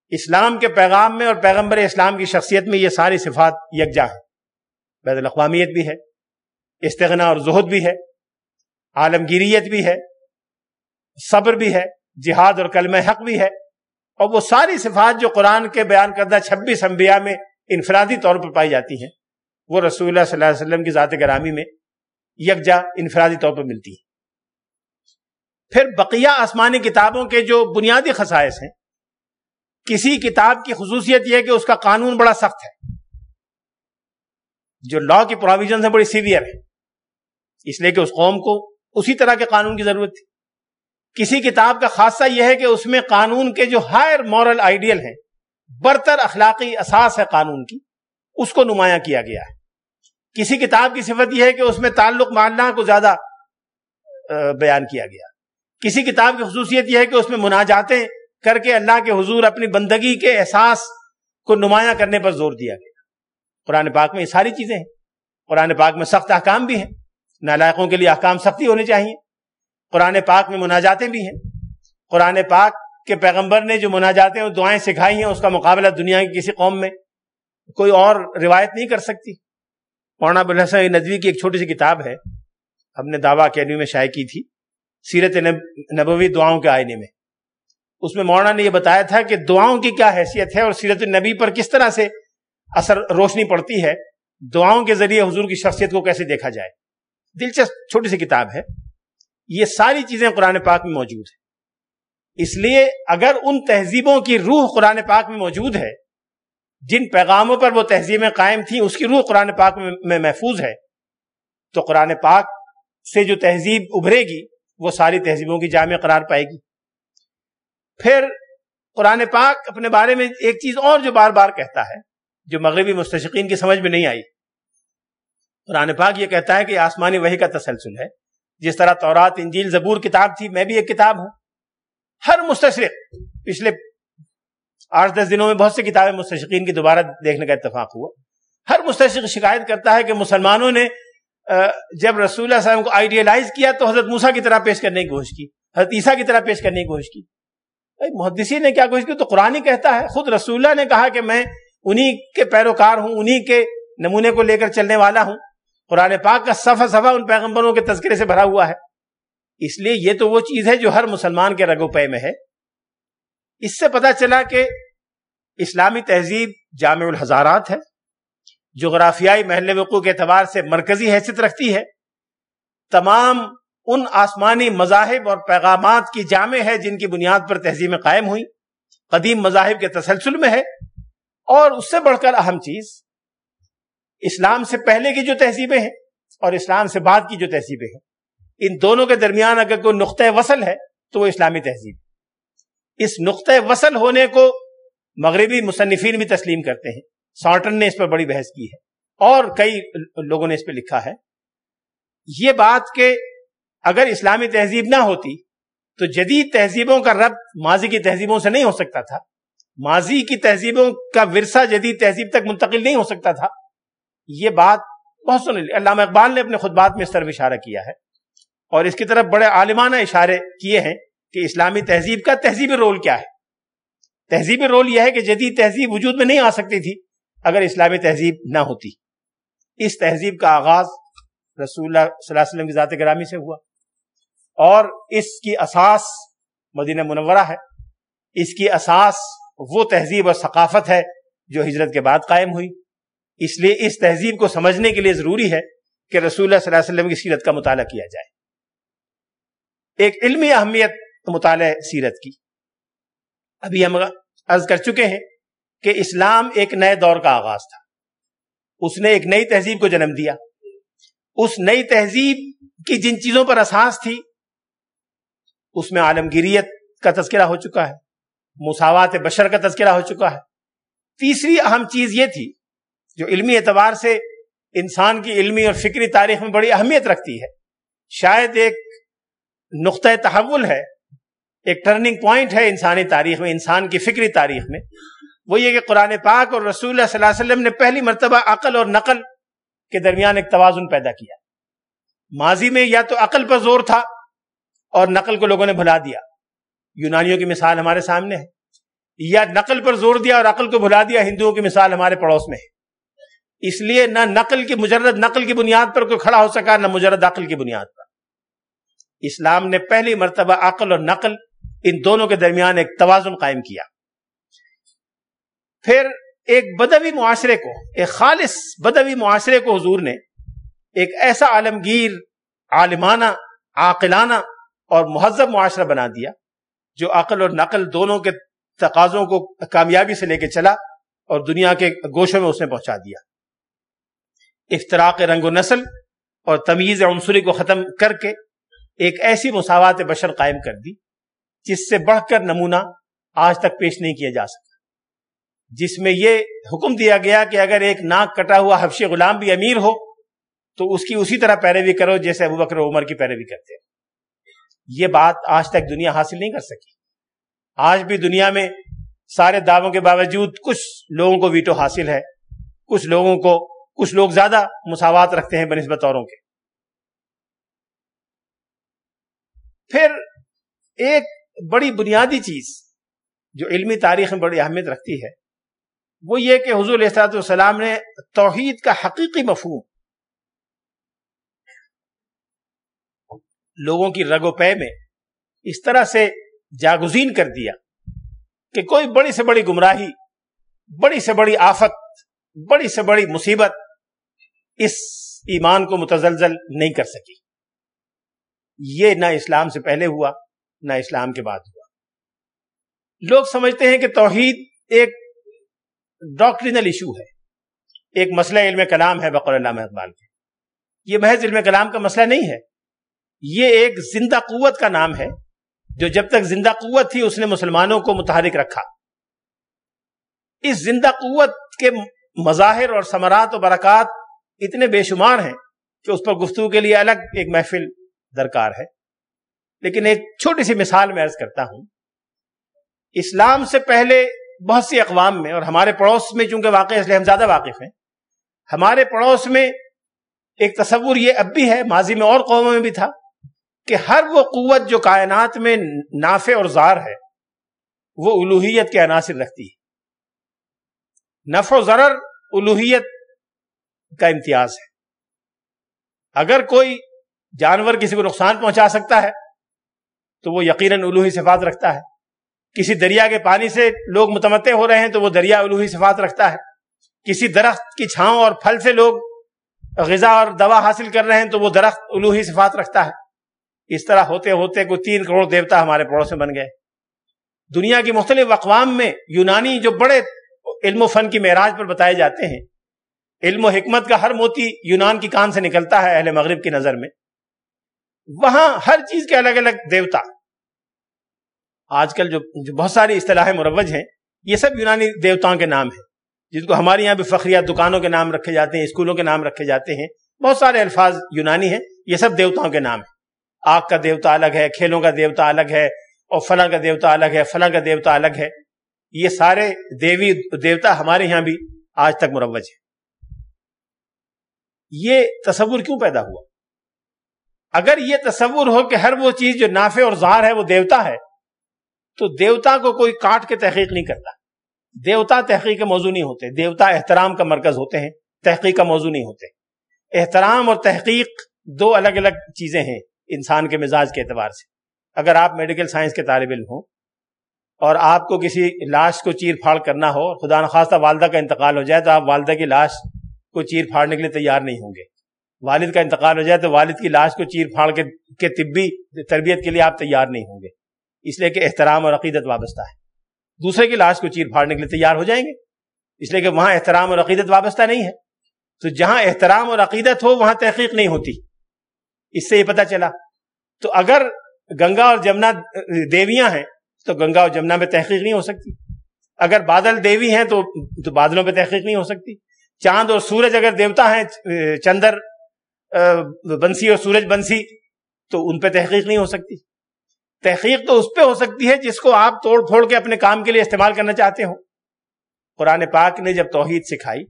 اسلام کے پیغام میں اور پیغمبر اسلام کی شخصیت میں یہ ساری صفات یکجا ہے۔ بین الاقوامیت بھی ہے، استغنا اور زہد بھی ہے۔ عالمگیریت بھی ہے، صبر بھی ہے، جہاد اور کلمہ حق بھی ہے، اور وہ ساری صفات جو قرآن کے بیان کردہ چھبیس انبیاء میں انفرادی طور پر پائی جاتی ہیں، وہ رسول اللہ صلی اللہ علیہ وسلم کی ذات گرامی میں یکجا انفرادی طور پر ملتی ہے پھر بقیہ آسمانی کتابوں کے جو بنیادی خصائص ہیں، کسی کتاب کی خصوصیت یہ ہے کہ اس کا قانون بڑا سخت ہے۔ جو لا کی پروویژن ہے بڑی سیویئر ہے اس لیے کہ اس قوم کو اسی طرح کے قانون کی ضرورت تھی۔ کسی کتاب کا خاصہ یہ ہے کہ اس میں قانون کے جو ہائر مورل آئیڈیل ہیں، برتر اخلاقی اساس ہے قانون کی، اس کو نمایاں کیا گیا ہے۔ کسی کتاب کی صفت یہ ہے کہ اس میں تعلق مالنا کو زیادہ بیان کیا گیا۔ کسی کتاب کی خصوصیت یہ ہے کہ اس میں مناجاتیں کر کے اللہ کے حضور اپنی بندگی کے احساس کو نمایاں کرنے پر زور دیا گیا۔ قرآن پاک میں یہ ساری چیزیں ہیں۔ قرآن پاک میں سخت احکام بھی ہیں۔ نالائقوں کے لیے احکام سختی ہونے چاہیے۔ قرآن پاک میں مناجاتیں بھی ہیں۔ قرآن پاک کے پیغمبر نے جو مناجاتیں اور دعائیں سکھائی ہیں، اس کا مقابلہ دنیا کی کسی قوم میں کوئی اور روایت نہیں کر سکتی۔ مولانا ابوالحسن ندوی کی ایک چھوٹی سی کتاب ہے۔ ہم نے دعویٰ اکیڈمی میں شائع کی تھی، سیرت نبوی دعاؤں کے آئینے میں۔ اس میں مولانا نے یہ بتایا تھا کہ دعاؤں کی کیا حیثیت ہے اور سیرت النبی پر کس طرح سے اثر روشنی پڑتی ہے۔ دعاؤں کے ذریعے حضور کی شخصیت کو کیسے دیکھا جائے۔ دلچسپ چھوٹی سی کتاب ہے۔ یہ ساری چیزیں قرآن پاک میں موجود ہیں۔ اس لیے اگر ان تہذیبوں کی روح قرآن پاک میں موجود ہے، جن پیغاموں پر وہ تہذیبیں قائم تھیں، اس کی روح قرآن پاک میں محفوظ ہے، تو قرآن پاک سے جو تہذیب ابھرے گی، وہ ساری تہذیبوں کی جامع قرار پائے گی۔ پھر قرآن پاک اپنے بارے میں ایک چیز اور جو بار بار کہتا ہے، جو مغربی مستشقین کی سمجھ میں نہیں آئی قرآن پاک یہ کہتا ہے کہ آسمانی وحی کا تسلسل ہے۔ جس طرح تورات، انجیل، زبور کتاب تھی، میں بھی ایک کتاب ہوں۔ ہر مستشرق پچھلے آٹھ دس دنوں میں بہت سی کتابیں مستشقین کی دوبارہ دیکھنے کا اتفاق ہوا۔ ہر مستشق شکایت کرتا ہے کہ مسلمانوں نے جب رسول اللہ وسلم کو آئیڈیلائز کیا تو حضرت موسا کی طرح پیش کرنے کی کوشش کی، حضرت عیسیٰ کی طرح پیش کرنے کی کوشش کی۔ محدثی نے کیا کوشش کی؟ تو قرآن ہی کہتا ہے۔ خود رسول اللہ نے کہا کہ میں انہی کے پیروکار ہوں، انہی کے نمونے کو لے کر چلنے والا ہوں۔ قرآن پاک کا صفحہ صفحہ ان پیغمبروں کے تذکرے سے بھرا ہوا ہے۔ اس لیے یہ تو وہ چیز ہے جو ہر مسلمان کے رگو پے میں ہے۔ اس سے پتا چلا کہ اسلامی تہذیب جامع الحضارات ہے۔ جغرافیائی محل وقوع کے اعتبار سے مرکزی حیثیت رکھتی ہے۔ تمام ان آسمانی مذاہب اور پیغامات کی جامع ہے جن کی بنیاد پر تہذیبیں قائم ہوئی۔ قدیم مذاہب کے تسلسل میں ہے۔ اور اس سے بڑھ کر اہم چیز اسلام سے پہلے کی جو تہذیبیں ہیں اور اسلام سے بعد کی جو تہذیبیں ہیں، ان دونوں کے درمیان اگر کوئی نقطۂ وصل ہے تو وہ اسلامی تہذیب اس نقطۂ وصل ہونے کو مغربی مصنفین بھی تسلیم کرتے ہیں۔ سارٹن نے اس پر بڑی بحث کی ہے اور کئی لوگوں نے اس پہ لکھا ہے۔ یہ بات کہ اگر اسلامی تہذیب نہ ہوتی تو جدید تہذیبوں کا رب ماضی کی تہذیبوں سے نہیں ہو سکتا تھا۔ ماضی کی تہذیبوں کا ورثہ جدید تہذیب تک منتقل نہیں ہو سکتا تھا۔ یہ بات بہت سن علامہ اقبال نے اپنے خطبات میں اس طرف اشارہ کیا ہے۔ اور اس کی طرف بڑے عالمانہ اشارے کیے ہیں کہ اسلامی تہذیب کا تہذیبی رول کیا ہے۔ تہذیبی رول یہ ہے کہ جدید تہذیب وجود میں نہیں آ سکتی تھی اگر اسلامی تہذیب نہ ہوتی۔ اس تہذیب کا آغاز رسول اللہ صلی اللہ علیہ وسلم کی ذات گرامی سے ہوا۔ اور اس کی اساس مدینہ منورہ ہے۔ اس کی اساس وہ تہذیب اور ثقافت ہے جو ہجرت کے بعد قائم ہوئی۔ اس لیے اس تہذیب کو سمجھنے کے لیے ضروری ہے کہ رسول اللہ صلی اللہ علیہ وسلم کی سیرت کا مطالعہ کیا جائے۔ ایک علمی اہمیت مطالعہ سیرت کی۔ ابھی ہم عرض کر چکے ہیں کہ اسلام ایک نئے دور کا آغاز تھا۔ اس نے ایک نئی تہذیب کو جنم دیا۔ اس نئی تہذیب کی جن چیزوں پر اساس تھی، اس میں عالمگیریت کا تذکرہ ہو چکا ہے۔ مساوات بشر کا تذکرہ ہو چکا ہے۔ تیسری اہم چیز یہ تھی جو علمی اعتبار سے انسان کی علمی اور فکری تاریخ میں بڑی اہمیت رکھتی ہے۔ شاید ایک نقطۂ تحول ہے، ایک ٹرننگ پوائنٹ ہے انسانی تاریخ میں، انسان کی فکری تاریخ میں۔ وہ یہ کہ قرآن پاک اور رسول اللہ صلی اللہ علیہ وسلم نے پہلی مرتبہ عقل اور نقل کے درمیان ایک توازن پیدا کیا۔ ماضی میں یا تو عقل پر زور تھا اور نقل کو لوگوں نے بھلا دیا۔ یونانیوں کی مثال ہمارے سامنے ہے۔ یا نقل پر زور دیا اور عقل کو بھلا دیا، ہندوؤں کی مثال ہمارے پڑوس میں ہے۔ اس لیے نہ نقل کی مجرد نقل کی بنیاد پر کوئی کھڑا ہو سکا، نہ مجرد عقل کی بنیاد پر۔ اسلام نے پہلی مرتبہ عقل اور نقل ان دونوں کے درمیان ایک توازن قائم کیا۔ پھر ایک بدوی معاشرے کو، ایک خالص بدوی معاشرے کو حضور نے ایک ایسا عالمگیر، عالمانہ، عاقلانہ اور مہذب معاشرہ بنا دیا جو عقل اور نقل دونوں کے تقاضوں کو کامیابی سے لے کے چلا اور دنیا کے گوشوں میں اس نے پہنچا دیا۔ افتراق رنگ و نسل اور تمیز عنصری کو ختم کر کے ایک ایسی مساوات بشر قائم کر دی جس سے بڑھ کر نمونہ آج تک پیش نہیں کیا جا سکا۔ جس میں یہ حکم دیا گیا کہ اگر ایک ناک کٹا ہوا حفشی غلام بھی امیر ہو، تو اس کی اسی طرح پیروی کرو جیسے ابو بکر عمر کی پیروی کرتے ہیں۔ یہ بات آج تک دنیا حاصل نہیں کر سکی۔ آج بھی دنیا میں سارے دعووں کے باوجود کچھ لوگوں کو ویٹو حاصل ہے، کچھ لوگوں کو کچھ لوگ زیادہ مساوات رکھتے ہیں بنسبت اوروں کے۔ پھر ایک بڑی بنیادی چیز جو علمی تاریخ میں بڑی اہمیت رکھتی ہے، وہ یہ کہ حضور السلاط والسلام نے توحید کا حقیقی مفہوم، لوگوں کی رگ و پے میں اس طرح سے جاگزین کر دیا کہ کوئی بڑی سے بڑی گمراہی، بڑی سے بڑی آفت، بڑی سے بڑی مصیبت اس ایمان کو متزلزل نہیں کر سکی۔ یہ نہ اسلام سے پہلے ہوا، نہ اسلام کے بعد ہوا۔ لوگ سمجھتے ہیں کہ توحید ایک ڈاکٹرینل ایشو ہے۔ ایک مسئلہ علم کلام ہے بقر علامہ اقبال کے۔ یہ محض علم کلام کا مسئلہ نہیں ہے۔ یہ ایک زندہ قوت کا نام ہے، جو جب تک زندہ قوت تھی اس نے مسلمانوں کو متحرک رکھا۔ اس زندہ قوت کے مظاہر اور ثمرات و برکات اتنے بے شمار ہیں کہ اس پر گفتگو کے لیے الگ ایک محفل درکار ہے۔ لیکن ایک چھوٹی سی مثال میں عرض کرتا ہوں۔ اسلام سے پہلے بہت سی اقوام میں اور ہمارے پڑوس میں چونکہ واقع اس لیے ہم زیادہ واقف ہیں، ہمارے پڑوس میں ایک تصور یہ اب بھی ہے، ماضی میں اور قوموں میں بھی تھا کہ ہر وہ قوت جو کائنات میں نافع اور زار ہے، وہ الوحیت کے عناصر رکھتی ہے۔ نفع و ضرر الوحیت کا امتیاز ہے۔ اگر کوئی جانور کسی کو نقصان پہنچا سکتا ہے، تو وہ یقیناً الوحی صفات رکھتا ہے۔ کسی دریا کے پانی سے لوگ متمتع ہو رہے ہیں تو وہ دریا الوحی صفات رکھتا ہے۔ کسی درخت کی چھاؤں اور پھل سے لوگ غذا اور دوا حاصل کر رہے ہیں تو وہ درخت الوحی صفات رکھتا ہے۔ اس طرح ہوتے ہوتے کوئی تین کروڑ دیوتا ہمارے پڑوس میں بن گئے۔ دنیا کی مختلف اقوام میں یونانی جو بڑے علم و فن کی معراج پر بتائے جاتے ہیں علم و حکمت کا ہر موتی یونان کی کان سے نکلتا ہے اہل مغرب کی نظر میں۔ وہاں ہر چیز کے الگ الگ دیوتا۔ آج کل جو بہت ساری اصطلاح مروج ہیں، یہ سب یونانی دیوتاؤں کے نام ہیں۔ جن کو ہمارے یہاں بھی فخریات دکانوں کے نام رکھے جاتے ہیں، اسکولوں کے نام رکھے جاتے ہیں۔ بہت سارے الفاظ یونانی ہیں، یہ سب دیوتاؤں کے نام ہیں۔ آگ کا دیوتا الگ ہے، کھیلوں کا دیوتا الگ ہے، اور فلاں کا دیوتا الگ ہے، فلاں کا دیوتا الگ ہے۔ یہ سارے دیوی دیوتا ہمارے یہاں بھی آج تک مروج ہے یہ تصور کیوں پیدا ہوا؟ اگر یہ تصور ہو کہ ہر وہ چیز جو نافع اور زار ہے وہ دیوتا ہے، تو دیوتا کو کوئی کاٹ کے تحقیق نہیں کرتا۔ دیوتا تحقیق کے موضوع نہیں ہوتے، دیوتا احترام کا مرکز ہوتے ہیں، تحقیق کا موضوع نہیں ہوتے۔ احترام اور تحقیق دو الگ الگ چیزیں ہیں انسان کے مزاج کے اعتبار سے۔ اگر آپ میڈیکل سائنس کے طالب علم ہوں اور آپ کو کسی لاش کو چیر پھاڑ کرنا ہو، خدا نخواستہ والدہ کا انتقال ہو جائے، تو آپ والدہ کی لاش کو چیر پھاڑنے کے لیے تیار نہیں ہوں گے۔ والد کا انتقال ہو جائے تو والد کی لاش کو چیر پھاڑ کے طبی تربیت کے لیے آپ تیار نہیں ہوں گے۔ اس لیے کہ احترام اور عقیدت وابستہ ہے۔ دوسرے کی لاش کو چیر پھاڑنے کے لیے تیار ہو جائیں گے۔ اس لیے کہ وہاں احترام اور عقیدت وابستہ نہیں ہے۔ تو جہاں احترام اور عقیدت ہو، وہاں تحقیق نہیں ہوتی۔ اس سے یہ پتا چلا۔ تو اگر گنگا اور جمنا دیویاں ہیں، تو گنگا اور جمنا میں تحقیق نہیں ہو سکتی۔ اگر بادل دیوی ہیں، تو تو بادلوں پہ تحقیق نہیں ہو سکتی۔ چاند اور سورج اگر دیوتا ہیں چندر بنسی اور سورج بنسی، تو ان پہ تحقیق نہیں ہو سکتی۔ تحقیق تو اس پہ ہو سکتی ہے جس کو آپ توڑ پھوڑ کے اپنے کام کے لیے استعمال کرنا چاہتے ہو قرآن پاک نے جب توحید سکھائی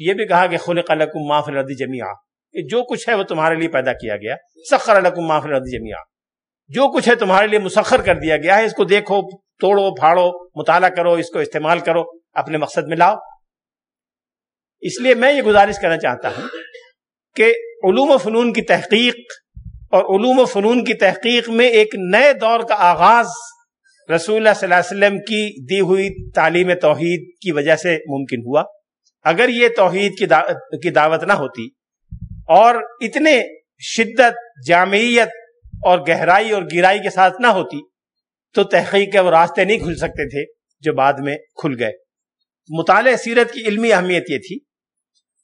یہ بھی کہا کہ خلق لکم ما فی الارض جميعا کہ جو کچھ ہے وہ تمہارے لیے پیدا کیا گیا۔ سخر لکم ما فی الارض جميعا جو کچھ ہے تمہارے لیے مسخر کر دیا گیا ہے، اس کو دیکھو، توڑو، پھاڑو، مطالعہ کرو، اس کو استعمال کرو، اپنے مقصد میں لاؤ۔ اس لیے میں یہ گزارش کرنا چاہتا ہوں کہ علوم و فنون کی تحقیق اور علوم و فنون کی تحقیق میں ایک نئے دور کا آغاز رسول اللہ صلی اللہ علیہ وسلم کی دی ہوئی تعلیم توحید کی وجہ سے ممکن ہوا۔ اگر یہ توحید کی دعوت نہ ہوتی اور اتنے شدت، جامعیت اور گہرائی اور گہرائی کے ساتھ نہ ہوتی تو تحقیق کے وہ راستے نہیں کھل سکتے تھے جو بعد میں کھل گئے۔ مطالعہ سیرت کی علمی اہمیت یہ تھی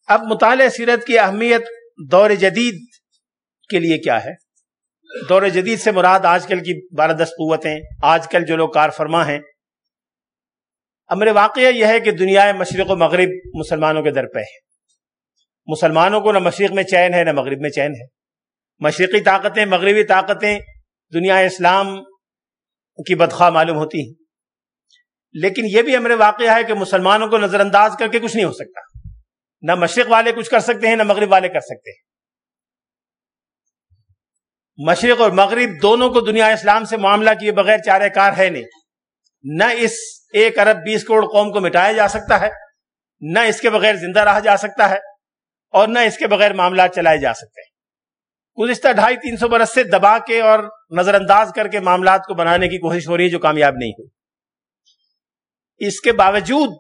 اب مطالعہ سیرت کی اہمیت دور جدید کے لیے کیا ہے؟ دور جدید سے مراد آج کل کی بارہ دس قوتیں، آج کل جو لوگ کار فرما ہیں۔ امر واقعہ یہ ہے کہ دنیا مشرق و مغرب مسلمانوں کے در پہ ہے۔ مسلمانوں کو نہ مشرق میں چین ہے، نہ مغرب میں چین ہے۔ مشرقی طاقتیں، مغربی طاقتیں دنیا اسلام کی بدخواہ معلوم ہوتی ہیں۔ لیکن یہ بھی امر واقعہ ہے کہ مسلمانوں کو نظر انداز کر کے کچھ نہیں ہو سکتا۔ نہ مشرق والے کچھ کر سکتے ہیں، نہ مغرب والے کر سکتے ہیں۔ مشرق اور مغرب دونوں کو دنیا اسلام سے معاملہ کیے بغیر چارے کار ہے نہیں۔ نہ اس ایک ارب بیس کروڑ قوم کو مٹایا جا سکتا ہے، نہ اس کے بغیر زندہ رہا جا سکتا ہے اور نہ اس کے بغیر معاملات چلائے جا سکتے ہیں۔ گزشتہ ڈھائی تین سو برس سے دبا کے اور نظر انداز کر کے معاملات کو بنانے کی کوشش ہو رہی ہے جو کامیاب نہیں ہوئی۔ اس کے باوجود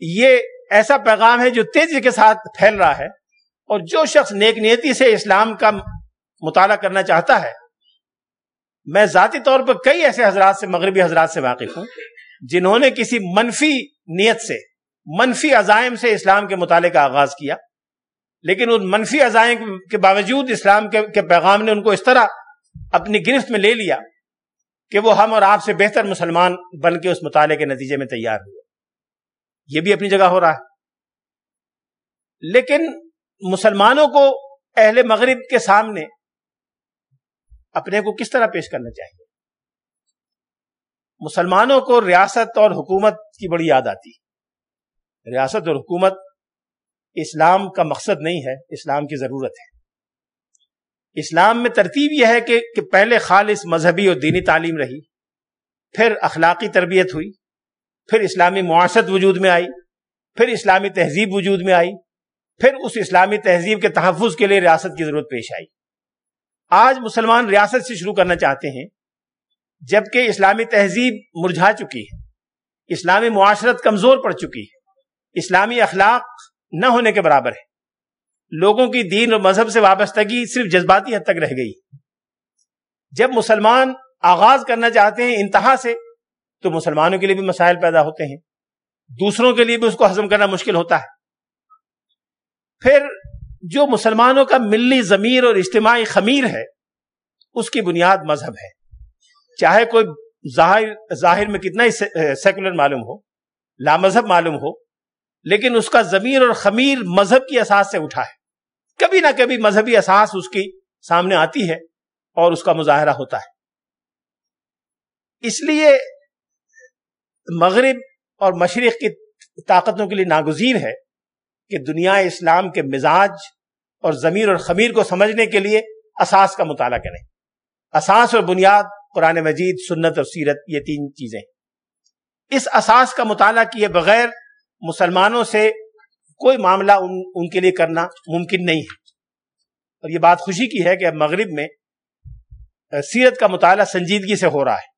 یہ ایسا پیغام ہے جو تیزی کے ساتھ پھیل رہا ہے اور جو شخص نیک نیتی سے اسلام کا مطالعہ کرنا چاہتا ہے، میں ذاتی طور پر کئی ایسے حضرات سے، مغربی حضرات سے واقف ہوں، جنہوں نے کسی منفی نیت سے، منفی عزائم سے اسلام کے مطالعے کا آغاز کیا۔ لیکن ان منفی عزائم کے باوجود اسلام کے پیغام نے ان کو اس طرح اپنی گرفت میں لے لیا کہ وہ ہم اور آپ سے بہتر مسلمان بن کے اس مطالعے کے نتیجے میں تیار ہوئے۔ یہ بھی اپنی جگہ ہو رہا ہے۔ لیکن مسلمانوں کو اہل مغرب کے سامنے اپنے کو کس طرح پیش کرنا چاہیے؟ مسلمانوں کو ریاست اور حکومت کی بڑی یاد آتی۔ ریاست اور حکومت اسلام کا مقصد نہیں ہے، اسلام کی ضرورت ہے۔ اسلام میں ترتیب یہ ہے کہ کہ پہلے خالص مذہبی اور دینی تعلیم رہی، پھر اخلاقی تربیت ہوئی۔ پھر اسلامی معاشرت وجود میں آئی، پھر اسلامی تہذیب وجود میں آئی، پھر اس اسلامی تہذیب کے تحفظ کے لیے ریاست کی ضرورت پیش آئی۔ آج مسلمان ریاست سے شروع کرنا چاہتے ہیں، جبکہ اسلامی تہذیب مرجھا چکی ہے، اسلامی معاشرت کمزور پڑ چکی ہے، اسلامی اخلاق نہ ہونے کے برابر ہے۔ لوگوں کی دین اور مذہب سے وابستگی صرف جذباتی حد تک رہ گئی۔ جب مسلمان آغاز کرنا چاہتے ہیں انتہا سے تو مسلمانوں کے لیے بھی مسائل پیدا ہوتے ہیں۔ دوسروں کے لیے بھی اس کو ہضم کرنا مشکل ہوتا ہے۔ پھر جو مسلمانوں کا ملی ضمیر اور اجتماعی خمیر ہے، اس کی بنیاد مذہب ہے۔ چاہے کوئی ظاہر ظاہر میں کتنا ہی سیکولر معلوم ہو، لامذہب معلوم ہو، لیکن اس کا ضمیر اور خمیر مذہب کی اساس سے اٹھا ہے۔ کبھی نہ کبھی مذہبی اساس اس کی سامنے آتی ہے اور اس کا مظاہرہ ہوتا ہے۔ اس لیے مغرب اور مشرق کی طاقتوں کے لیے ناگزیر ہے کہ دنیا اسلام کے مزاج اور ضمیر اور خمیر کو سمجھنے کے لیے اساس کا مطالعہ کریں۔ اساس اور بنیاد، قرآن مجید، سنت اور سیرت، یہ تین چیزیں۔ اس اساس کا مطالعہ کیے بغیر مسلمانوں سے کوئی معاملہ ان ان کے لیے کرنا ممکن نہیں ہے۔ اور یہ بات خوشی کی ہے کہ اب مغرب میں سیرت کا مطالعہ سنجیدگی سے ہو رہا ہے۔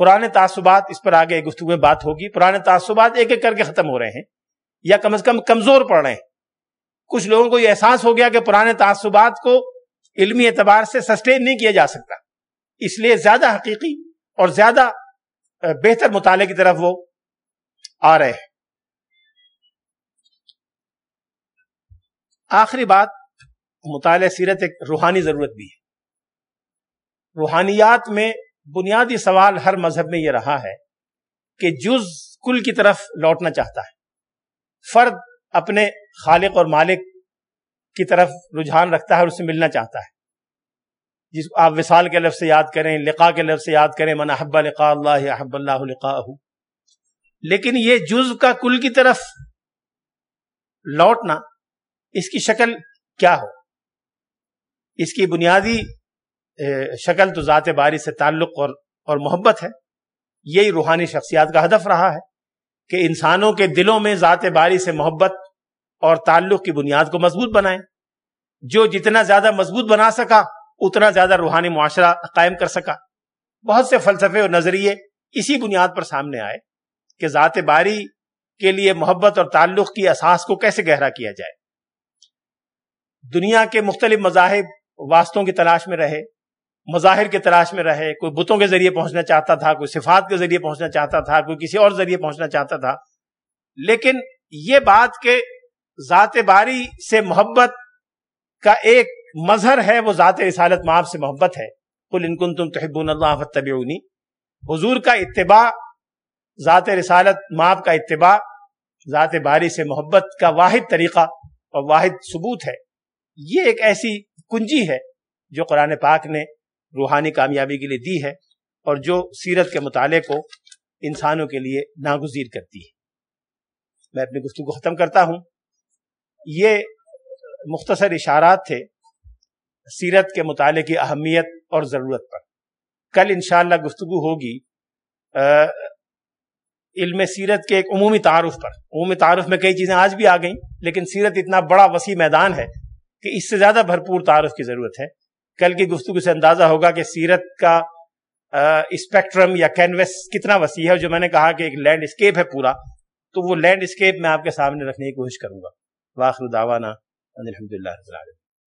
پرانے تعصبات اس پر آگے گفتگو میں بات ہوگی۔ پرانے تعصبات ایک ایک کر کے ختم ہو رہے ہیں یا کم از کم کمزور پڑ رہے ہیں۔ کچھ لوگوں کو یہ احساس ہو گیا کہ پرانے تعصبات کو علمی اعتبار سے سسٹین نہیں کیا جا سکتا۔ اس لیے زیادہ حقیقی اور زیادہ بہتر مطالعے کی طرف وہ آ رہے ہیں۔ آخری بات، مطالعہ سیرت ایک روحانی ضرورت بھی ہے۔ روحانیات میں بنیادی سوال ہر مذہب میں یہ رہا ہے کہ جز کل کی طرف لوٹنا چاہتا ہے۔ فرد اپنے خالق اور مالک کی طرف رجحان رکھتا ہے اور اس سے ملنا چاہتا ہے۔ جس آپ وصال کے لفظ سے یاد کریں لقا کے لفظ سے یاد کریں، من احب لقاء اللہ، احب اللہ لقاء لیکن یہ جز کا کل کی طرف لوٹنا اس کی شکل کیا ہو؟ اس کی بنیادی شکل تو ذات باری سے تعلق اور اور محبت ہے۔ یہی روحانی شخصیات کا ہدف رہا ہے کہ انسانوں کے دلوں میں ذات باری سے محبت اور تعلق کی بنیاد کو مضبوط بنائیں۔ جو جتنا زیادہ مضبوط بنا سکا، اتنا زیادہ روحانی معاشرہ قائم کر سکا۔ بہت سے فلسفے اور نظریے اسی بنیاد پر سامنے آئے کہ ذات باری کے لیے محبت اور تعلق کی اساس کو کیسے گہرا کیا جائے۔ دنیا کے مختلف مذاہب واسطوں کی تلاش میں رہے۔ مظاہر کے تلاش میں رہے، کوئی بتوں کے ذریعے پہنچنا چاہتا تھا، کوئی صفات کے ذریعے پہنچنا چاہتا تھا، کوئی کسی اور ذریعے پہنچنا چاہتا تھا۔ لیکن یہ بات کہ ذات باری سے محبت کا ایک مظہر ہے، وہ ذات رسالت ماب سے محبت ہے۔ کل انکن تم تحبون اللہ فتبعونی حضور کا اتباع، ذات رسالت ماب کا اتباع، ذات باری سے محبت کا واحد طریقہ اور واحد ثبوت ہے۔ یہ ایک ایسی کنجی ہے جو قرآن پاک نے روحانی کامیابی کے لیے دی ہے اور جو سیرت کے مطالعے کو انسانوں کے لیے ناگزیر کرتی ہے۔ میں اپنی گفتگو کو ختم کرتا ہوں۔ یہ مختصر اشارات تھے سیرت کے مطالعے کی اہمیت اور ضرورت پر۔ کل انشاءاللہ گفتگو ہوگی علم سیرت کے ایک عمومی تعارف پر۔ عمومی تعارف میں کئی چیزیں آج بھی آ گئیں، لیکن سیرت اتنا بڑا وسیع میدان ہے کہ اس سے زیادہ بھرپور تعارف کی ضرورت ہے۔ کل کی گفتگو سے اندازہ ہوگا کہ سیرت کا اسپیکٹرم یا کینوس کتنا وسیع ہے جو میں نے کہا کہ ایک لینڈ اسکیپ ہے پورا، تو وہ لینڈ اسکیپ میں آپ کے سامنے رکھنے کی کوشش کروں گا۔ واخر دعوانا الحمد للہ